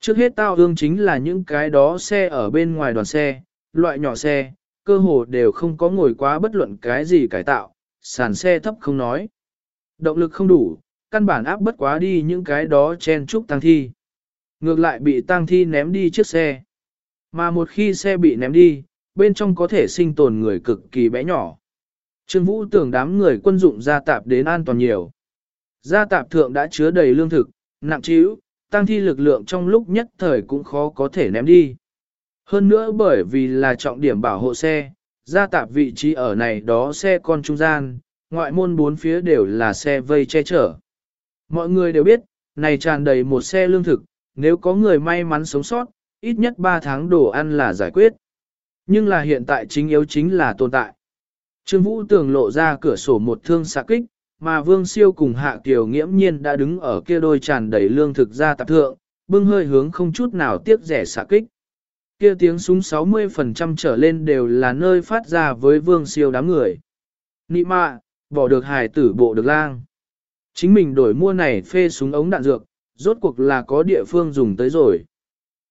Trước hết tao hương chính là những cái đó xe ở bên ngoài đoàn xe, loại nhỏ xe, cơ hồ đều không có ngồi quá bất luận cái gì cải tạo, sàn xe thấp không nói. Động lực không đủ, căn bản áp bất quá đi những cái đó chen chúc tăng thi. Ngược lại bị tăng thi ném đi chiếc xe. Mà một khi xe bị ném đi, bên trong có thể sinh tồn người cực kỳ bé nhỏ. Trương Vũ tưởng đám người quân dụng gia tạp đến an toàn nhiều. Gia tạp thượng đã chứa đầy lương thực, nặng trĩu, tăng thi lực lượng trong lúc nhất thời cũng khó có thể ném đi. Hơn nữa bởi vì là trọng điểm bảo hộ xe, gia tạp vị trí ở này đó xe con trung gian, ngoại môn bốn phía đều là xe vây che chở. Mọi người đều biết, này tràn đầy một xe lương thực, nếu có người may mắn sống sót, ít nhất 3 tháng đồ ăn là giải quyết. Nhưng là hiện tại chính yếu chính là tồn tại. Trương Vũ tường lộ ra cửa sổ một thương xạ kích, mà Vương Siêu cùng Hạ Kiều nghiễm nhiên đã đứng ở kia đôi tràn đầy lương thực ra tạp thượng, bưng hơi hướng không chút nào tiếc rẻ xạ kích. Kia tiếng súng 60% trở lên đều là nơi phát ra với Vương Siêu đám người. Nị mạ, bỏ được hài tử bộ được lang. Chính mình đổi mua này phê súng ống đạn dược, rốt cuộc là có địa phương dùng tới rồi.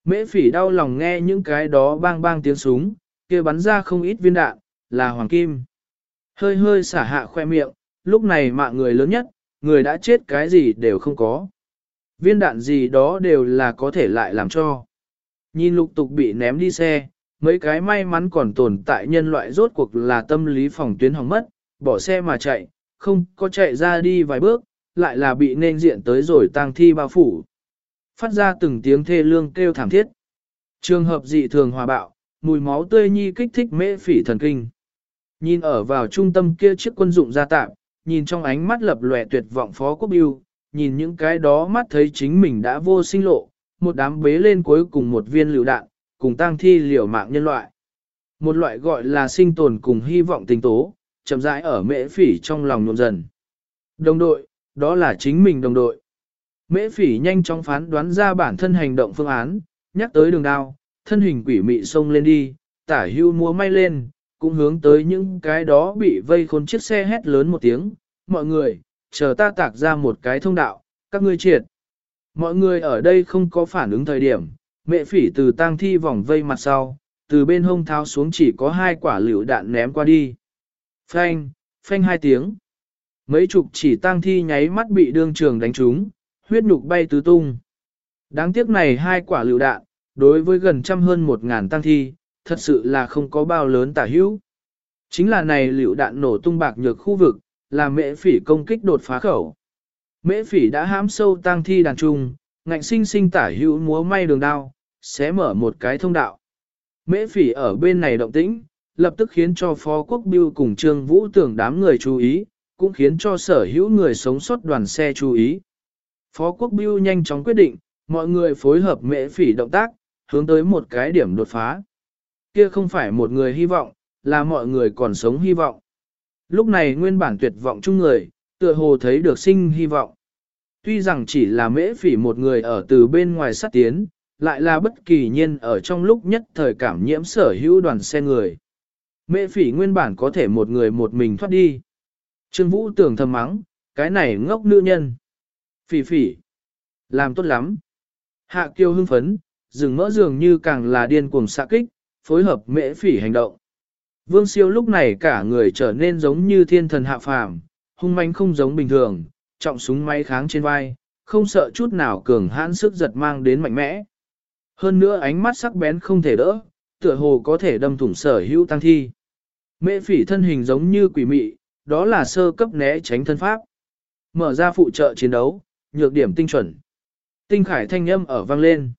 Mễ phỉ đau lòng nghe những cái đó bang bang tiếng súng, kia bắn ra không ít viên đạn, là hoàng kim. Hơi hơi xả hạ khoe miệng, lúc này mạng người lớn nhất, người đã chết cái gì đều không có. Viên đạn gì đó đều là có thể lại làm cho. Nhìn lục tục bị ném đi xe, mấy cái may mắn còn tồn tại nhân loại rốt cuộc là tâm lý phòng tuyến hỏng mất, bỏ xe mà chạy, không có chạy ra đi vài bước, lại là bị nên diện tới rồi tang thi bao phủ. Phát ra từng tiếng thê lương kêu thảm thiết. Trường hợp dị thường hòa bạo, mùi máu tươi nhi kích thích mễ phỉ thần kinh. Nhìn ở vào trung tâm kia chiếc quân dụng gia tạm, nhìn trong ánh mắt lập lòe tuyệt vọng phó quốc yêu, nhìn những cái đó mắt thấy chính mình đã vô sinh lộ, một đám bế lên cuối cùng một viên lựu đạn, cùng tang thi liều mạng nhân loại. Một loại gọi là sinh tồn cùng hy vọng tình tố, chậm rãi ở mễ phỉ trong lòng nhộn dần. Đồng đội, đó là chính mình đồng đội. Mễ phỉ nhanh chóng phán đoán ra bản thân hành động phương án, nhắc tới đường đao, thân hình quỷ mị xông lên đi, tả hưu múa may lên, cũng hướng tới những cái đó bị vây khốn chiếc xe hét lớn một tiếng, mọi người, chờ ta tạc ra một cái thông đạo, các ngươi triệt. Mọi người ở đây không có phản ứng thời điểm, mẹ phỉ từ tang thi vòng vây mặt sau, từ bên hông tháo xuống chỉ có hai quả lựu đạn ném qua đi. Phanh, phanh hai tiếng. Mấy chục chỉ tang thi nháy mắt bị đương trường đánh trúng, huyết nhục bay tứ tung. Đáng tiếc này hai quả lựu đạn, đối với gần trăm hơn một ngàn tang thi, thật sự là không có bao lớn tả hữu. Chính là này lựu đạn nổ tung bạc nhược khu vực, là mễ phỉ công kích đột phá khẩu. Mễ phỉ đã hãm sâu tang thi đàn trung, ngạnh sinh sinh tả hữu múa may đường đao, sẽ mở một cái thông đạo. Mễ phỉ ở bên này động tĩnh, lập tức khiến cho Phó Quốc Biêu cùng Trương Vũ tưởng đám người chú ý, cũng khiến cho sở hữu người sống sót đoàn xe chú ý. Phó Quốc Biêu nhanh chóng quyết định, mọi người phối hợp mễ phỉ động tác, hướng tới một cái điểm đột phá. Kia không phải một người hy vọng, là mọi người còn sống hy vọng. Lúc này nguyên bản tuyệt vọng chung người, tựa hồ thấy được sinh hy vọng. Tuy rằng chỉ là mễ phỉ một người ở từ bên ngoài sát tiến, lại là bất kỳ nhiên ở trong lúc nhất thời cảm nhiễm sở hữu đoàn xe người. Mễ phỉ nguyên bản có thể một người một mình thoát đi. Trương Vũ tưởng thầm mắng, cái này ngốc nữ nhân. Phỉ phỉ. Làm tốt lắm. Hạ kiêu hưng phấn, rừng mỡ dường như càng là điên cuồng xạ kích, phối hợp mễ phỉ hành động. Vương siêu lúc này cả người trở nên giống như thiên thần hạ phàm, hung manh không giống bình thường, trọng súng máy kháng trên vai, không sợ chút nào cường hãn sức giật mang đến mạnh mẽ. Hơn nữa ánh mắt sắc bén không thể đỡ, tựa hồ có thể đâm thủng sở hữu tăng thi. Mễ phỉ thân hình giống như quỷ mị, đó là sơ cấp né tránh thân pháp. Mở ra phụ trợ chiến đấu, nhược điểm tinh chuẩn. Tinh khải thanh âm ở vang lên.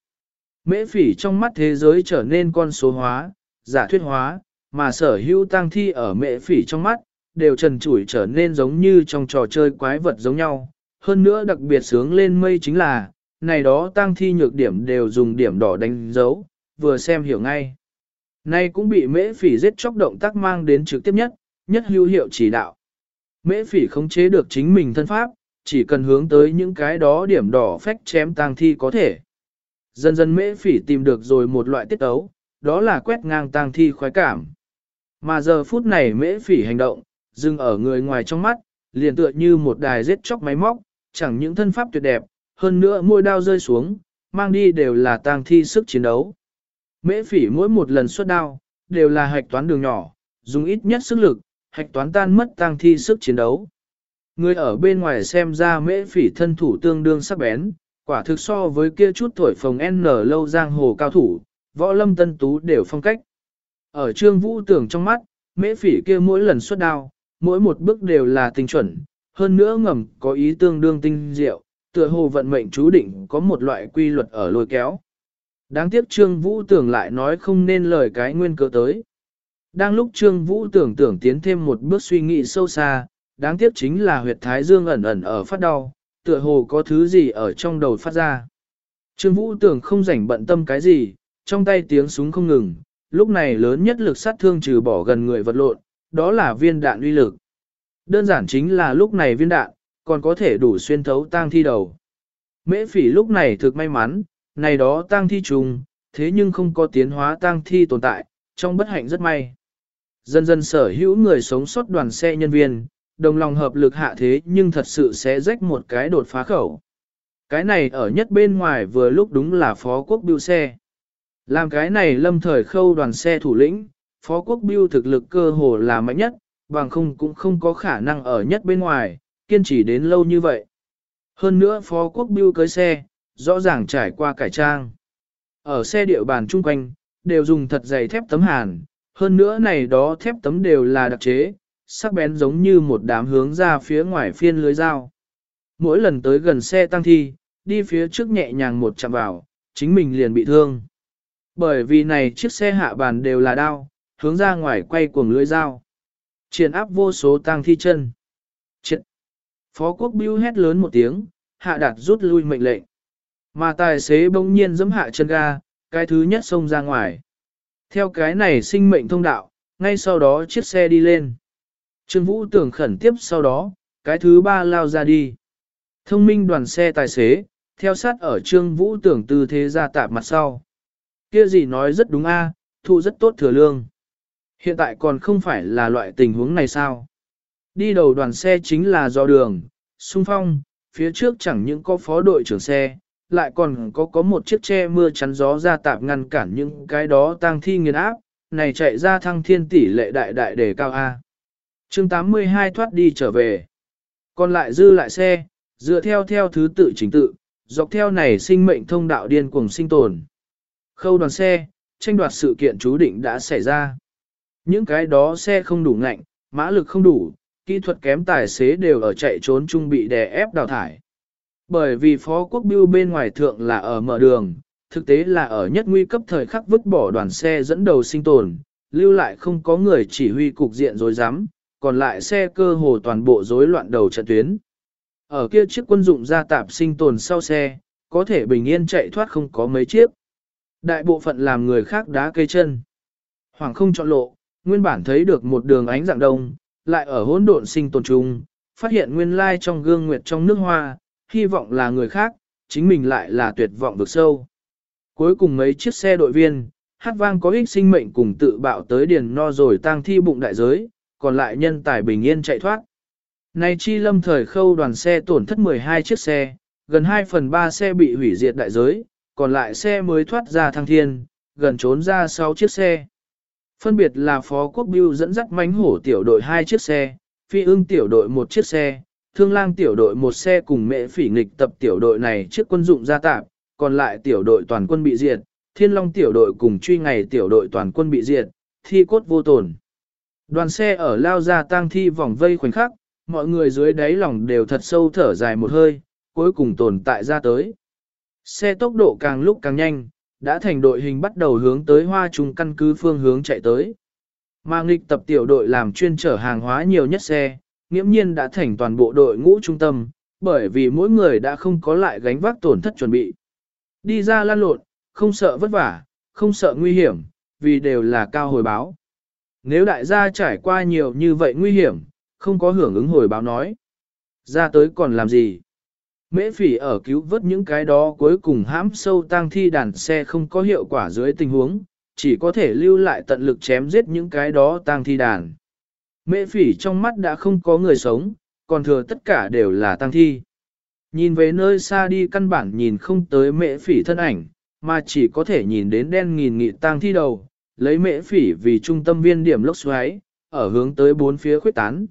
Mễ phỉ trong mắt thế giới trở nên con số hóa, giả thuyết hóa, mà sở hữu tang thi ở mễ phỉ trong mắt, đều trần trụi trở nên giống như trong trò chơi quái vật giống nhau. Hơn nữa đặc biệt sướng lên mây chính là, này đó tang thi nhược điểm đều dùng điểm đỏ đánh dấu, vừa xem hiểu ngay. Nay cũng bị mễ phỉ giết chóc động tác mang đến trực tiếp nhất, nhất hữu hiệu chỉ đạo. Mễ phỉ khống chế được chính mình thân pháp, chỉ cần hướng tới những cái đó điểm đỏ phách chém tang thi có thể. Dần dần mễ phỉ tìm được rồi một loại tiết ấu, đó là quét ngang tang thi khoái cảm. Mà giờ phút này mễ phỉ hành động, dừng ở người ngoài trong mắt, liền tựa như một đài giết chóc máy móc, chẳng những thân pháp tuyệt đẹp, hơn nữa môi đao rơi xuống, mang đi đều là tang thi sức chiến đấu. Mễ phỉ mỗi một lần xuất đao, đều là hạch toán đường nhỏ, dùng ít nhất sức lực, hạch toán tan mất tang thi sức chiến đấu. Người ở bên ngoài xem ra mễ phỉ thân thủ tương đương sắc bén, quả thực so với kia chút tuổi phồng N lâu giang hồ cao thủ, võ lâm tân tú đều phong cách. Ở trương vũ tưởng trong mắt, mễ phỉ kia mỗi lần xuất đao, mỗi một bước đều là tinh chuẩn, hơn nữa ngầm có ý tương đương tinh diệu, tựa hồ vận mệnh chú định có một loại quy luật ở lôi kéo. Đáng tiếc Trương Vũ tưởng lại nói không nên lời cái nguyên cớ tới. Đang lúc Trương Vũ tưởng tưởng tiến thêm một bước suy nghĩ sâu xa, đáng tiếc chính là huyệt thái dương ẩn ẩn ở phát đau, tựa hồ có thứ gì ở trong đầu phát ra. Trương Vũ tưởng không rảnh bận tâm cái gì, trong tay tiếng súng không ngừng, lúc này lớn nhất lực sát thương trừ bỏ gần người vật lộn, đó là viên đạn uy lực. Đơn giản chính là lúc này viên đạn, còn có thể đủ xuyên thấu tang thi đầu. Mễ phỉ lúc này thực may mắn, này đó tang thi trùng, thế nhưng không có tiến hóa tang thi tồn tại, trong bất hạnh rất may. Dần dần sở hữu người sống sót đoàn xe nhân viên, đồng lòng hợp lực hạ thế nhưng thật sự sẽ rách một cái đột phá khẩu. Cái này ở nhất bên ngoài vừa lúc đúng là phó quốc biêu xe. Làm cái này lâm thời khâu đoàn xe thủ lĩnh, phó quốc biêu thực lực cơ hồ là mạnh nhất, bằng không cũng không có khả năng ở nhất bên ngoài, kiên trì đến lâu như vậy. Hơn nữa phó quốc biêu cưới xe, rõ ràng trải qua cải trang. Ở xe địa bàn chung quanh, đều dùng thật dày thép tấm hàn, hơn nữa này đó thép tấm đều là đặc chế, sắc bén giống như một đám hướng ra phía ngoài phiên lưới dao. Mỗi lần tới gần xe tăng thi, đi phía trước nhẹ nhàng một chạm vào, chính mình liền bị thương. Bởi vì này chiếc xe hạ bàn đều là đao, hướng ra ngoài quay cuồng lưới dao. Triển áp vô số tăng thi chân. Triển. Phó quốc bưu hét lớn một tiếng, hạ đạt rút lui mệnh lệnh. Mà tài xế bỗng nhiên giẫm hạ chân ga, cái thứ nhất xông ra ngoài. Theo cái này sinh mệnh thông đạo, ngay sau đó chiếc xe đi lên. Trương Vũ tưởng khẩn tiếp sau đó, cái thứ ba lao ra đi. Thông minh đoàn xe tài xế, theo sát ở Trương Vũ tưởng tư thế ra tạp mặt sau. Kia gì nói rất đúng a, thu rất tốt thừa lương. Hiện tại còn không phải là loại tình huống này sao? Đi đầu đoàn xe chính là do đường, xung phong, phía trước chẳng những có phó đội trưởng xe, lại còn có có một chiếc che mưa chắn gió ra tạp ngăn cản những cái đó tăng thi nghiền áp, này chạy ra thăng thiên tỷ lệ đại đại đề cao A chương 82 thoát đi trở về. Còn lại dư lại xe, dựa theo theo thứ tự chính tự, dọc theo này sinh mệnh thông đạo điên cuồng sinh tồn. Khâu đoàn xe, tranh đoạt sự kiện chú định đã xảy ra. Những cái đó xe không đủ ngạnh, mã lực không đủ, kỹ thuật kém tài xế đều ở chạy trốn chung bị đè ép đào thải. Bởi vì phó quốc biêu bên ngoài thượng là ở mở đường, thực tế là ở nhất nguy cấp thời khắc vứt bỏ đoàn xe dẫn đầu sinh tồn, lưu lại không có người chỉ huy cục diện rồi dám còn lại xe cơ hồ toàn bộ rối loạn đầu trận tuyến. Ở kia chiếc quân dụng gia tạp sinh tồn sau xe, có thể bình yên chạy thoát không có mấy chiếc. Đại bộ phận làm người khác đá cây chân. Hoàng không chọn lộ, nguyên bản thấy được một đường ánh dạng đông, lại ở hỗn độn sinh tồn chung, phát hiện nguyên lai trong gương nguyệt trong nước hoa, hy vọng là người khác, chính mình lại là tuyệt vọng vực sâu. Cuối cùng mấy chiếc xe đội viên, hát vang có ích sinh mệnh cùng tự bạo tới điền no rồi tang thi bụng đại giới, còn lại nhân tài bình yên chạy thoát. Này chi lâm thời khâu đoàn xe tổn thất 12 chiếc xe, gần 2 phần 3 xe bị hủy diệt đại giới, còn lại xe mới thoát ra thăng thiên, gần trốn ra 6 chiếc xe. Phân biệt là Phó Quốc Biêu dẫn dắt mánh hổ tiểu đội 2 chiếc xe, phi ưng tiểu đội 1 chiếc xe, thương lang tiểu đội 1 xe cùng mẹ phỉ nghịch tập tiểu đội này chiếc quân dụng gia tạp, còn lại tiểu đội toàn quân bị diệt, thiên long tiểu đội cùng truy ngày tiểu đội toàn quân bị diệt, thi cốt vô tổn. Đoàn xe ở lao ra tang thi vòng vây khoảnh khắc, mọi người dưới đáy lòng đều thật sâu thở dài một hơi, cuối cùng tồn tại ra tới. Xe tốc độ càng lúc càng nhanh, đã thành đội hình bắt đầu hướng tới hoa trung căn cứ phương hướng chạy tới. Mà nghịch tập tiểu đội làm chuyên chở hàng hóa nhiều nhất xe, nghiễm nhiên đã thành toàn bộ đội ngũ trung tâm, bởi vì mỗi người đã không có lại gánh vác tổn thất chuẩn bị. Đi ra lan lộn, không sợ vất vả, không sợ nguy hiểm, vì đều là cao hồi báo. Nếu đại gia trải qua nhiều như vậy nguy hiểm, không có hưởng ứng hồi báo nói. Ra tới còn làm gì? Mễ phỉ ở cứu vớt những cái đó cuối cùng hãm sâu tang thi đàn xe không có hiệu quả dưới tình huống, chỉ có thể lưu lại tận lực chém giết những cái đó tang thi đàn. Mễ phỉ trong mắt đã không có người sống, còn thừa tất cả đều là tang thi. Nhìn về nơi xa đi căn bản nhìn không tới mễ phỉ thân ảnh, mà chỉ có thể nhìn đến đen nghìn nghị tang thi đầu, lấy mễ phỉ vì trung tâm viên điểm lốc xoáy, ở hướng tới bốn phía khuyết tán.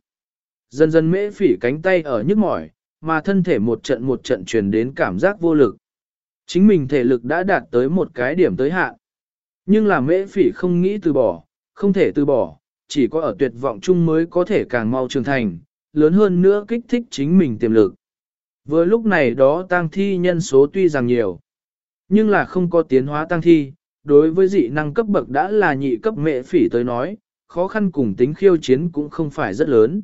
Dần dần mễ phỉ cánh tay ở nhức mỏi, mà thân thể một trận một trận truyền đến cảm giác vô lực. Chính mình thể lực đã đạt tới một cái điểm tới hạn. Nhưng là mễ phỉ không nghĩ từ bỏ, không thể từ bỏ, chỉ có ở tuyệt vọng chung mới có thể càng mau trưởng thành, lớn hơn nữa kích thích chính mình tiềm lực. Vừa lúc này đó tang thi nhân số tuy rằng nhiều, nhưng là không có tiến hóa tăng thi, đối với dị năng cấp bậc đã là nhị cấp mệ phỉ tới nói, khó khăn cùng tính khiêu chiến cũng không phải rất lớn.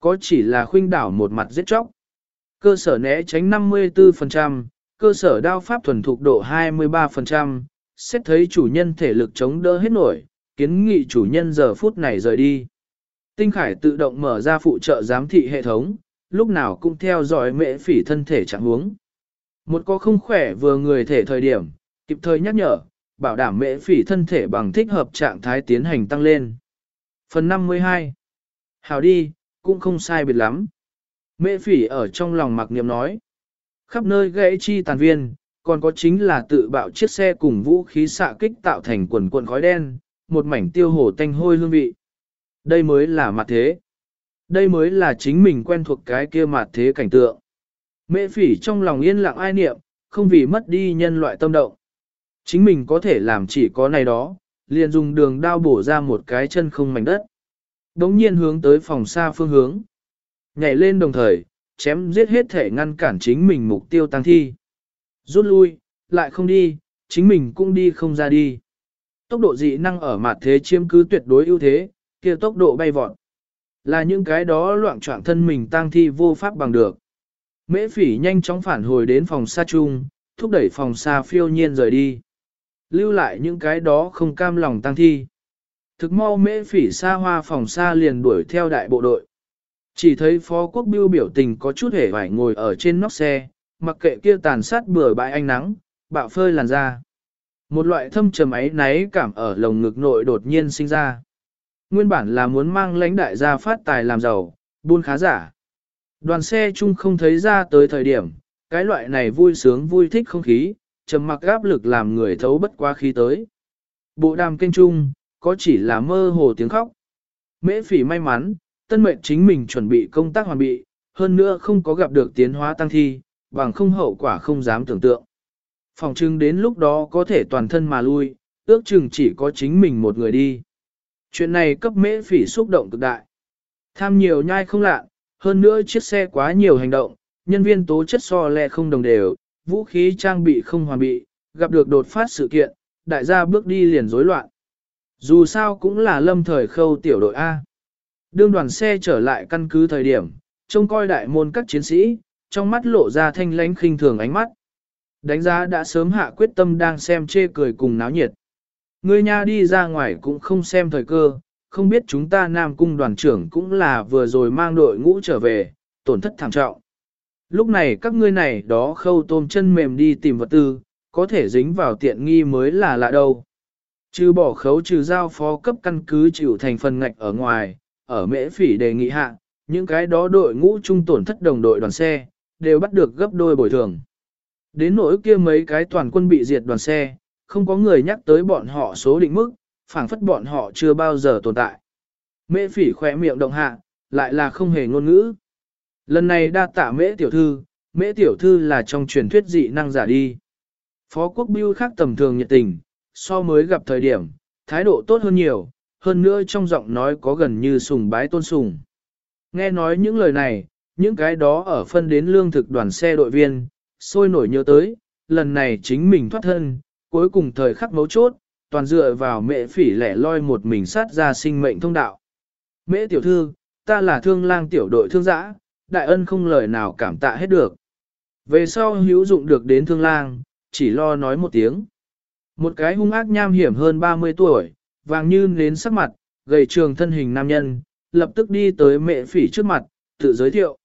Có chỉ là khuynh đảo một mặt giết chóc. Cơ sở né tránh 54%, cơ sở đao pháp thuần thục độ 23%, xét thấy chủ nhân thể lực chống đỡ hết nổi, kiến nghị chủ nhân giờ phút này rời đi. Tinh Khải tự động mở ra phụ trợ giám thị hệ thống, lúc nào cũng theo dõi mệ phỉ thân thể trạng huống. Một có không khỏe vừa người thể thời điểm, kịp thời nhắc nhở, bảo đảm mễ phỉ thân thể bằng thích hợp trạng thái tiến hành tăng lên. Phần 52 Hào đi, cũng không sai biệt lắm. Mễ phỉ ở trong lòng mặc niệm nói. Khắp nơi gãy chi tàn viên, còn có chính là tự bạo chiếc xe cùng vũ khí xạ kích tạo thành quần cuộn khói đen, một mảnh tiêu hổ tanh hôi hương vị. Đây mới là mặt thế. Đây mới là chính mình quen thuộc cái kia mặt thế cảnh tượng. Mễ phỉ trong lòng yên lặng ai niệm, không vì mất đi nhân loại tâm động. Chính mình có thể làm chỉ có này đó, liền dùng đường đao bổ ra một cái chân không mảnh đất. Đống nhiên hướng tới phòng xa phương hướng. Nhảy lên đồng thời, chém giết hết thể ngăn cản chính mình mục tiêu tăng thi. Rút lui, lại không đi, chính mình cũng đi không ra đi. Tốc độ dị năng ở mặt thế chiếm cứ tuyệt đối ưu thế, kia tốc độ bay vọt. Là những cái đó loạn trọng thân mình tăng thi vô pháp bằng được. Mễ phỉ nhanh chóng phản hồi đến phòng xa chung, thúc đẩy phòng xa phiêu nhiên rời đi. Lưu lại những cái đó không cam lòng tăng thi. Thực mau mễ phỉ xa hoa phòng xa liền đuổi theo đại bộ đội. Chỉ thấy phó quốc biêu biểu tình có chút hề vải ngồi ở trên nóc xe, mặc kệ kia tàn sát bừa bãi ánh nắng, bạo phơi làn da. Một loại thâm trầm ấy náy cảm ở lồng ngực nội đột nhiên sinh ra. Nguyên bản là muốn mang lãnh đại gia phát tài làm giàu, buôn khá giả. Đoàn xe chung không thấy ra tới thời điểm, cái loại này vui sướng vui thích không khí, trầm mặc áp lực làm người thấu bất quá khí tới. Bộ đàm kênh trung có chỉ là mơ hồ tiếng khóc. Mễ phỉ may mắn, tân mệnh chính mình chuẩn bị công tác hoàn bị, hơn nữa không có gặp được tiến hóa tăng thi, bằng không hậu quả không dám tưởng tượng. Phòng trưng đến lúc đó có thể toàn thân mà lui, ước chừng chỉ có chính mình một người đi. Chuyện này cấp mễ phỉ xúc động cực đại. Tham nhiều nhai không lạ, hơn nữa chiếc xe quá nhiều hành động, nhân viên tố chất so lẹ không đồng đều, vũ khí trang bị không hoàn bị, gặp được đột phát sự kiện, đại gia bước đi liền rối loạn. Dù sao cũng là lâm thời khâu tiểu đội A. Đương đoàn xe trở lại căn cứ thời điểm, trông coi đại môn các chiến sĩ, trong mắt lộ ra thanh lãnh khinh thường ánh mắt. Đánh giá đã sớm hạ quyết tâm đang xem chê cười cùng náo nhiệt. Người nha đi ra ngoài cũng không xem thời cơ, không biết chúng ta Nam Cung đoàn trưởng cũng là vừa rồi mang đội ngũ trở về, tổn thất thảm trọng. Lúc này các ngươi này đó khâu tôm chân mềm đi tìm vật tư, có thể dính vào tiện nghi mới là lạ đâu. Trừ bỏ khấu trừ giao phó cấp căn cứ chịu thành phần ngạch ở ngoài, ở mễ phỉ đề nghị hạ, những cái đó đội ngũ trung tổn thất đồng đội đoàn xe, đều bắt được gấp đôi bồi thường. Đến nỗi kia mấy cái toàn quân bị diệt đoàn xe, không có người nhắc tới bọn họ số định mức, phảng phất bọn họ chưa bao giờ tồn tại. Mễ phỉ khỏe miệng động hạ, lại là không hề ngôn ngữ. Lần này đa tạ mễ tiểu thư, mễ tiểu thư là trong truyền thuyết dị năng giả đi. Phó quốc bưu khác tầm thường nhiệt tình, so mới gặp thời điểm, thái độ tốt hơn nhiều, hơn nữa trong giọng nói có gần như sùng bái tôn sùng. Nghe nói những lời này, những cái đó ở phân đến lương thực đoàn xe đội viên, sôi nổi nhớ tới, lần này chính mình thoát thân, cuối cùng thời khắc mấu chốt, toàn dựa vào mẹ phỉ lẻ loi một mình sát ra sinh mệnh thông đạo. Mẹ tiểu thư, ta là thương lang tiểu đội thương giã, đại ân không lời nào cảm tạ hết được. Về sau hữu dụng được đến thương lang, chỉ lo nói một tiếng. Một cái hung ác nham hiểm hơn 30 tuổi, vàng như nến sắc mặt, gầy trường thân hình nam nhân, lập tức đi tới mẹ phỉ trước mặt, tự giới thiệu.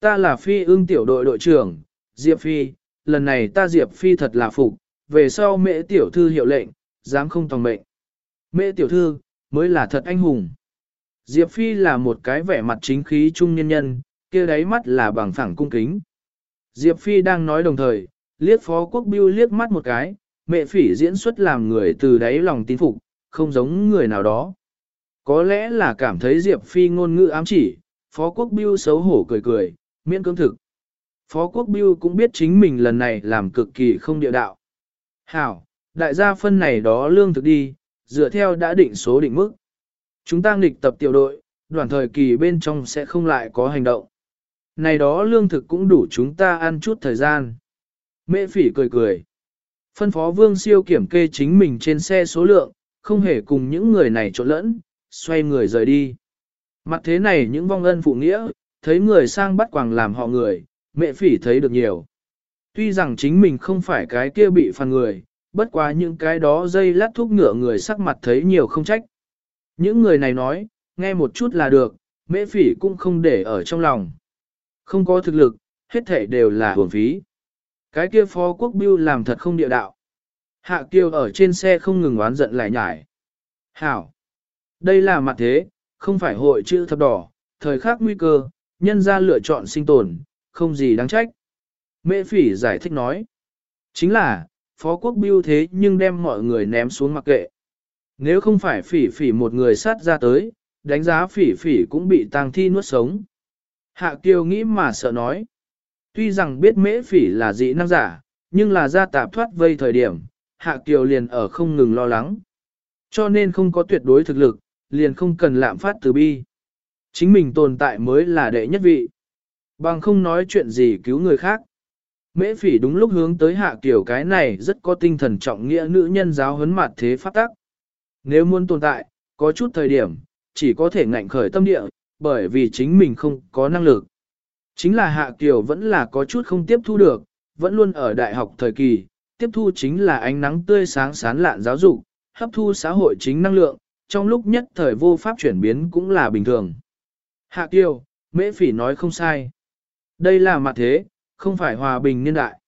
Ta là phi ương tiểu đội đội trưởng, Diệp Phi, lần này ta Diệp Phi thật là phục, về sau mẹ tiểu thư hiệu lệnh, dám không tòng mệnh. Mẹ tiểu thư, mới là thật anh hùng. Diệp Phi là một cái vẻ mặt chính khí trung nhân nhân, kia đáy mắt là bằng phẳng cung kính. Diệp Phi đang nói đồng thời, liếc phó quốc biêu liếc mắt một cái, mẹ phỉ diễn xuất làm người từ đáy lòng tin phục, không giống người nào đó. Có lẽ là cảm thấy Diệp Phi ngôn ngữ ám chỉ, phó quốc biêu xấu hổ cười cười, miễn cưỡng thực. Phó quốc biêu cũng biết chính mình lần này làm cực kỳ không địa đạo. Hảo, đại gia phân này đó lương thực đi, dựa theo đã định số định mức. Chúng ta nghịch tập tiểu đội, đoàn thời kỳ bên trong sẽ không lại có hành động. Này đó lương thực cũng đủ chúng ta ăn chút thời gian. Mễ phỉ cười cười. Phân phó vương siêu kiểm kê chính mình trên xe số lượng, không hề cùng những người này trộn lẫn, xoay người rời đi. Mặt thế này những vong ân phụ nghĩa, thấy người sang bắt quàng làm họ người, mẹ phỉ thấy được nhiều. Tuy rằng chính mình không phải cái kia bị phàn người, bất quá những cái đó dây lát thuốc ngựa người sắc mặt thấy nhiều không trách. Những người này nói, nghe một chút là được, mễ phỉ cũng không để ở trong lòng. Không có thực lực, hết thể đều là hưởng phí. Cái kia phó quốc biêu làm thật không địa đạo. Hạ kiều ở trên xe không ngừng oán giận lại nhải. Hảo! Đây là mặt thế, không phải hội chữ thập đỏ, thời khắc nguy cơ, nhân ra lựa chọn sinh tồn, không gì đáng trách. Mễ phỉ giải thích nói. Chính là, phó quốc biêu thế nhưng đem mọi người ném xuống mặc kệ. Nếu không phải phỉ phỉ một người sát ra tới, đánh giá phỉ phỉ cũng bị tang thi nuốt sống. Hạ Kiều nghĩ mà sợ nói. Tuy rằng biết mễ phỉ là dị năng giả, nhưng là ra tạp thoát vây thời điểm, Hạ Kiều liền ở không ngừng lo lắng. Cho nên không có tuyệt đối thực lực, liền không cần lạm phát từ bi. Chính mình tồn tại mới là đệ nhất vị. Bằng không nói chuyện gì cứu người khác. Mễ phỉ đúng lúc hướng tới Hạ Kiều cái này rất có tinh thần trọng nghĩa nữ nhân giáo huấn mặt thế phát tắc. Nếu muốn tồn tại, có chút thời điểm, chỉ có thể ngạnh khởi tâm địa, bởi vì chính mình không có năng lực. Chính là Hạ Kiều vẫn là có chút không tiếp thu được, vẫn luôn ở đại học thời kỳ, tiếp thu chính là ánh nắng tươi sáng sán lạn giáo dục, hấp thu xã hội chính năng lượng, trong lúc nhất thời vô pháp chuyển biến cũng là bình thường. Hạ Kiều, Mễ Phỉ nói không sai. Đây là mặt thế, không phải hòa bình niên đại.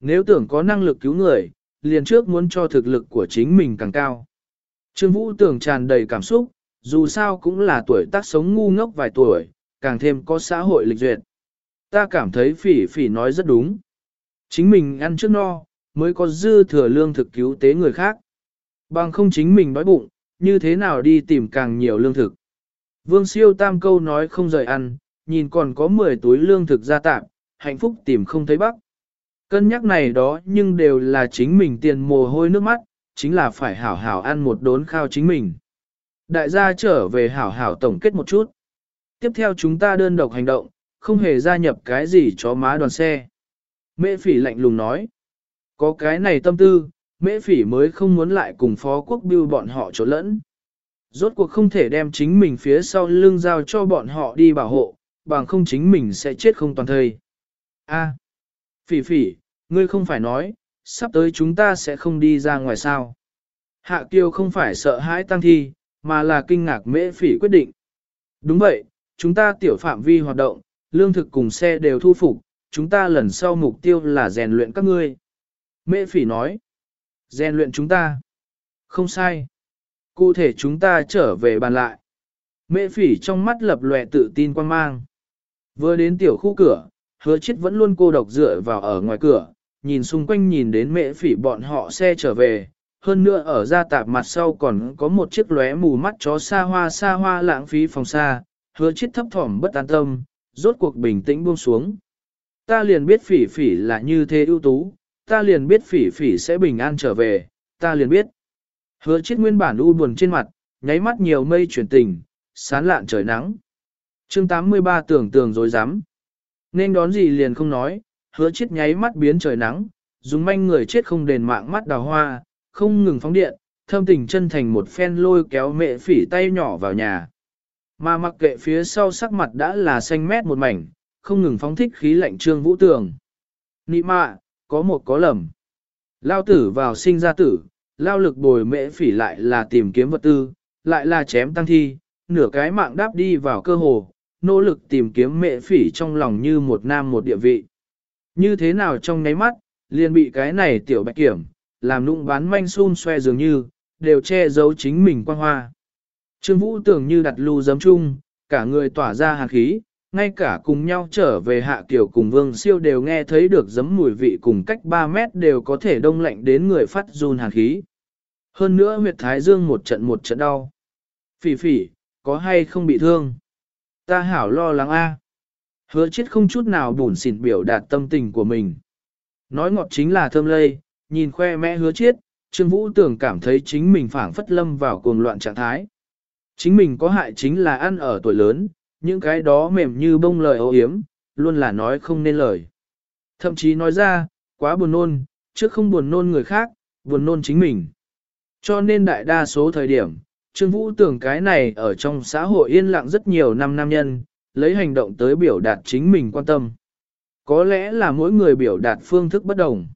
Nếu tưởng có năng lực cứu người, liền trước muốn cho thực lực của chính mình càng cao. Trương Vũ tưởng tràn đầy cảm xúc, dù sao cũng là tuổi tác sống ngu ngốc vài tuổi, càng thêm có xã hội lịch duyệt. Ta cảm thấy phỉ phỉ nói rất đúng. Chính mình ăn trước no, mới có dư thừa lương thực cứu tế người khác. Bằng không chính mình đói bụng, như thế nào đi tìm càng nhiều lương thực. Vương siêu tam câu nói không rời ăn, nhìn còn có 10 túi lương thực ra tạm, hạnh phúc tìm không thấy bắc. Cân nhắc này đó nhưng đều là chính mình tiền mồ hôi nước mắt, chính là phải hảo hảo ăn một đốn khao chính mình. Đại gia trở về hảo hảo tổng kết một chút. Tiếp theo chúng ta đơn độc hành động, không hề gia nhập cái gì cho má đoàn xe. Mễ phỉ lạnh lùng nói. Có cái này tâm tư, mễ phỉ mới không muốn lại cùng phó quốc bưu bọn họ trốn lẫn. Rốt cuộc không thể đem chính mình phía sau lưng giao cho bọn họ đi bảo hộ, bằng không chính mình sẽ chết không toàn thời. A, phỉ phỉ, ngươi không phải nói, sắp tới chúng ta sẽ không đi ra ngoài sao. Hạ kiều không phải sợ hãi tăng thi, mà là kinh ngạc mễ phỉ quyết định. Đúng vậy, chúng ta tiểu phạm vi hoạt động, lương thực cùng xe đều thu phục, chúng ta lần sau mục tiêu là rèn luyện các ngươi. Mễ phỉ nói, rèn luyện chúng ta. Không sai. Cụ thể chúng ta trở về bàn lại. Mễ phỉ trong mắt lập lòe tự tin quan mang. Vừa đến tiểu khu cửa, hứa chết vẫn luôn cô độc dựa vào ở ngoài cửa, nhìn xung quanh nhìn đến mễ phỉ bọn họ xe trở về, hơn nữa ở ra tạp mặt sau còn có một chiếc lóe mù mắt chó xa hoa xa hoa lãng phí phòng xa, hứa chết thấp thỏm bất an tâm, rốt cuộc bình tĩnh buông xuống. Ta liền biết phỉ phỉ là như thế ưu tú, ta liền biết phỉ phỉ sẽ bình an trở về, ta liền biết. Hứa chết nguyên bản u buồn trên mặt, nháy mắt nhiều mây chuyển tình, sán lạn trời nắng. chương 83 tưởng tường dối rắm Nên đón gì liền không nói, hứa chết nháy mắt biến trời nắng, dùng manh người chết không đền mạng mắt đào hoa, không ngừng phóng điện, thâm tình chân thành một phen lôi kéo mẹ phỉ tay nhỏ vào nhà. Mà mặc kệ phía sau sắc mặt đã là xanh mét một mảnh, không ngừng phóng thích khí lạnh trương vũ tường. Nị mạ, có một có lầm. Lao tử vào sinh ra tử, lao lực bồi mễ phỉ lại là tìm kiếm vật tư, lại là chém tăng thi, nửa cái mạng đáp đi vào cơ hồ, nỗ lực tìm kiếm mễ phỉ trong lòng như một nam một địa vị. Như thế nào trong nháy mắt, liền bị cái này tiểu bạch kiểm, làm nụng bán manh xun xoe dường như, đều che giấu chính mình quang hoa. Trương Vũ tưởng như đặt lưu giấm chung, cả người tỏa ra hàn khí, ngay cả cùng nhau trở về hạ tiểu cùng vương siêu đều nghe thấy được giấm mùi vị cùng cách 3 mét đều có thể đông lạnh đến người phát run hàn khí. Hơn nữa huyệt thái dương một trận một trận đau. Phỉ phỉ, có hay không bị thương? Ta hảo lo lắng a. Hứa chết không chút nào bùn xỉn biểu đạt tâm tình của mình. Nói ngọt chính là thơm lây, nhìn khoe mẽ hứa chết, Trương Vũ tưởng cảm thấy chính mình phảng phất lâm vào cuồng loạn trạng thái. Chính mình có hại chính là ăn ở tuổi lớn, những cái đó mềm như bông lời ô hiếm, luôn là nói không nên lời. Thậm chí nói ra, quá buồn nôn, chứ không buồn nôn người khác, buồn nôn chính mình. Cho nên đại đa số thời điểm, Trương Vũ tưởng cái này ở trong xã hội yên lặng rất nhiều năm nam nhân, lấy hành động tới biểu đạt chính mình quan tâm. Có lẽ là mỗi người biểu đạt phương thức bất đồng.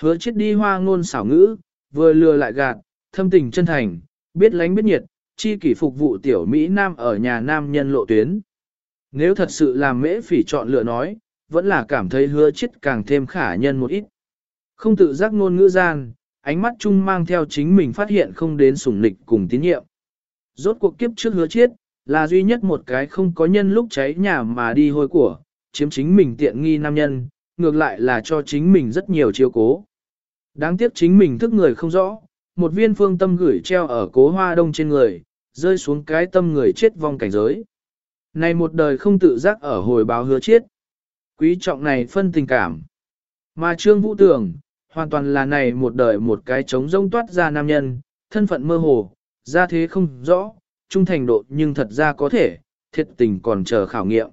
Hứa chết đi hoa ngôn xảo ngữ, vừa lừa lại gạt, thâm tình chân thành, biết lánh biết nhiệt, chi kỷ phục vụ tiểu Mỹ Nam ở nhà nam nhân lộ tuyến. Nếu thật sự làm mễ phỉ chọn lựa nói, vẫn là cảm thấy hứa chết càng thêm khả nhân một ít. Không tự giác ngôn ngữ gian, ánh mắt chung mang theo chính mình phát hiện không đến sủng nịch cùng tín nhiệm. Rốt cuộc kiếp trước hứa chết, là duy nhất một cái không có nhân lúc cháy nhà mà đi hôi của, chiếm chính mình tiện nghi nam nhân, ngược lại là cho chính mình rất nhiều chiếu cố. Đáng tiếc chính mình thức người không rõ, một viên phương tâm gửi treo ở cố hoa đông trên người, rơi xuống cái tâm người chết vong cảnh giới. Này một đời không tự giác ở hồi báo hứa chết. Quý trọng này phân tình cảm. Mà Trương Vũ Tường, hoàn toàn là này một đời một cái trống rông toát ra nam nhân, thân phận mơ hồ, ra thế không rõ, trung thành độ nhưng thật ra có thể, thiệt tình còn chờ khảo nghiệm.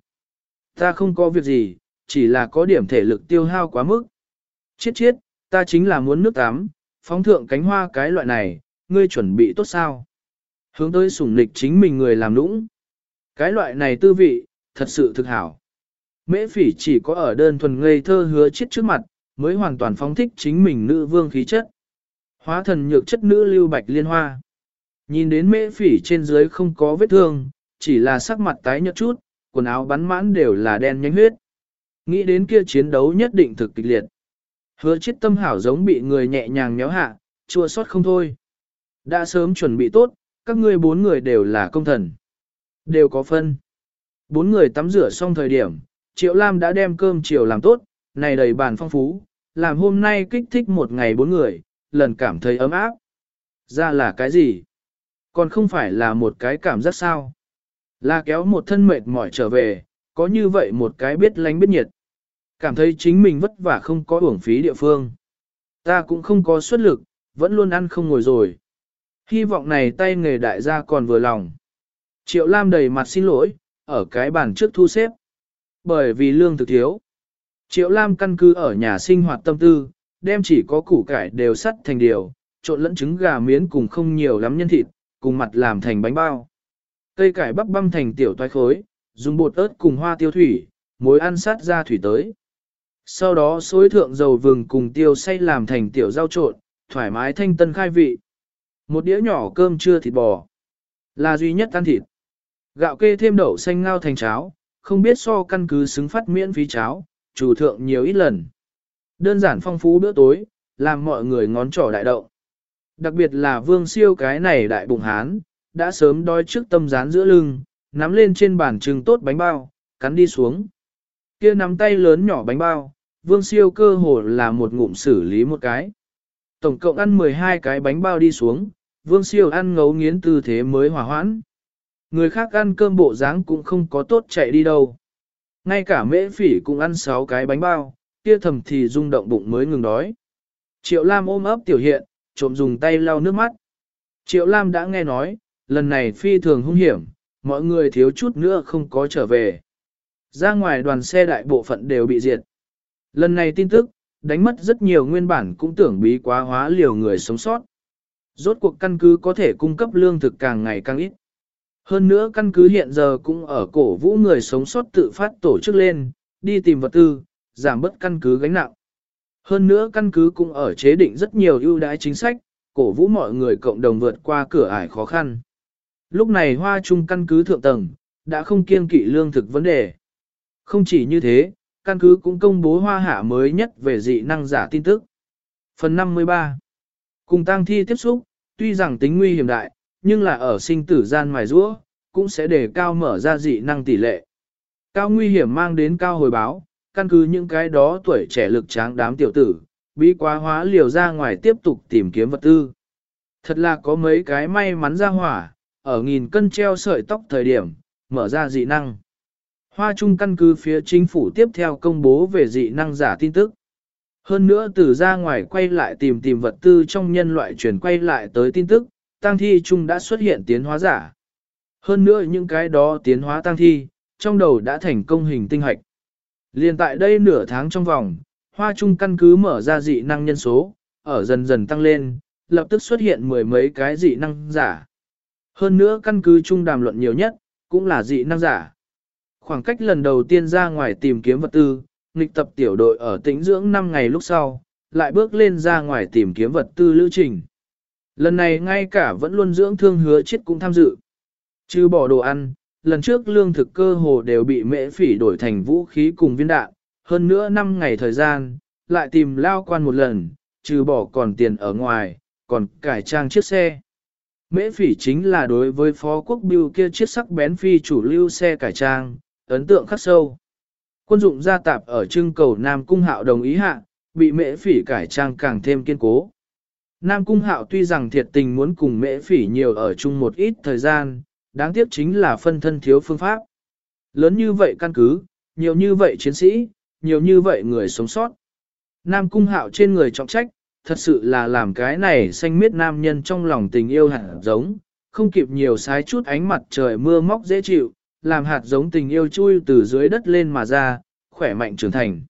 Ta không có việc gì, chỉ là có điểm thể lực tiêu hao quá mức. Chiết chiết, ta chính là muốn nước tắm, phóng thượng cánh hoa cái loại này, ngươi chuẩn bị tốt sao? Hướng tới sủng lịch chính mình người làm nũng. Cái loại này tư vị, thật sự thực hảo. Mễ phỉ chỉ có ở đơn thuần ngây thơ hứa chết trước mặt, mới hoàn toàn phóng thích chính mình nữ vương khí chất. Hóa thần nhược chất nữ lưu bạch liên hoa. Nhìn đến mễ phỉ trên dưới không có vết thương, chỉ là sắc mặt tái nhợt chút, quần áo bắn mãn đều là đen nhánh huyết. Nghĩ đến kia chiến đấu nhất định thực kịch liệt. Hứa chết tâm hảo giống bị người nhẹ nhàng nhéo hạ, chua xót không thôi. Đã sớm chuẩn bị tốt, các ngươi bốn người đều là công thần. Đều có phân. Bốn người tắm rửa xong thời điểm, Triệu Lam đã đem cơm chiều làm tốt, này đầy bàn phong phú, làm hôm nay kích thích một ngày bốn người, lần cảm thấy ấm áp. Ra là cái gì? Còn không phải là một cái cảm giác sao? Là kéo một thân mệt mỏi trở về, có như vậy một cái biết lánh biết nhiệt. Cảm thấy chính mình vất vả không có uổng phí địa phương. Ta cũng không có xuất lực, vẫn luôn ăn không ngồi rồi. Hy vọng này tay nghề đại gia còn vừa lòng. Triệu Lam đầy mặt xin lỗi, ở cái bàn trước thu xếp. Bởi vì lương thực thiếu. Triệu Lam căn cứ ở nhà sinh hoạt tâm tư, đem chỉ có củ cải đều sắt thành điều, trộn lẫn trứng gà miến cùng không nhiều lắm nhân thịt, cùng mặt làm thành bánh bao. Cây cải bắp băm thành tiểu toái khối, dùng bột ớt cùng hoa tiêu thủy, muối ăn sát ra thủy tới. Sau đó xối thượng dầu vừng cùng tiêu xay làm thành tiểu rau trộn, thoải mái thanh tân khai vị. Một đĩa nhỏ cơm trưa thịt bò, là duy nhất ăn thịt. Gạo kê thêm đậu xanh ngao thành cháo, không biết so căn cứ xứng phát miễn phí cháo, chủ thượng nhiều ít lần. Đơn giản phong phú bữa tối, làm mọi người ngón trỏ đại động. Đặc biệt là vương siêu cái này đại bụng hán, đã sớm đói trước tâm rán giữa lưng, nắm lên trên bàn trưng tốt bánh bao, cắn đi xuống. Kia nắm tay lớn nhỏ bánh bao, vương siêu cơ hồ là một ngụm xử lý một cái. Tổng cộng ăn 12 cái bánh bao đi xuống, vương siêu ăn ngấu nghiến tư thế mới hòa hoãn. Người khác ăn cơm bộ dáng cũng không có tốt chạy đi đâu. Ngay cả mễ phỉ cũng ăn 6 cái bánh bao, kia thầm thì rung động bụng mới ngừng đói. Triệu Lam ôm ấp tiểu hiện, trộm dùng tay lau nước mắt. Triệu Lam đã nghe nói, lần này phi thường hung hiểm, mọi người thiếu chút nữa không có trở về. Ra ngoài đoàn xe đại bộ phận đều bị diệt. Lần này tin tức, đánh mất rất nhiều nguyên bản cũng tưởng bí quá hóa liều người sống sót. Rốt cuộc căn cứ có thể cung cấp lương thực càng ngày càng ít. Hơn nữa căn cứ hiện giờ cũng ở cổ vũ người sống sót tự phát tổ chức lên, đi tìm vật tư, giảm bớt căn cứ gánh nặng. Hơn nữa căn cứ cũng ở chế định rất nhiều ưu đãi chính sách, cổ vũ mọi người cộng đồng vượt qua cửa ải khó khăn. Lúc này hoa trung căn cứ thượng tầng, đã không kiêng kỵ lương thực vấn đề. Không chỉ như thế, căn cứ cũng công bố hoa hạ mới nhất về dị năng giả tin tức. Phần 53 Cùng tang thi tiếp xúc, tuy rằng tính nguy hiểm đại, nhưng là ở sinh tử gian mài rũa, cũng sẽ đề cao mở ra dị năng tỷ lệ. Cao nguy hiểm mang đến cao hồi báo, căn cứ những cái đó tuổi trẻ lực tráng đám tiểu tử, bí quá hóa liều ra ngoài tiếp tục tìm kiếm vật tư. Thật là có mấy cái may mắn ra hỏa, ở nghìn cân treo sợi tóc thời điểm, mở ra dị năng. Hoa Trung căn cứ phía chính phủ tiếp theo công bố về dị năng giả tin tức. Hơn nữa từ ra ngoài quay lại tìm tìm vật tư trong nhân loại chuyển quay lại tới tin tức, tăng thi Trung đã xuất hiện tiến hóa giả. Hơn nữa những cái đó tiến hóa tăng thi, trong đầu đã thành công hình tinh hạch. Liên tại đây nửa tháng trong vòng, Hoa Trung căn cứ mở ra dị năng nhân số, ở dần dần tăng lên, lập tức xuất hiện mười mấy cái dị năng giả. Hơn nữa căn cứ chung đàm luận nhiều nhất, cũng là dị năng giả. Khoảng cách lần đầu tiên ra ngoài tìm kiếm vật tư, nghịch tập tiểu đội ở tĩnh dưỡng 5 ngày lúc sau, lại bước lên ra ngoài tìm kiếm vật tư lữ trình. Lần này ngay cả vẫn luôn dưỡng thương hứa chết cũng tham dự. Chứ bỏ đồ ăn, lần trước lương thực cơ hồ đều bị mễ phỉ đổi thành vũ khí cùng viên đạn, hơn nữa 5 ngày thời gian, lại tìm lao quan một lần, trừ bỏ còn tiền ở ngoài, còn cải trang chiếc xe. Mễ phỉ chính là đối với phó quốc biêu kia chiếc sắc bén phi chủ lưu xe cải trang, ấn tượng khắc sâu. Quân dụng gia tạp ở trưng cầu Nam Cung Hạo đồng ý hạ, bị mễ phỉ cải trang càng thêm kiên cố. Nam Cung Hạo tuy rằng thiệt tình muốn cùng mễ phỉ nhiều ở chung một ít thời gian, đáng tiếc chính là phân thân thiếu phương pháp. Lớn như vậy căn cứ, nhiều như vậy chiến sĩ, nhiều như vậy người sống sót. Nam Cung Hạo trên người trọng trách, thật sự là làm cái này xanh miết nam nhân trong lòng tình yêu hạt giống, không kịp nhiều sái chút ánh mặt trời mưa móc dễ chịu, làm hạt giống tình yêu chui từ dưới đất lên mà ra, khỏe mạnh trưởng thành.